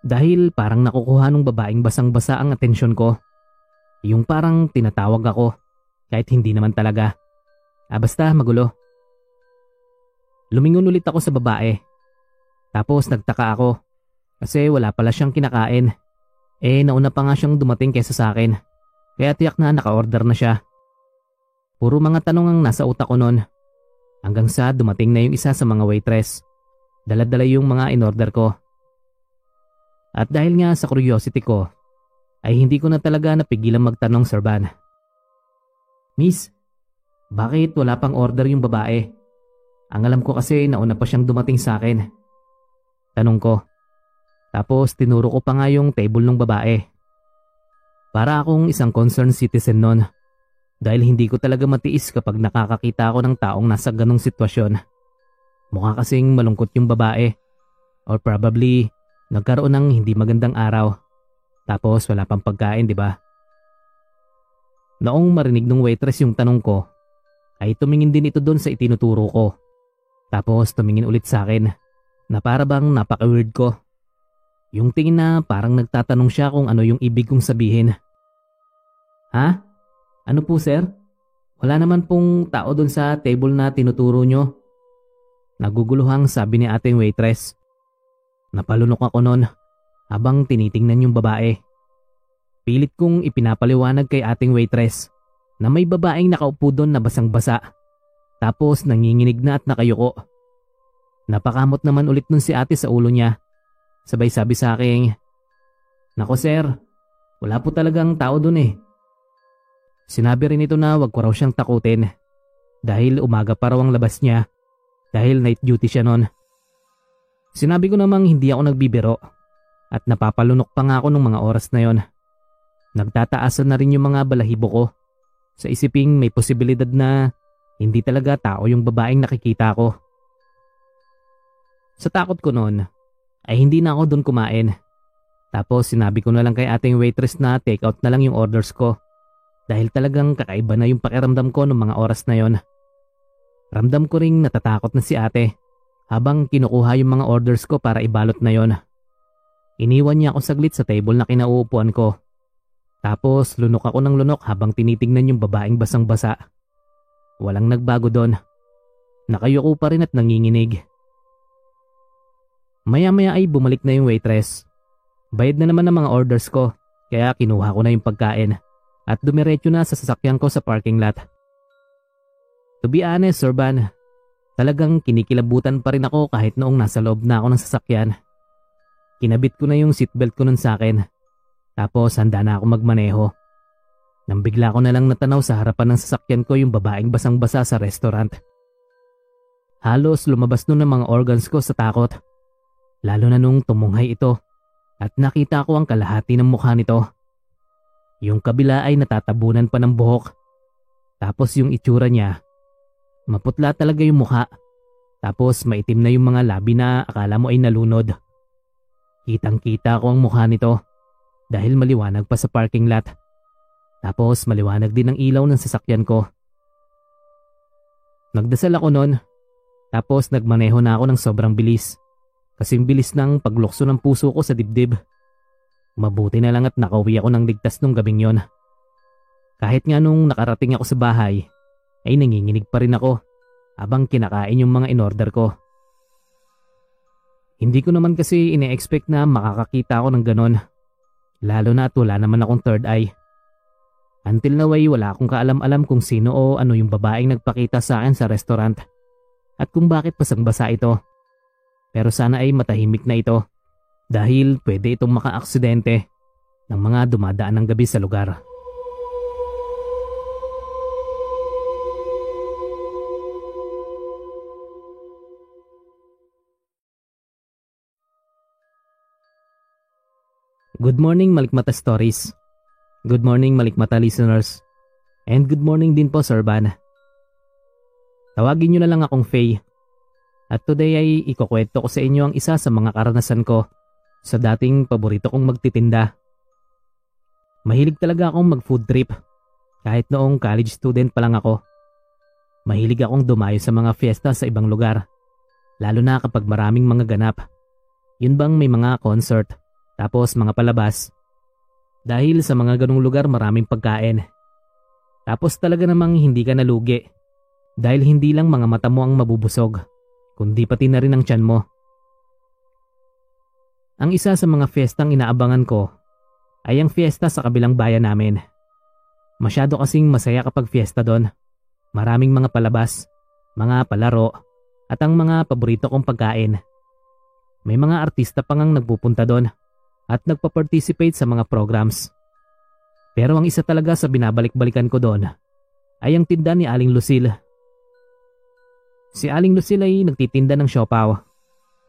Dahil parang nakukuha ng babaeng basang-basa ang atensyon ko. Yung parang tinatawag ako kahit hindi naman talaga. Ah basta magulo. Lumingon ulit ako sa babae. Tapos nagtaka ako kasi wala pala siyang kinakain. Eh nauna pa nga siyang dumating kesa sa akin. Kaya tiyak na naka-order na siya. Puro mga tanong ang nasa utak ko noon. Hanggang sa dumating na yung isa sa mga waitress. Daladala yung mga in-order ko. At dahil nga sa curiosity ko, ay hindi ko na talaga napigilan magtanong Sir Van. Miss, bakit wala pang order yung babae? Ang alam ko kasi nauna pa siyang dumating sa akin. Tanong ko. Tapos tinuro ko pa nga yung table ng babae. Para akong isang concerned citizen nun dahil hindi ko talaga matiis kapag nakakakita ako ng taong nasa ganong sitwasyon. Mukha kasing malungkot yung babae. Or probably, nagkaroon ng hindi magandang araw. Tapos wala pang pagkain, di ba? Noong marinig ng waitress yung tanong ko, ay tumingin din ito doon sa itinuturo ko. Tapos tumingin ulit sa akin na para bang napaka-weird ko. Yung tingin na parang nagtatanong siya kung ano yung ibig kong sabihin. Ha? Ano po sir? Wala naman pong tao doon sa table na tinuturo nyo. Naguguluhang sabi ni ating waitress. Napalunok ako noon habang tinitingnan yung babae. Pilit kong ipinapaliwanag kay ating waitress na may babaeng nakaupo doon na basang-basa. Tapos nanginginig na at nakayuko. Napakamot naman ulit nun si ate sa ulo niya. Sabay sabi sa akin, Nako sir, wala po talagang tao doon eh. Sinabi rin ito na wag ko raw siyang takutin dahil umaga pa raw ang labas niya dahil night duty siya noon. Sinabi ko namang hindi ako nagbibiro at napapalunok pa nga ako ng mga oras na yon. Nagtataasan na rin yung mga balahibo ko sa isiping may posibilidad na hindi talaga tao yung babaeng nakikita ko. Sa takot ko noon ay hindi na ako doon kumain. Tapos sinabi ko na lang kay ating waitress na take out na lang yung orders ko dahil talagang kakaiba na yung pakiramdam ko ng mga oras na yon. Ramdam ko ring natatakot na si ate habang kinukuha yung mga orders ko para ibalot na yon. Iniwan niya ako saglit sa table na kinauupuan ko. Tapos lunok ako ng lunok habang tinitingnan yung babaeng basang-basa. Walang nagbago doon. Nakayuko pa rin at nanginginig. Maya-maya ay bumalik na yung waitress. Bayad na naman ng mga orders ko kaya kinuha ko na yung pagkain at dumiretso na sa sasakyan ko sa parking lot. To be honest, Sir Van, talagang kinikilabutan pa rin ako kahit noong nasa loob na ako ng sasakyan. Kinabit ko na yung seatbelt ko nun sa akin. Tapos handa na ako magmaneho. Nang bigla ko na lang natanaw sa harapan ng sasakyan ko yung babaeng basang-basa sa restaurant. Halos lumabas nun ang mga organs ko sa takot. Lalo na nung tumunghay ito at nakita ko ang kalahati ng mukha nito. Yung kabila ay natatabunan pa ng buhok. Tapos yung itsura niya, maputla talaga yung mukha. Tapos maitim na yung mga labi na akala mo ay nalunod. Kitang kita ko ang mukha nito dahil maliwanag pa sa parking lot. Tapos maliwanag din ang ilaw ng sasakyan ko. Nagdasal ako noon. Tapos nagmaneho na ako ng sobrang bilis. Kasing bilis ng paglukso ng puso ko sa dibdib. Mabuti na lang at nakauwi ako ng ligtas nung gabing yon. Kahit nga nung nakarating ako sa bahay, ay nanginginig pa rin ako habang kinakain yung mga in-order ko. Hindi ko naman kasi ine-expect na makakakita ako ng ganon. Lalo na at wala naman akong third eye. Until now ay wala akong kaalam-alam kung sino o ano yung babaeng nagpakita sa akin sa restaurant at kung bakit pasang-basa ito. Pero sana ay matahimik na ito dahil pwede itong makaaksidente ng mga dumadaan ng gabi sa lugar. Good morning Malikmata Stories. Good morning Malikmata listeners. And good morning din po Sir Van. Tawagin niyo na lang akong Faye. At today ay ikukwento ko sa inyo ang isa sa mga karanasan ko sa dating paborito kong magtitinda. Mahilig talaga akong mag food trip kahit noong college student pa lang ako. Mahilig akong dumayo sa mga fiesta sa ibang lugar lalo na kapag maraming mga ganap. Yun bang may mga concert tapos mga palabas. Dahil sa mga ganong lugar maraming pagkain. Tapos talaga namang hindi ka nalugi dahil hindi lang mga mata mo ang mabubusog kundi pati na rin ang tiyan mo. Ang isa sa mga fiestang inaabangan ko ay ang fiesta sa kabilang bayan namin. Masyado kasing masaya kapag fiesta doon. Maraming mga palabas, mga palaro, at ang mga paborito kong pagkain. May mga artista pa ngang nagpupunta doon at nagpa-participate sa mga programs. Pero ang isa talaga sa binabalik-balikan ko doon ay ang tinda ni Aling Lucille. Si Aling Lucille ay nagtitinda ng siopaw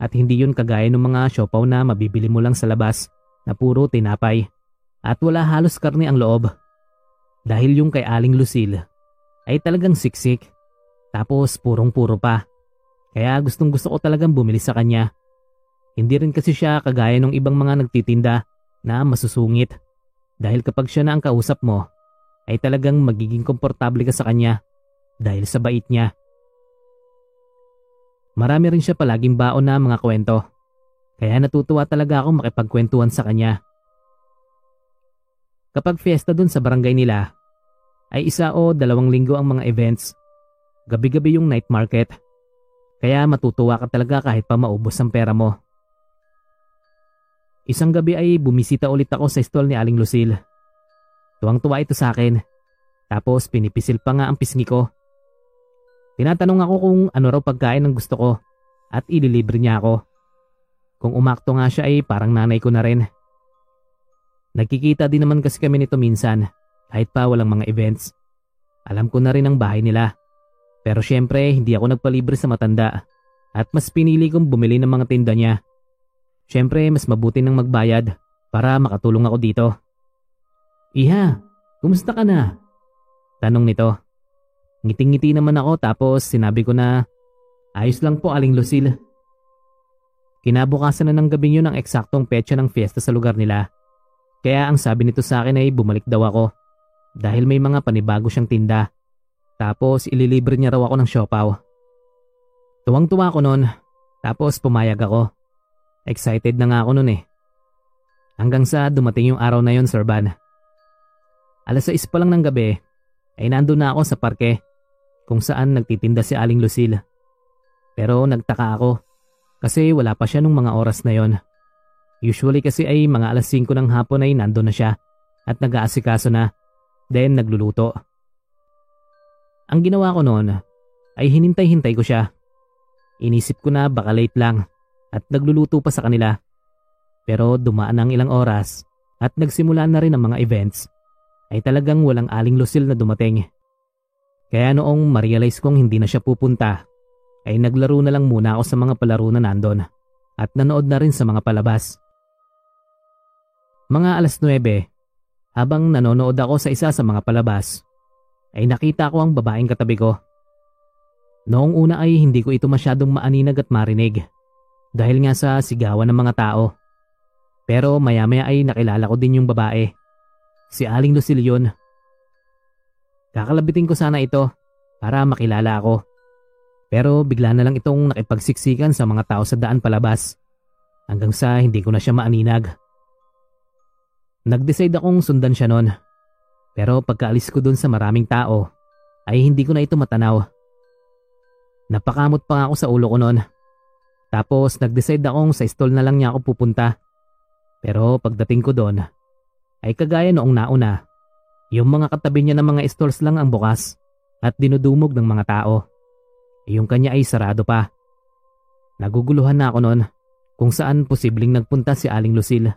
at hindi yun kagaya ng mga siopaw na mabibili mo lang sa labas na puro tinapay at wala halos karne ang loob. Dahil yung kay Aling Lucille ay talagang siksik tapos purong-puro pa. Kaya gustong gusto ko talagang bumili sa kanya. Hindi rin kasi siya kagaya ng ibang mga nagtitinda na masusungit. Dahil kapag siya na ang kausap mo, ay talagang magiging komportable ka sa kanya dahil sa bait niya. Marami rin siya palaging baon na mga kwento. Kaya natutuwa talaga ako makipagkwentuhan sa kanya. Kapag fiesta dun sa barangay nila, ay isa o dalawang linggo ang mga events. Gabi-gabi yung night market. Kaya matutuwa ka talaga kahit pa maubos ang pera mo. Isang gabi ay bumisita ulit ako sa stall ni Aling Lucille. Tuwang-tuwa ito sa akin. Tapos pinipisil pa nga ang pisngi ko. Tinatanong ako kung ano raw pagkain ang gusto ko at ililibre niya ako. Kung umakto nga siya ay parang nanay ko na rin. Nagkikita din naman kasi kami nito minsan kahit pa walang mga events. Alam ko na rin ang bahay nila. Pero syempre hindi ako nagpalibre sa matanda at mas pinili kong bumili ng mga tinda niya. Syempre mas mabuti nang magbayad para makatulong ako dito. Iha, kumusta ka na? Tanong nito. Ngiting-ngiti naman ako tapos sinabi ko na ayos lang po aling Lucille. Kinabukasan na ng gabing yun ang eksaktong petsa ng fiesta sa lugar nila. Kaya ang sabi nito sa akin ay bumalik daw ako dahil may mga panibago siyang tinda. Tapos ililibre niya raw ako ng siopaw. Tuwang-tuwa ako noon tapos pumayag ako. Excited na nga ako noon eh. Hanggang sa dumating yung araw na yon Sir Van. Alas 6 pa lang ng gabi ay nandun na ako sa parke kung saan nagtitinda si Aling Lucille. Pero nagtaka ako kasi wala pa siya nung mga oras na yon. Usually kasi ay mga alas 5 ng hapon ay nandun na siya at nag-aasikaso na, then nagluluto. Ang ginawa ko noon ay hinintay-hintay ko siya. Inisip ko na baka late lang at nagluluto pa sa kanila. Pero dumaan ang ilang oras at nagsimula na rin ang mga events ay talagang walang aling Lucille na dumating. Kaya noong ma-realize kong hindi na siya pupunta, ay naglaro na lang muna ako sa mga palaro na nandon at nanood na rin sa mga palabas. Mga alas 9, habang nanonood ako sa isa sa mga palabas, ay nakita ko ang babaeng katabi ko. Noong una ay hindi ko ito masyadong maaninag at marinig dahil nga sa sigawan ng mga tao. Pero maya maya ay nakilala ko din yung babae. Si Aling Lucille yun Kakalabitin ko sana ito para makilala ako. Pero bigla na lang itong nakipagsiksikan sa mga tao sa daan palabas. Hanggang sa hindi ko na siya maaninag. Nag-decide akong sundan siya noon. Pero pagkaalis ko dun sa maraming tao, ay hindi ko na ito matanaw. Napakamot pa ako sa ulo ko noon. Tapos nag-decide akong sa stall na lang niya ako pupunta. Pero pagdating ko doon, ay kagaya noong nauna, yung mga katabi niya ng mga stalls lang ang bukas at dinudumog ng mga tao. Yung kanya ay sarado pa. Naguguluhan na ako noon kung saan posibleng nagpunta si Aling Lucille.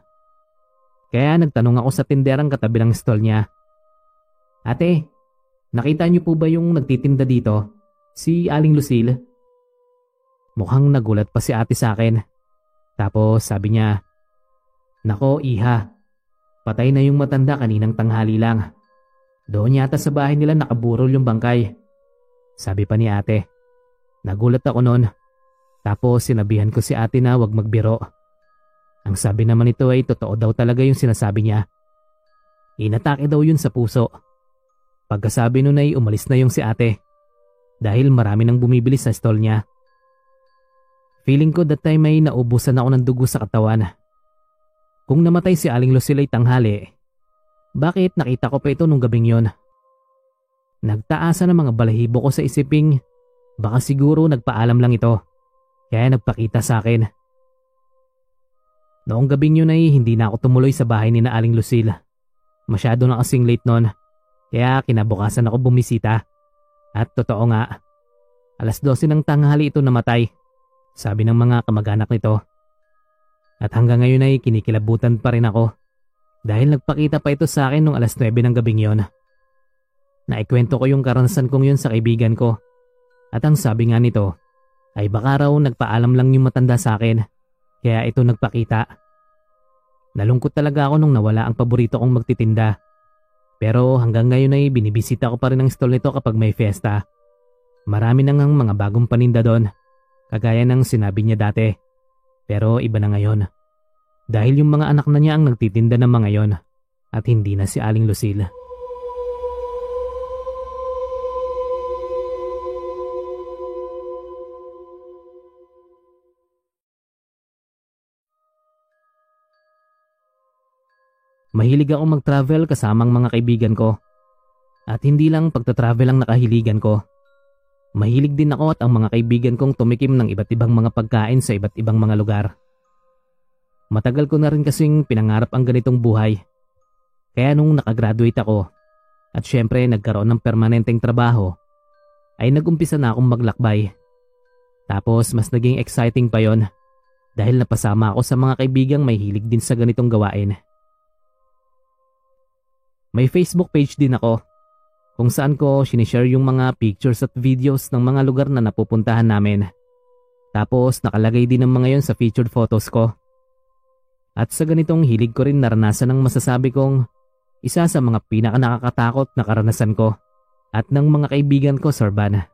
Kaya nagtanong ako sa tinderang katabi ng stall niya. Ate, nakita niyo po ba yung nagtitinda dito? Si Aling Lucille? Mukhang nagulat pa si ate sa akin. Tapos sabi niya, Nako iha, patay na yung matanda kaninang tanghali lang. Doon yata sa bahay nila nakaburol yung bangkay. Sabi pa ni ate. Nagulat ako noon. Tapos sinabihan ko si ate na wag magbiro. Ang sabi naman nito ay totoo daw talaga yung sinasabi niya. Inatake daw yun sa puso. Pagkasabi nun ay umalis na yung si ate. Dahil marami nang bumibili sa stall niya. Feeling ko that time ay naubusan ako ng dugo sa katawan. Kung namatay si Aling Lucille ay tanghali, bakit nakita ko pa ito nung gabing yon? Nagtaasa ng mga balahibo ko sa isiping baka siguro nagpaalam lang ito Kaya nagpakita sa akin. Noong gabing yun ay hindi na ako tumuloy sa bahay ni na Aling Lucille. Masyado na kasing late noon. Kaya kinabukasan ako bumisita. At totoo nga, alas 12 ng tanghali ito namatay. Sabi ng mga kamag-anak nito. At hanggang ngayon ay kinikilabutan pa rin ako. Dahil nagpakita pa ito sa akin nung alas 9 ng gabing yon. Naikwento ko yung karanasan kong yun sa kaibigan ko. At ang sabi nga nito, ay baka raw nagpaalam lang yung matanda sa akin. Kaya ito nagpakita. Nalungkot talaga ako nung nawala ang paborito kong magtitinda. Pero hanggang ngayon ay binibisita ko pa rin ang stall nito kapag may fiesta. Marami nang ang mga bagong paninda doon. Kagaya ng sinabi niya dati. Pero iba na ngayon. Dahil yung mga anak na niya ang nagtitinda ng mga yon at hindi na si Aling Lucille. Mahilig ako mag-travel kasamang mga kaibigan ko. At hindi lang pagta-travel ang nakahiligan ko. Mahilig din ako at ang mga kaibigan kong tumikim ng iba't ibang mga pagkain sa iba't ibang mga lugar. Matagal ko na rin kasing pinangarap ang ganitong buhay. Kaya nung nakagraduate ako at syempre nagkaroon ng permanenteng trabaho, ay nagumpisa na akong maglakbay. Tapos mas naging exciting pa yon dahil napasama ako sa mga kaibigang may hilig din sa ganitong gawain. May Facebook page din ako kung saan ko sinishare yung mga pictures at videos ng mga lugar na napupuntahan namin. Tapos nakalagay din ang mga yon sa featured photos ko. At sa ganitong hilig ko rin naranasan ang masasabi kong isa sa mga pinaka nakakatakot na karanasan ko at ng mga kaibigan ko sa Urbana.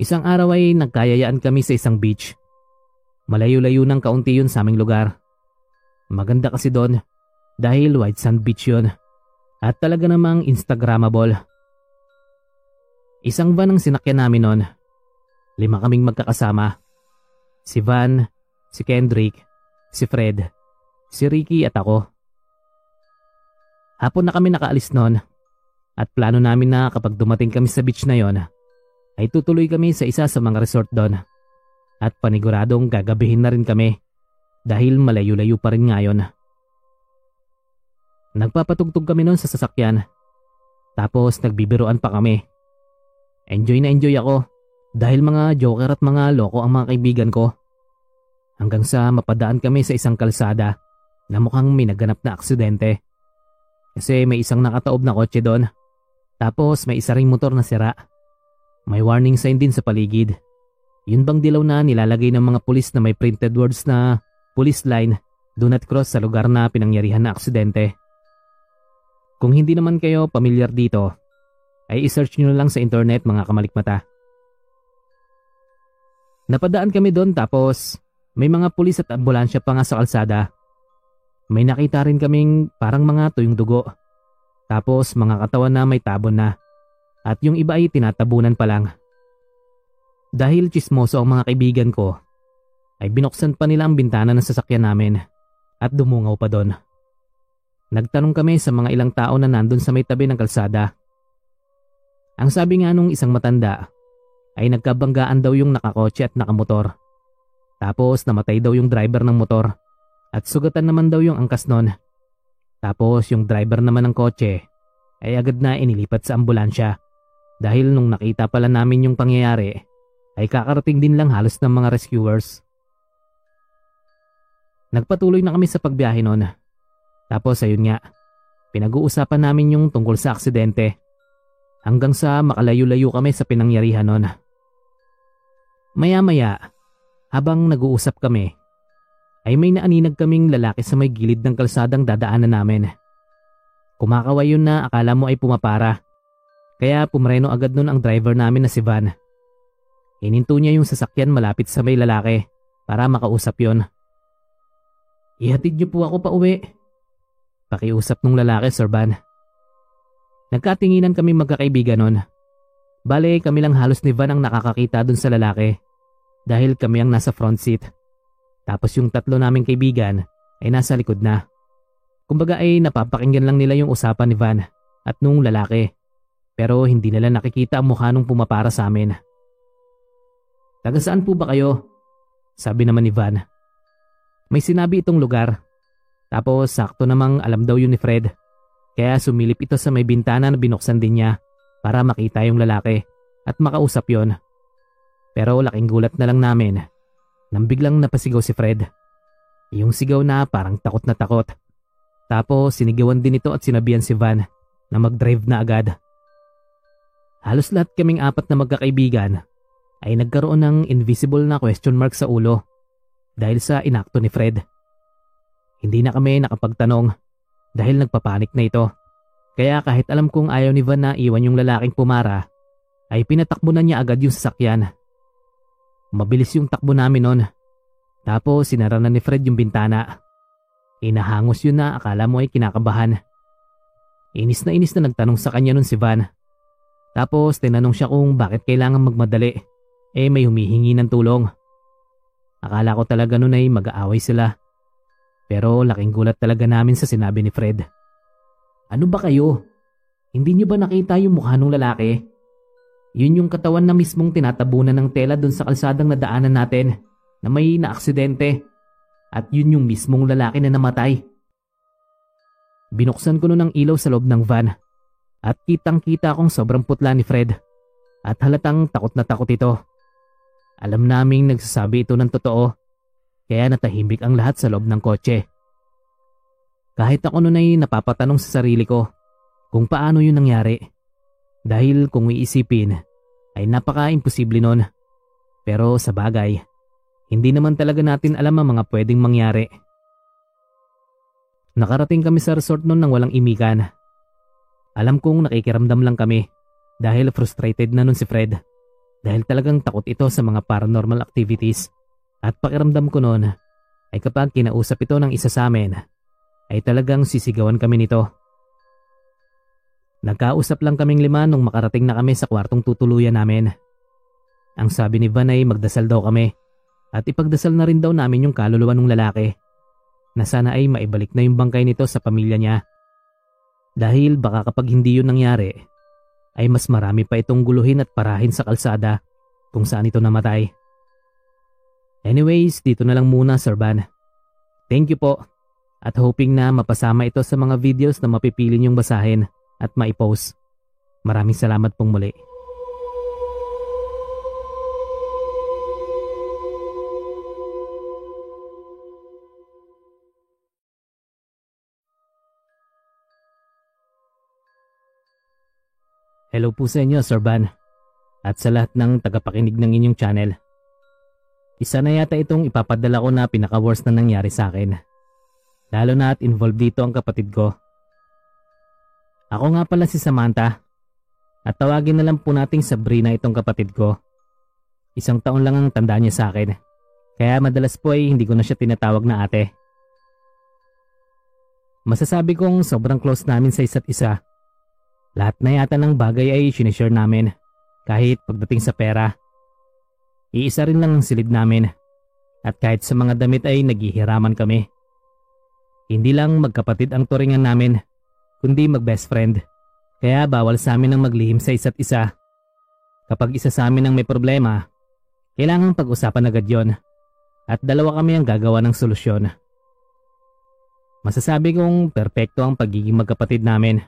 Isang araw ay nagkayayaan kami sa isang beach. Malayo-layo ng kaunti yun sa aming lugar. Maganda kasi doon dahil white sand beach yun. At talaga namang Instagrammable. Isang van ang sinakyan namin noon. Lima kaming magkakasama. Si Van, si Kendrick, si Fred, si Ricky at ako. Hapon na kami nakaalis noon at plano namin na kapag dumating kami sa beach na yon ay tutuloy kami sa isa sa mga resort doon at paniguradong gagabihin na rin kami dahil malayo-layo pa rin ngayon. Nagpapatugtog kami noon sa sasakyan. Tapos nagbibiroan pa kami. Enjoy na enjoy ako dahil mga joker at mga loko ang mga kaibigan ko. Hanggang sa mapadaan kami sa isang kalsada na mukhang may naganap na aksidente. Kasi may isang nakataob na kotse doon. Tapos may isa ring motor na sira. May warning sign din sa paligid. Yun bang dilaw na nilalagay ng mga pulis na may printed words na police line, do not cross sa lugar na pinangyarihan na aksidente. Kung hindi naman kayo pamilyar dito, ay isearch nyo lang sa internet mga kamalikmata. Napadaan kami doon tapos may mga pulis at ambulansya pa nga sa kalsada. May nakita rin kaming parang mga tuyong dugo. Tapos mga katawan na may tabon na. At yung iba ay tinatabunan pa lang. Dahil chismoso ang mga kaibigan ko, ay binuksan pa nila ang bintana ng sasakyan namin at dumungaw pa doon. Nagtanong kami sa mga ilang tao na nandun sa may tabi ng kalsada. Ang sabi nga nung isang matanda ay nagkabanggaan daw yung nakakotse at nakamotor. Tapos namatay daw yung driver ng motor at sugatan naman daw yung angkas nun. Tapos yung driver naman ng kotse ay agad na inilipat sa ambulansya dahil nung nakita pala namin yung pangyayari ay kakarating din lang halos ng mga rescuers. Nagpatuloy na kami sa pagbiyahe noon tapos ayun nga, pinag-uusapan namin yung tungkol sa aksidente. Hanggang sa makalayo-layo kami sa pinangyarihan nun. Maya-maya, habang nag-uusap kami, ay may naaninag kaming lalaki sa may gilid ng kalsadang dadaanan namin. Kumakaway yun na akala mo ay pumapara. Kaya pumreno agad nun ang driver namin na si Van. Hininto niya yung sasakyan malapit sa may lalaki para makausap yon. Ihatid niyo po ako pa uwi. Pakiusap nung lalaki, Sir Van. Nagkatinginan kami magkakaibigan nun. Bale, kami lang halos ni Van ang nakakakita dun sa lalaki dahil kami ang nasa front seat. Tapos yung tatlo naming kaibigan ay nasa likod na. Kumbaga ay napapakinggan lang nila yung usapan ni Van at nung lalaki. Pero hindi nila nakikita ang mukha nung pumapara sa amin. Taga saan po ba kayo? Sabi naman ni Van. May sinabi itong lugar. Tapos sakto namang alam daw yun ni Fred. Kaya sumilip ito sa may bintana na binuksan din niya para makita yung lalaki at makausap yon. Pero laking gulat na lang namin nang biglang napasigaw si Fred. Yung sigaw na parang takot na takot. Tapos sinigawan din ito at sinabihan si Van na mag-drive na agad. Halos lahat kaming apat na magkakaibigan ay nagkaroon ng invisible na question mark sa ulo dahil sa inakto ni Fred. Hindi na kami nakapagtanong dahil nagpapanik na ito. Kaya kahit alam kong ayaw ni Van na iwan yung lalaking pumara, ay pinatakbo na niya agad yung sasakyan. Mabilis yung takbo namin nun. Tapos sinara na ni Fred yung bintana. Inahangos yun na akala mo ay kinakabahan. Inis na inis na nagtanong sa kanya nun si Van. Tapos tinanong siya kung bakit kailangan magmadali. Eh may humihingi ng tulong. Akala ko talaga nun ay mag-aaway sila. Pero laking gulat talaga namin sa sinabi ni Fred. Ano ba kayo? Hindi niyo ba nakita yung mukha ng lalaki? Yun yung katawan na mismong tinatabunan ng tela doon sa kalsadang nadaanan natin na may naaksidente. At yun yung mismong lalaki na namatay. Binuksan ko noon ang ilaw sa loob ng van at kitang kita kong sobrang putla ni Fred at halatang takot na takot ito. Alam naming nagsasabi ito ng totoo kaya natahimik ang lahat sa loob ng kotse. Kahit ako noon ay napapatanong sa sarili ko kung paano yun nangyari. Dahil kung iisipin ay napaka-imposible nun. Pero sa bagay, hindi naman talaga natin alam ang mga pwedeng mangyari. Nakarating kami sa resort noon nang walang imikan. Alam kong nakikiramdam lang kami dahil frustrated na nun si Fred. Dahil talagang takot ito sa mga paranormal activities. At pakiramdam ko noon ay kapag kinausap ito ng isa sa amin, ay talagang sisigawan kami nito. Nagkausap lang kaming lima nung makarating na kami sa kwartong tutuluyan namin. Ang sabi ni Van ay magdasal daw kami at ipagdasal na rin daw namin yung kaluluwa ng lalaki na sana ay maibalik na yung bangkay nito sa pamilya niya. Dahil baka kapag hindi yun nangyari, ay mas marami pa itong guluhin at parahin sa kalsada kung saan ito namatay. Anyways, dito na lang muna Sir Van. Thank you po at hoping na mapasama ito sa mga videos na mapipili niyong basahin at maipost. Maraming salamat pong muli. Hello po sa inyo, Sir Van. At sa lahat ng tagapakinig ng inyong channel. Isa na yata itong ipapadala ko na pinaka-worst na nangyari sa akin. Lalo na at involved dito ang kapatid ko. Ako nga pala si Samantha. At tawagin na lang po nating Sabrina itong kapatid ko. Isang taon lang ang tanda niya sa akin. Kaya madalas po ay hindi ko na siya tinatawag na ate. Masasabi kong sobrang close namin sa isa't isa. Lahat na yata ng bagay ay sinishare namin. Kahit pagdating sa pera. Iisa rin lang ang silid namin at kahit sa mga damit ay naghihiraman kami. Hindi lang magkapatid ang turingan namin, kundi mag-best friend. Kaya bawal sa amin ang maglihim sa isa't isa. Kapag isa sa amin ang may problema, kailangan pag-usapan agad yon at dalawa kami ang gagawa ng solusyon. Masasabi kong perpekto ang pagiging magkapatid namin.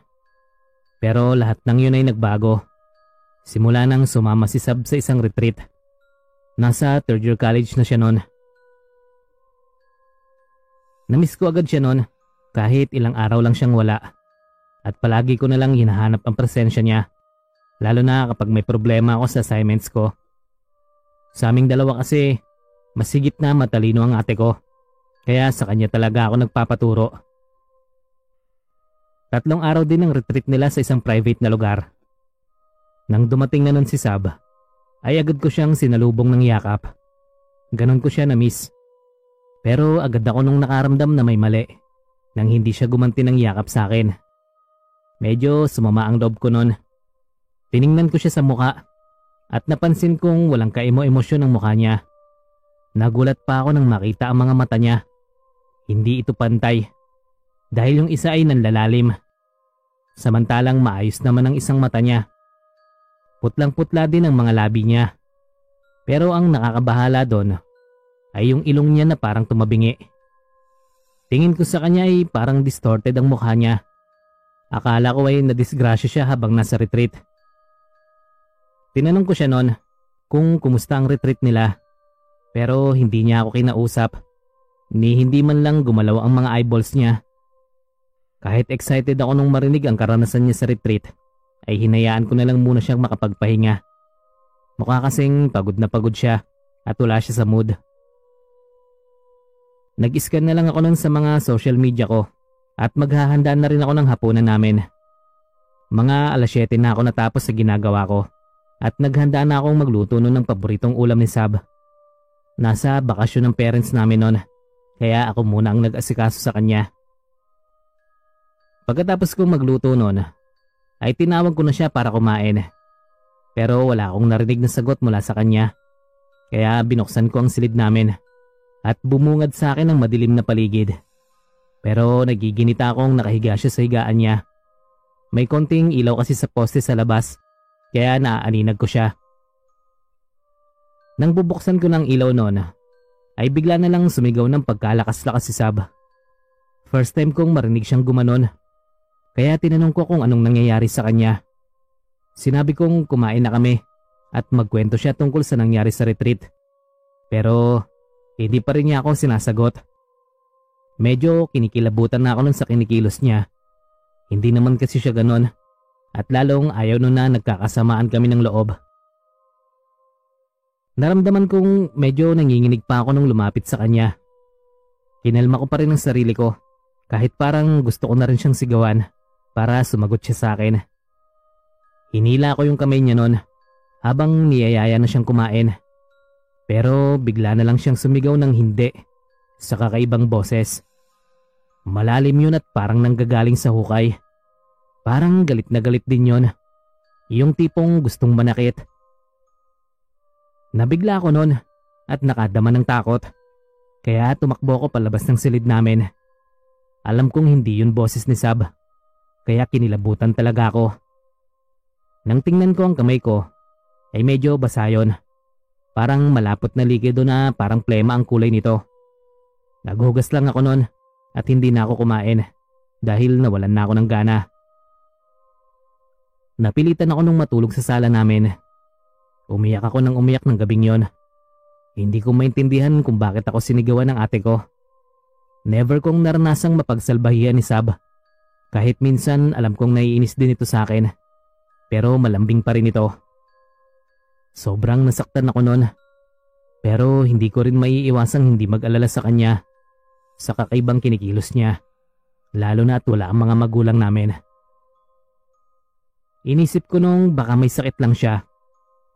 Pero lahat ng yun ay nagbago. Simula nang sumama si Sab sa isang retreat Nasa third year college na siya noon. Namiss ko agad siya noon kahit ilang araw lang siyang wala. At palagi ko na lang hinahanap ang presensya niya. Lalo na kapag may problema ako sa assignments ko. Sa aming dalawa kasi, masigit na matalino ang ate ko. Kaya sa kanya talaga ako nagpapaturo. Tatlong araw din ang retreat nila sa isang private na lugar. Nang dumating na nun si Sab, ay agad ko siyang sinalubong ng yakap. Ganon ko siya na miss. Pero agad ako nung nakaramdam na may mali nang hindi siya gumanti ng yakap sa akin. Medyo sumama ang loob ko nun. Tiningnan ko siya sa muka at napansin kong walang kaemo-emosyon ang mukha niya. Nagulat pa ako nang makita ang mga mata niya. Hindi ito pantay dahil yung isa ay nanlalalim. Samantalang maayos naman ang isang mata niya. Putlang-putla din ang mga labi niya. Pero ang nakakabahala doon ay yung ilong niya na parang tumabingi. Tingin ko sa kanya ay parang distorted ang mukha niya. Akala ko ay nadisgrasya siya habang nasa retreat. Tinanong ko siya noon kung kumusta ang retreat nila pero hindi niya ako kinausap ni hindi man lang gumalaw ang mga eyeballs niya. Kahit excited ako nung marinig ang karanasan niya sa retreat ay hinayaan ko na lang muna siyang makapagpahinga. Mukha kasing pagod na pagod siya at wala siya sa mood. Nag-scan na lang ako nun sa mga social media ko at maghahanda na rin ako ng hapunan namin. Mga alas 7 na ako natapos sa ginagawa ko at naghanda na akong magluto nun ng paboritong ulam ni Sab. Nasa bakasyon ng parents namin nun kaya ako muna ang nag-asikaso sa kanya. Pagkatapos kong magluto nun ay tinawag ko na siya para kumain. Pero wala akong narinig na sagot mula sa kanya kaya binuksan ko ang silid namin at bumungad sa akin ang madilim na paligid. Pero nagiginita akong nakahiga siya sa higaan niya. May konting ilaw kasi sa poste sa labas, kaya naaaninag ko siya. Nang bubuksan ko ng ilaw noon, ay bigla na lang sumigaw ng pagkalakas-lakas si Sab. First time kong marinig siyang gumanon, kaya tinanong ko kung anong nangyayari sa kanya. Sinabi kong kumain na kami at magkwento siya tungkol sa nangyari sa retreat. Pero hindi pa rin niya ako sinasagot. Medyo kinikilabutan na ako nun sa kinikilos niya. Hindi naman kasi siya ganon at lalong ayaw nun na nagkakasamaan kami ng loob. Naramdaman kong medyo nanginginig pa ako nung lumapit sa kanya. Kinalma ko pa rin ang sarili ko kahit parang gusto ko na rin siyang sigawan para sumagot siya sa akin. Hinila ko yung kamay niya nun habang niyayaya na siyang kumain. Pero bigla na lang siyang sumigaw ng hindi sa kakaibang boses. Malalim yun at parang nanggagaling sa hukay. Parang galit na galit din yon. Yung tipong gustong manakit. Nabigla ako noon at nakadama ng takot. Kaya tumakbo ko palabas ng silid namin. Alam kong hindi yun boses ni Sab. Kaya kinilabutan talaga ako. Nang tingnan ko ang kamay ko, ay medyo basa yun. Parang malapot na likido na parang plema ang kulay nito. Naghugas lang ako noon at hindi na ako kumain dahil nawalan na ako ng gana. Napilitan ako nung matulog sa sala namin. Umiyak ako ng umiyak ng gabing yon. Hindi ko maintindihan kung bakit ako sinigawan ng ate ko. Never kong naranasang mapagsalbahian ni Sab. Kahit minsan alam kong naiinis din ito sa akin. Pero malambing pa rin ito. Sobrang nasaktan ako noon. Pero hindi ko rin maiiwasang hindi mag-alala sa kanya sa kakaibang kinikilos niya. Lalo na at wala ang mga magulang namin. Inisip ko nung baka may sakit lang siya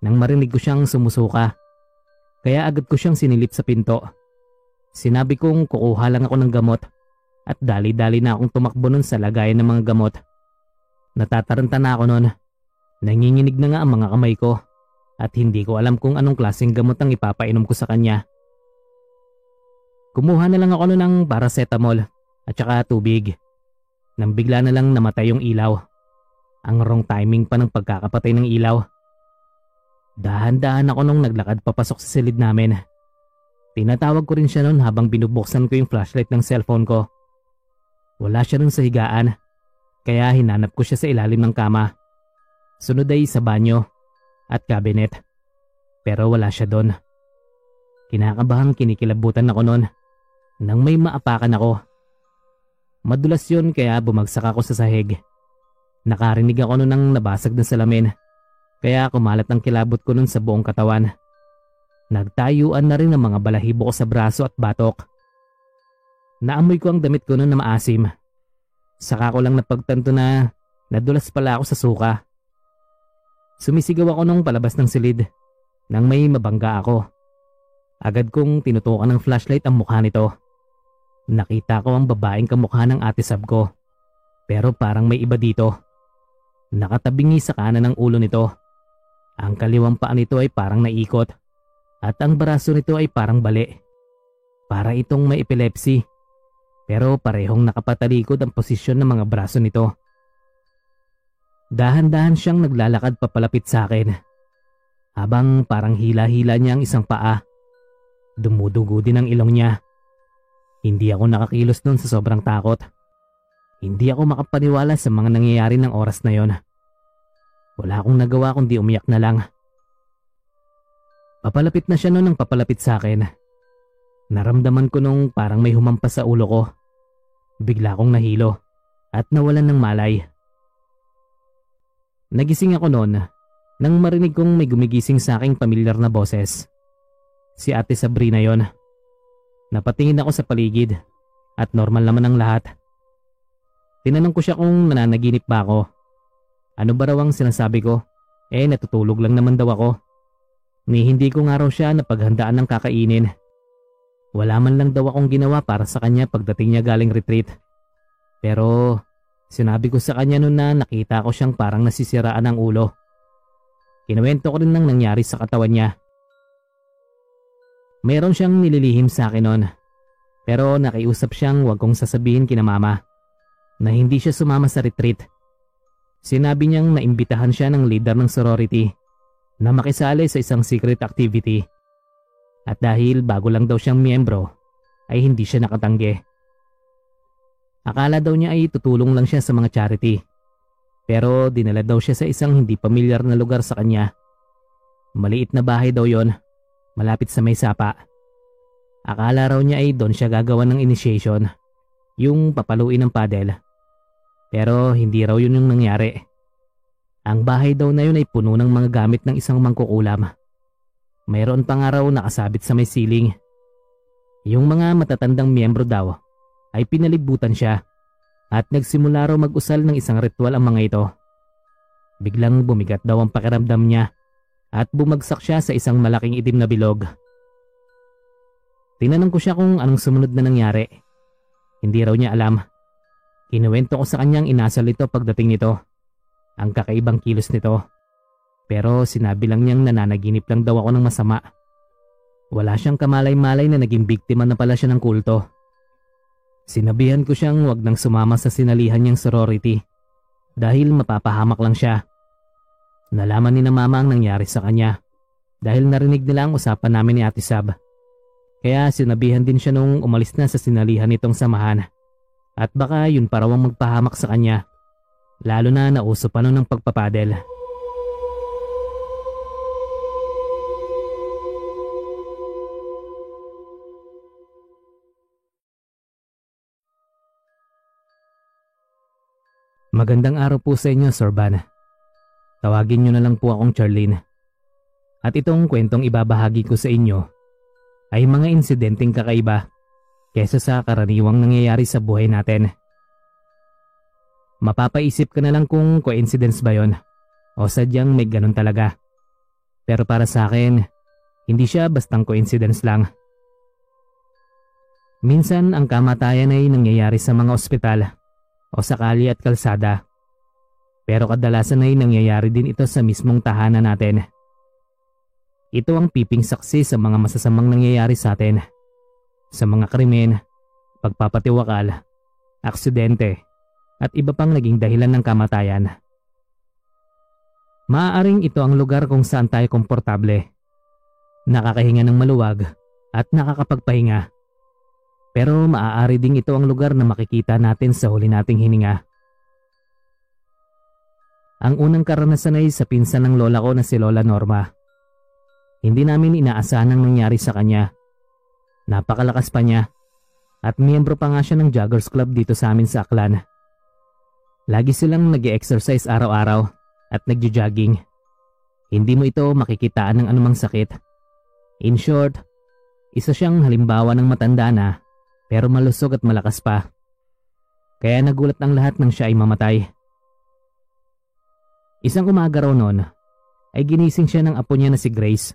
nang marinig ko siyang sumusuka. Kaya agad ko siyang sinilip sa pinto. Sinabi kong kukuha lang ako ng gamot at dali-dali na akong tumakbo nun sa lagayan ng mga gamot. Natataranta na ako nun. Nanginginig na nga ang mga kamay ko at hindi ko alam kung anong klaseng gamot ang ipapainom ko sa kanya. Kumuha na lang ako ng paracetamol at saka tubig. Nang bigla na lang namatay yung ilaw. Ang wrong timing pa ng pagkakapatay ng ilaw. Dahan-dahan ako nung naglakad papasok sa silid namin. Tinatawag ko rin siya noon habang binubuksan ko yung flashlight ng cellphone ko. Wala siya nun sa higaan, kaya hinanap ko siya sa ilalim ng kama. Sunod ay sa banyo at cabinet. Pero wala siya doon. Kinakabahang kinikilabutan ako noon nang may maapakan ako. Madulas yun kaya bumagsak ako sa sahig. Nakarinig ako noon ng nabasag na salamin kaya kumalat ang kilabot ko noon sa buong katawan. Nagtayuan na rin ang mga balahibo ko sa braso at batok. Naamoy ko ang damit ko noon na maasim. Saka ko lang napagtanto na nadulas pala ako sa suka. Sumisigaw ako nung palabas ng silid nang may mabangga ako. Agad kong tinutukan ng flashlight ang mukha nito. Nakita ko ang babaeng kamukha ng ate sab ko. Pero parang may iba dito. Nakatabingi sa kanan ng ulo nito. Ang kaliwang paa nito ay parang naikot. At ang braso nito ay parang bali. Para itong may epilepsy. Pero parehong nakapatalikod ang posisyon ng mga braso nito. Dahan-dahan siyang naglalakad papalapit sa akin. Habang parang hila-hila niya ang isang paa. Dumudugo din ang ilong niya. Hindi ako nakakilos noon sa sobrang takot. Hindi ako makapaniwala sa mga nangyayari ng oras na yon. Wala akong nagawa kundi umiyak na lang. Papalapit na siya noon ng papalapit sa akin. Naramdaman ko nung parang may humampas sa ulo ko. Bigla akong nahilo at nawalan ng malay. Nagising ako noon nang marinig kong may gumigising sa aking pamilyar na boses. Si ate Sabrina yon. Napatingin ako sa paligid at normal naman ang lahat. Tinanong ko siya kung nananaginip ba ako. Ano ba raw ang sinasabi ko? Eh natutulog lang naman daw ako. Ni hindi ko nga raw siya napaghandaan ng kakainin. Wala man lang daw akong ginawa para sa kanya pagdating niya galing retreat. Pero sinabi ko sa kanya noon na nakita ko siyang parang nasisiraan ng ulo. Kinuwento ko rin ng nangyari sa katawan niya. Meron siyang nililihim sa akin noon. Pero nakiusap siyang wag kong sasabihin kina mama na hindi siya sumama sa retreat. Sinabi niyang naimbitahan siya ng leader ng sorority na makisali sa isang secret activity. At dahil bago lang daw siyang miyembro, ay hindi siya nakatanggi. Akala daw niya ay tutulong lang siya sa mga charity. Pero dinala daw siya sa isang hindi pamilyar na lugar sa kanya. Maliit na bahay daw yon, malapit sa may sapa. Akala raw niya ay doon siya gagawa ng initiation, yung papaluin ng paddle. Pero hindi raw yun yung nangyari. Ang bahay daw na yun ay puno ng mga gamit ng isang mangkukulam. Mayroon pa nga raw nakasabit sa may ceiling. Yung mga matatandang miyembro daw ay pinalibutan siya at nagsimula raw mag-usal ng isang ritual ang mga ito. Biglang bumigat daw ang pakiramdam niya at bumagsak siya sa isang malaking itim na bilog. Tinanong ko siya kung anong sumunod na nangyari. Hindi raw niya alam. Kinuwento ko sa kanyang inasal ito pagdating nito ang kakaibang kilos nito. Pero sinabi lang niyang nananaginip lang daw ako ng masama. Wala siyang kamalay-malay na naging biktima na pala siya ng kulto. Sinabihan ko siyang wag nang sumama sa sinalihan niyang sorority dahil mapapahamak lang siya. Nalaman ni na mama ang nangyari sa kanya dahil narinig nila ang usapan namin ni Ate Sab. Kaya sinabihan din siya nung umalis na sa sinalihan nitong samahan. At baka yun para ang magpahamak sa kanya. Lalo na nauso pa noon ng pagpapadel. Magandang araw po sa inyo, Sir Van. Tawagin niyo na lang po akong Charlene. At itong kwentong ibabahagi ko sa inyo ay mga insidenteng kakaiba kesa sa karaniwang nangyayari sa buhay natin. Mapapaisip ka na lang kung coincidence ba yon o sadyang may ganun talaga. Pero para sa akin, hindi siya bastang coincidence lang. Minsan ang kamatayan ay nangyayari sa mga ospital o sa kali at kalsada. Pero kadalasan ay nangyayari din ito sa mismong tahanan natin. Ito ang piping saksi sa mga masasamang nangyayari sa atin. Sa mga krimen, pagpapatiwakal, aksidente, at iba pang naging dahilan ng kamatayan. Maaaring ito ang lugar kung saan tayo komportable. Nakakahinga ng maluwag at nakakapagpahinga. Pero maaari ding ito ang lugar na makikita natin sa huli nating hininga. Ang unang karanasan ay sa pinsan ng lola ko na si Lola Norma. Hindi namin inaasahan ang nangyari sa kanya. Napakalakas pa niya at miyembro pa nga siya ng Joggers Club dito sa amin sa Aklan. Lagi silang nag exercise araw-araw at nagjo-jogging. Hindi mo ito makikitaan ng anumang sakit. In short, isa siyang halimbawa ng matanda na pero malusog at malakas pa. Kaya nagulat ang lahat nang siya ay mamatay. Isang umaga raw noon ay ginising siya ng apo niya na si Grace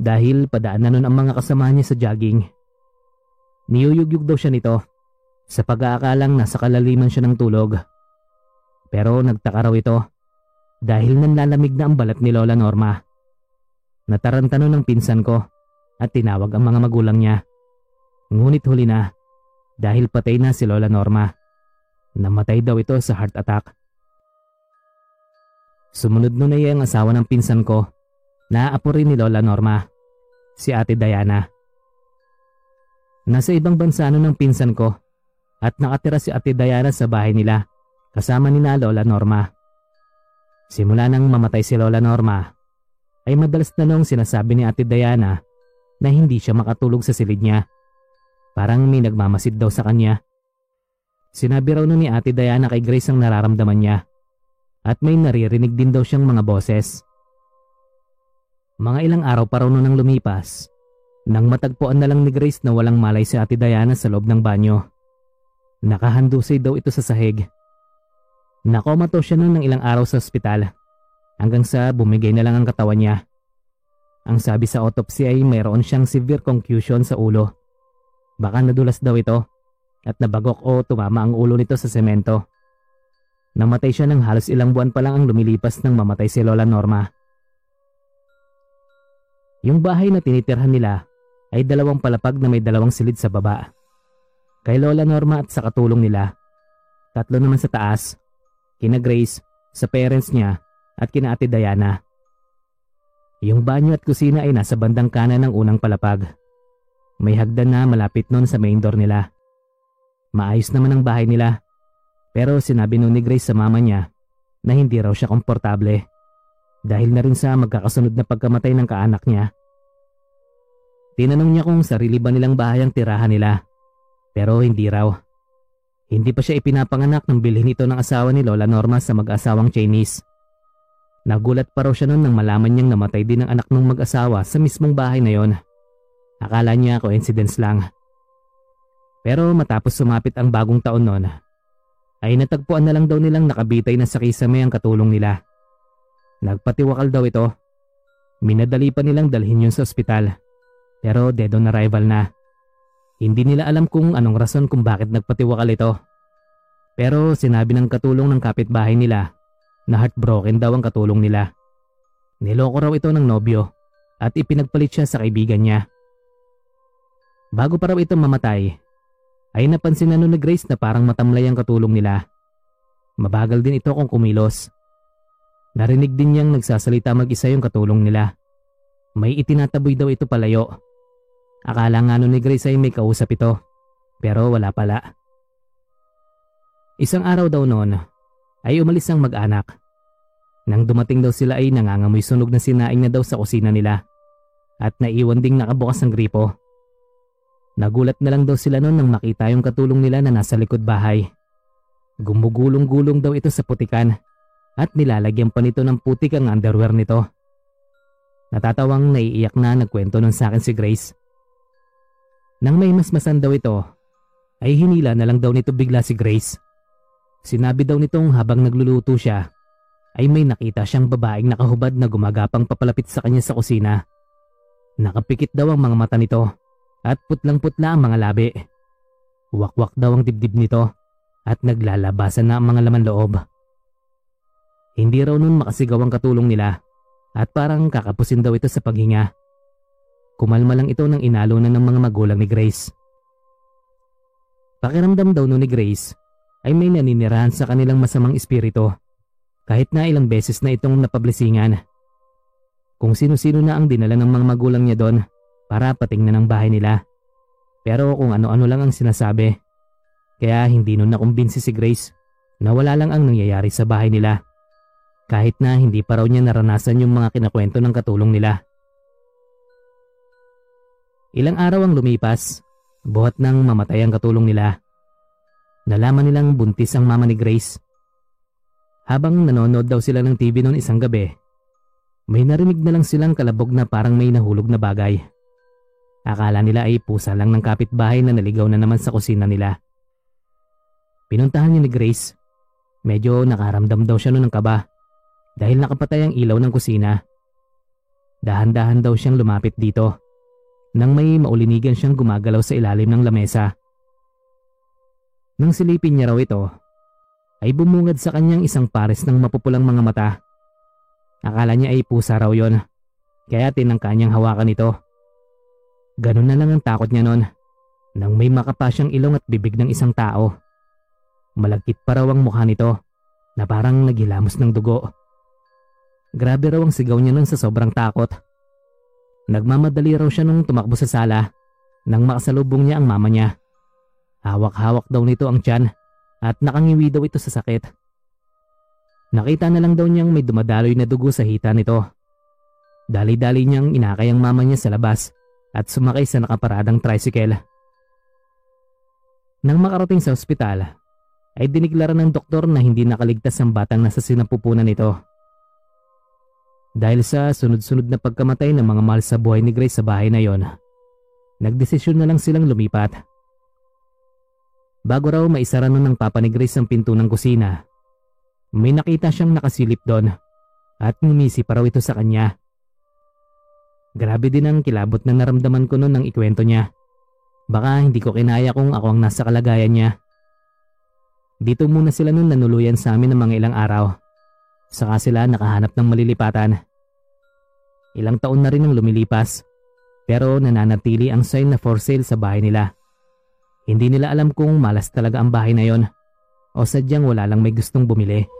dahil padaan na noon ang mga kasama niya sa jogging. Niyuyugyug daw siya nito sa pag-aakalang nasa kalaliman siya ng tulog. Pero nagtaka raw ito dahil nanlalamig na ang balat ni Lola Norma. Natarantano ng pinsan ko at tinawag ang mga magulang niya. Ngunit huli na dahil patay na si Lola Norma. Namatay daw ito sa heart attack. Sumunod nun ay ang asawa ng pinsan ko Naaapo rin ni Lola Norma, si Ate Diana. Nasa ibang bansa ng pinsan ko at nakatira si Ate Diana sa bahay nila kasama ni na Lola Norma. Simula nang mamatay si Lola Norma, ay madalas na noong sinasabi ni Ate Diana na hindi siya makatulog sa silid niya. Parang may nagmamasid daw sa kanya. Sinabi raw nun ni Ate Diana kay Grace ang nararamdaman niya at may naririnig din daw siyang mga boses. Mga ilang araw pa raw noon ang lumipas nang matagpuan na lang ni Grace na walang malay si Ate Diana sa loob ng banyo. Nakahandusay daw ito sa sahig. Nakomato siya noon ng ilang araw sa ospital hanggang sa bumigay na lang ang katawan niya. Ang sabi sa autopsy ay mayroon siyang severe concussion sa ulo. Baka nadulas daw ito at nabagok o tumama ang ulo nito sa semento. Namatay siya ng halos ilang buwan pa lang ang lumilipas nang mamatay si Lola Norma. Yung bahay na tinitirhan nila ay dalawang palapag na may dalawang silid sa baba. Kay Lola Norma at sa katulong nila. Tatlo naman sa taas, kina Grace, sa parents niya at kina Ate Diana. Yung banyo at kusina ay nasa bandang kanan ng unang palapag. May hagdan na malapit nun sa main door nila. Maayos naman ang bahay nila. Pero sinabi nun ni Grace sa mama niya na hindi raw siya komportable. Dahil na rin sa magkakasunod na pagkamatay ng kaanak niya Tinanong niya kung sarili ba nilang bahay ang tirahan nila. Pero hindi raw. Hindi pa siya ipinapanganak nang bilhin ito ng asawa ni Lola Norma sa mag-asawang Chinese. Nagulat pa raw siya noon nang malaman niyang namatay din ang anak ng mag-asawa sa mismong bahay na yon. Akala niya coincidence lang. Pero matapos sumapit ang bagong taon noon, ay natagpuan na lang daw nilang nakabitay na sa kisame ang katulong nila. Nagpatiwakal daw ito. Minadali pa nilang dalhin yun sa ospital. Pero dead on arrival na. Hindi nila alam kung anong rason kung bakit nagpatiwakal ito. Pero sinabi ng katulong ng kapitbahay nila na heartbroken daw ang katulong nila. Niloko raw ito ng nobyo at ipinagpalit siya sa kaibigan niya. Bago pa raw ito mamatay, ay napansin na ni Grace na parang matamlay ang katulong nila. Mabagal din ito kung kumilos. Narinig din niyang nagsasalita mag-isa yung katulong nila. May itinataboy daw ito palayo Akala nga nun ni Grace ay may kausap ito, pero wala pala. Isang araw daw noon ay umalis ang mag-anak. Nang dumating daw sila ay nangangamoy sunog na sinaing na daw sa kusina nila at naiwan ding nakabukas ang gripo. Nagulat na lang daw sila noon nang makita yung katulong nila na nasa likod bahay. Gumugulong-gulong daw ito sa putikan at nilalagyan pa nito ng putik ang underwear nito. Natatawang naiiyak na nagkwento nun sa akin si Grace nang may masmasan daw ito, ay hinila na lang daw nito bigla si Grace. Sinabi daw nitong habang nagluluto siya, ay may nakita siyang babaeng nakahubad na gumagapang papalapit sa kanya sa kusina. Nakapikit daw ang mga mata nito at putlang-putla ang mga labi. Wakwak daw ang dibdib nito at naglalabasan na ang mga laman loob. Hindi raw nun makasigaw ang katulong nila at parang kakapusin daw ito sa paghinga. Kumalma lang ito nang inalo na ng mga magulang ni Grace. Pakiramdam daw no ni Grace ay may naninirahan sa kanilang masamang espiritu kahit na ilang beses na itong napablisingan. Kung sino-sino na ang dinala ng mga magulang niya doon para patingnan ang bahay nila. Pero kung ano-ano lang ang sinasabi. Kaya hindi nun nakumbinsi si Grace na wala lang ang nangyayari sa bahay nila. Kahit na hindi pa raw niya naranasan yung mga kinakwento ng katulong nila. Ilang araw ang lumipas, buhat nang mamatay ang katulong nila. Nalaman nilang buntis ang mama ni Grace. Habang nanonood daw sila ng TV noon isang gabi, may narinig na lang silang kalabog na parang may nahulog na bagay. Akala nila ay pusa lang ng kapitbahay na naligaw na naman sa kusina nila. Pinuntahan niya ni Grace. Medyo nakaramdam daw siya noon ng kaba dahil nakapatay ang ilaw ng kusina. Dahan-dahan daw siyang lumapit dito nang may maulinigan siyang gumagalaw sa ilalim ng lamesa. Nang silipin niya raw ito, ay bumungad sa kanyang isang pares ng mapupulang mga mata. Akala niya ay pusa raw yon, kaya tinangka niyang hawakan ito. Ganun na lang ang takot niya noon, nang may makapa siyang ilong at bibig ng isang tao. Malagkit pa raw ang mukha nito, na parang naghilamos ng dugo. Grabe raw ang sigaw niya nun sa sobrang takot. Nagmamadali raw siya nung tumakbo sa sala nang makasalubong niya ang mama niya. Hawak-hawak daw nito ang tiyan at nakangiwi daw ito sa sakit. Nakita na lang daw niyang may dumadaloy na dugo sa hita nito. Dali-dali niyang inakay ang mama niya sa labas at sumakay sa nakaparadang tricycle. Nang makarating sa ospital, ay diniglara ng doktor na hindi nakaligtas ang batang nasa sinapupunan nito. Dahil sa sunod-sunod na pagkamatay ng mga mahal sa buhay ni Grace sa bahay na yon, nagdesisyon na lang silang lumipat. Bago raw maisara nun ng papa ni Grace ang pinto ng kusina, may nakita siyang nakasilip doon at ngumisi pa raw ito sa kanya. Grabe din ang kilabot na naramdaman ko noon ng ikwento niya. Baka hindi ko kinaya kung ako ang nasa kalagayan niya. Dito muna sila noon nanuluyan sa amin ng mga ilang araw. Saka sila nakahanap ng malilipatan. Ilang taon na rin ang lumilipas pero nananatili ang sign na for sale sa bahay nila. Hindi nila alam kung malas talaga ang bahay na yon o sadyang wala lang may gustong bumili.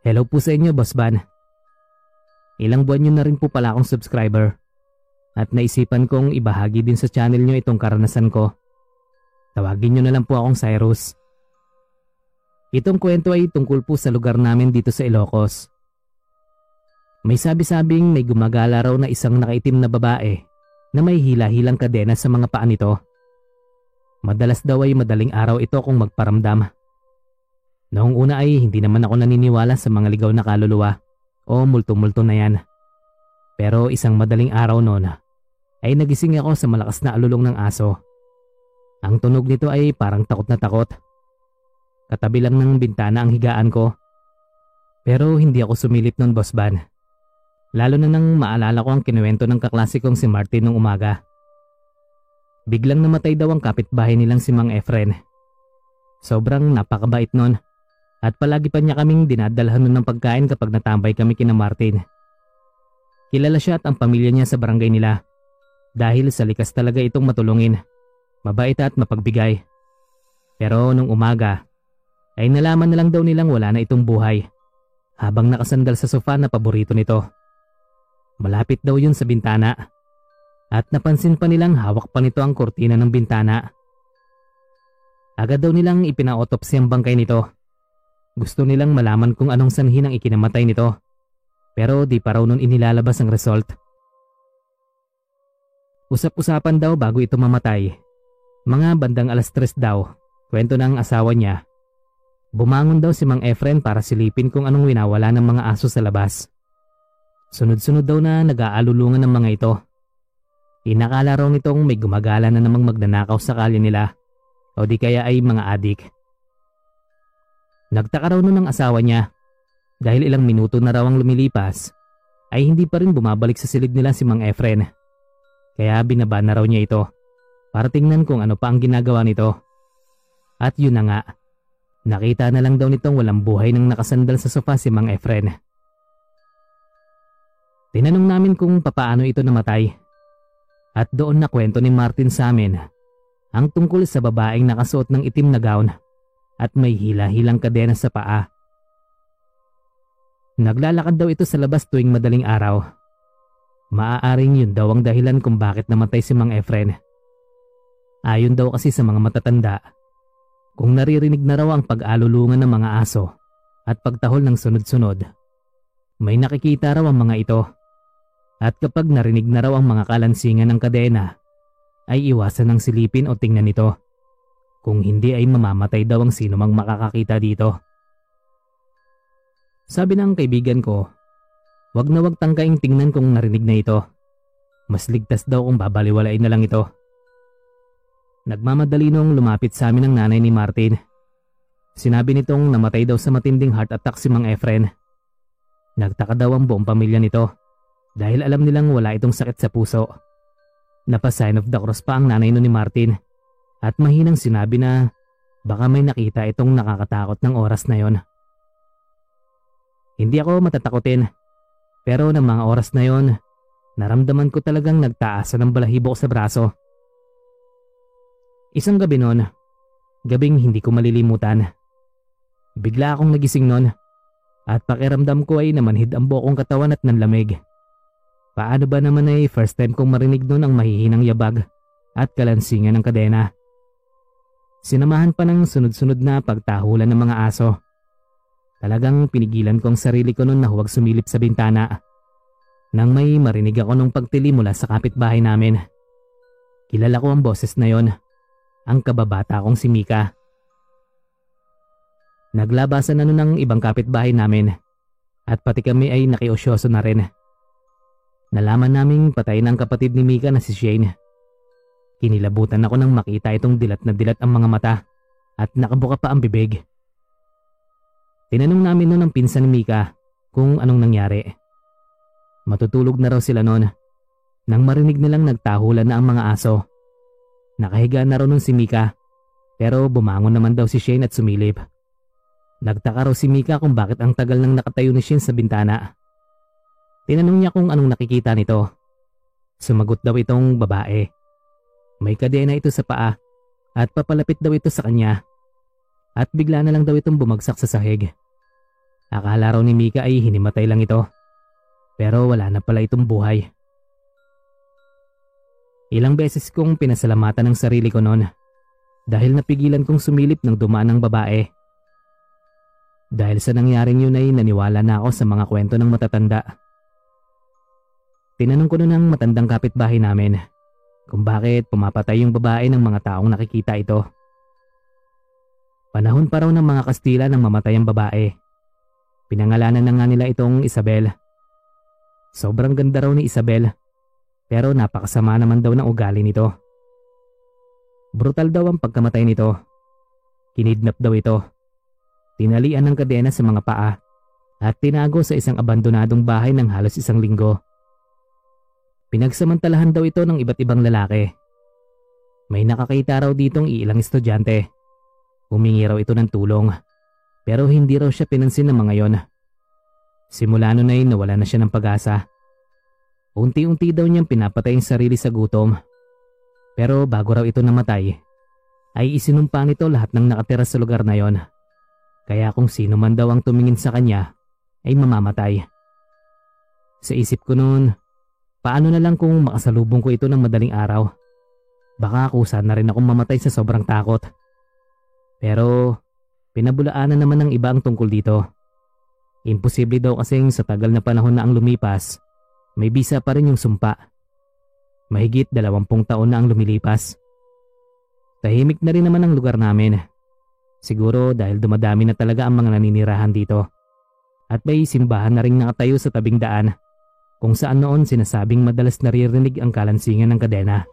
Hello po sa inyo, Boss Van. Ilang buwan nyo na rin po pala akong subscriber at naisipan kong ibahagi din sa channel nyo itong karanasan ko. Tawagin nyo na lang po akong Cyrus. Itong kwento ay tungkol po sa lugar namin dito sa Ilocos. May sabi-sabing may gumagala raw na isang nakaitim na babae na may hila-hilang kadena sa mga paa nito. Madalas daw ay madaling araw ito kung magparamdam. Noong una ay hindi naman ako naniniwala sa mga ligaw na kaluluwa o multo-multo na yan. Pero isang madaling araw noon ay nagising ako sa malakas na alulong ng aso. Ang tunog nito ay parang takot na takot. Katabi lang ng bintana ang higaan ko. Pero hindi ako sumilip noon, Boss Van. Lalo na nang maalala ko ang kinuwento ng kaklasikong si Martin nung umaga. Biglang namatay daw ang kapitbahay nilang si Mang Efren. Sobrang napakabait noon at palagi pa niya kaming dinadalhan ng pagkain kapag natambay kami kina Martin. Kilala siya at ang pamilya niya sa barangay nila. Dahil sa likas talaga itong matulungin. Mabait at mapagbigay. Pero nung umaga, ay nalaman na lang daw nilang wala na itong buhay. Habang nakasandal sa sofa na paborito nito. Malapit daw yun sa bintana. At napansin pa nilang hawak pa nito ang kortina ng bintana. Agad daw nilang ipinaotopsy ang bangkay nito gusto nilang malaman kung anong sanhi ng ikinamatay nito. Pero di pa raw nun inilalabas ang result. Usap-usapan daw bago ito mamatay. Mga bandang alas tres daw, kwento ng asawa niya. Bumangon daw si Mang Efren para silipin kung anong winawala ng mga aso sa labas. Sunod-sunod daw na nag-aalulungan ng mga ito. Inakala raw nitong may gumagala na namang magnanakaw sa kalye nila o di kaya ay mga adik. Nagtaka raw nun ng asawa niya dahil ilang minuto na raw ang lumilipas ay hindi pa rin bumabalik sa silid nila si Mang Efren. Kaya binaba na raw niya ito para tingnan kung ano pa ang ginagawa nito. At yun na nga, nakita na lang daw nitong walang buhay nang nakasandal sa sofa si Mang Efren. Tinanong namin kung papaano ito namatay. At doon na kwento ni Martin sa amin ang tungkol sa babaeng nakasuot ng itim na gown at may hila-hilang kadena sa paa. Naglalakad daw ito sa labas tuwing madaling araw. Maaaring yun daw ang dahilan kung bakit namatay si Mang Efren. Ayon daw kasi sa mga matatanda, kung naririnig na raw ang pag-alulungan ng mga aso at pagtahol ng sunod-sunod, may nakikita raw ang mga ito. At kapag narinig na raw ang mga kalansingan ng kadena, ay iwasan ng silipin o tingnan ito. Kung hindi ay mamamatay daw ang sino mang makakakita dito. Sabi ng kaibigan ko, wag na wag tangkaing tingnan kung narinig na ito. Mas ligtas daw kung babaliwalain na lang ito. Nagmamadali nung lumapit sa amin ang nanay ni Martin. Sinabi nitong namatay daw sa matinding heart attack si Mang Efren. Nagtaka daw ang buong pamilya nito dahil alam nilang wala itong sakit sa puso. Napa sign of the cross pa ang nanay no ni Martin at mahinang sinabi na baka may nakita itong nakakatakot ng oras na yon. Hindi ako matatakotin pero ng mga oras na yon, Naramdaman ko talagang nagtaasan ng balahibo ko sa braso. Isang gabi noon, gabing hindi ko malilimutan. Bigla akong nagising noon at pakiramdam ko ay namanhid ang buong katawan at nanlamig. Paano ba naman ay first time kong marinig noon ang mahihinang yabag at kalansingan ng kadena. Sinamahan pa ng sunod-sunod na pagtahulan ng mga aso. Talagang pinigilan ko ang sarili ko noon na huwag sumilip sa bintana. Nang may marinig ako nung pagtili mula sa kapitbahay namin. Kilala ko ang boses na yon. Ang kababata kong si Mika. Naglabasan na nun ng ibang kapitbahay namin at pati kami ay nakiosyoso na rin. Nalaman naming patay ng kapatid ni Mika na si Shane. Kinilabutan ako nang makita itong dilat na dilat ang mga mata at nakabuka pa ang bibig. Tinanong namin noon ang pinsan ni Mika kung anong nangyari. Matutulog na raw sila noon nang marinig nilang nagtahulan na ang mga aso. Nakahiga na raw nun si Mika pero bumangon naman daw si Shane at sumilip. Nagtaka raw si Mika kung bakit ang tagal nang nakatayo ni Shane sa bintana. Tinanong niya kung anong nakikita nito. Sumagot daw itong babae. May kadena ito sa paa at papalapit daw ito sa kanya. At bigla na lang daw itong bumagsak sa sahig. Akala raw ni Mika ay hinimatay lang ito. Pero wala na pala itong buhay. Ilang beses kong pinasalamatan ng sarili ko noon dahil napigilan kong sumilip ng dumaan ng babae. Dahil sa nangyaring yun ay naniwala na ako sa mga kwento ng matatanda. Tinanong ko noon ang matandang kapitbahay namin kung bakit pumapatay yung babae ng mga taong nakikita ito. Panahon pa raw ng mga Kastila nang mamatay ang babae. Pinangalanan na nga nila itong Isabel. Sobrang ganda raw ni Isabel, pero napakasama naman daw ng ugali nito. Brutal daw ang pagkamatay nito. Kinidnap daw ito. Tinalian ng kadena sa mga paa at tinago sa isang abandonadong bahay ng halos isang linggo. Pinagsamantalahan daw ito ng iba't ibang lalaki. May nakakita raw ditong ilang estudyante. Humingi raw ito ng tulong pero hindi raw siya pinansin ng mga yon. Simula noon ay nawala na siya ng pag-asa. Unti-unti daw niyang pinapatay ang sarili sa gutom. Pero bago raw ito namatay, ay isinumpa nito lahat ng nakatira sa lugar na yon. Kaya kung sino man daw ang tumingin sa kanya, ay mamamatay. Sa isip ko noon, paano na lang kung makasalubong ko ito ng madaling araw? Baka kusa na rin akong mamatay sa sobrang takot. Pero pinabulaanan naman ng iba ang tungkol dito. Imposible daw kasing sa tagal na panahon na ang lumipas, may bisa pa rin yung sumpa. Mahigit dalawampung taon na ang lumilipas. Tahimik na rin naman ang lugar namin. Siguro dahil dumadami na talaga ang mga naninirahan dito. At may simbahan na rin nakatayo sa tabing daan kung saan noon sinasabing madalas naririnig ang kalansingan ng kadena.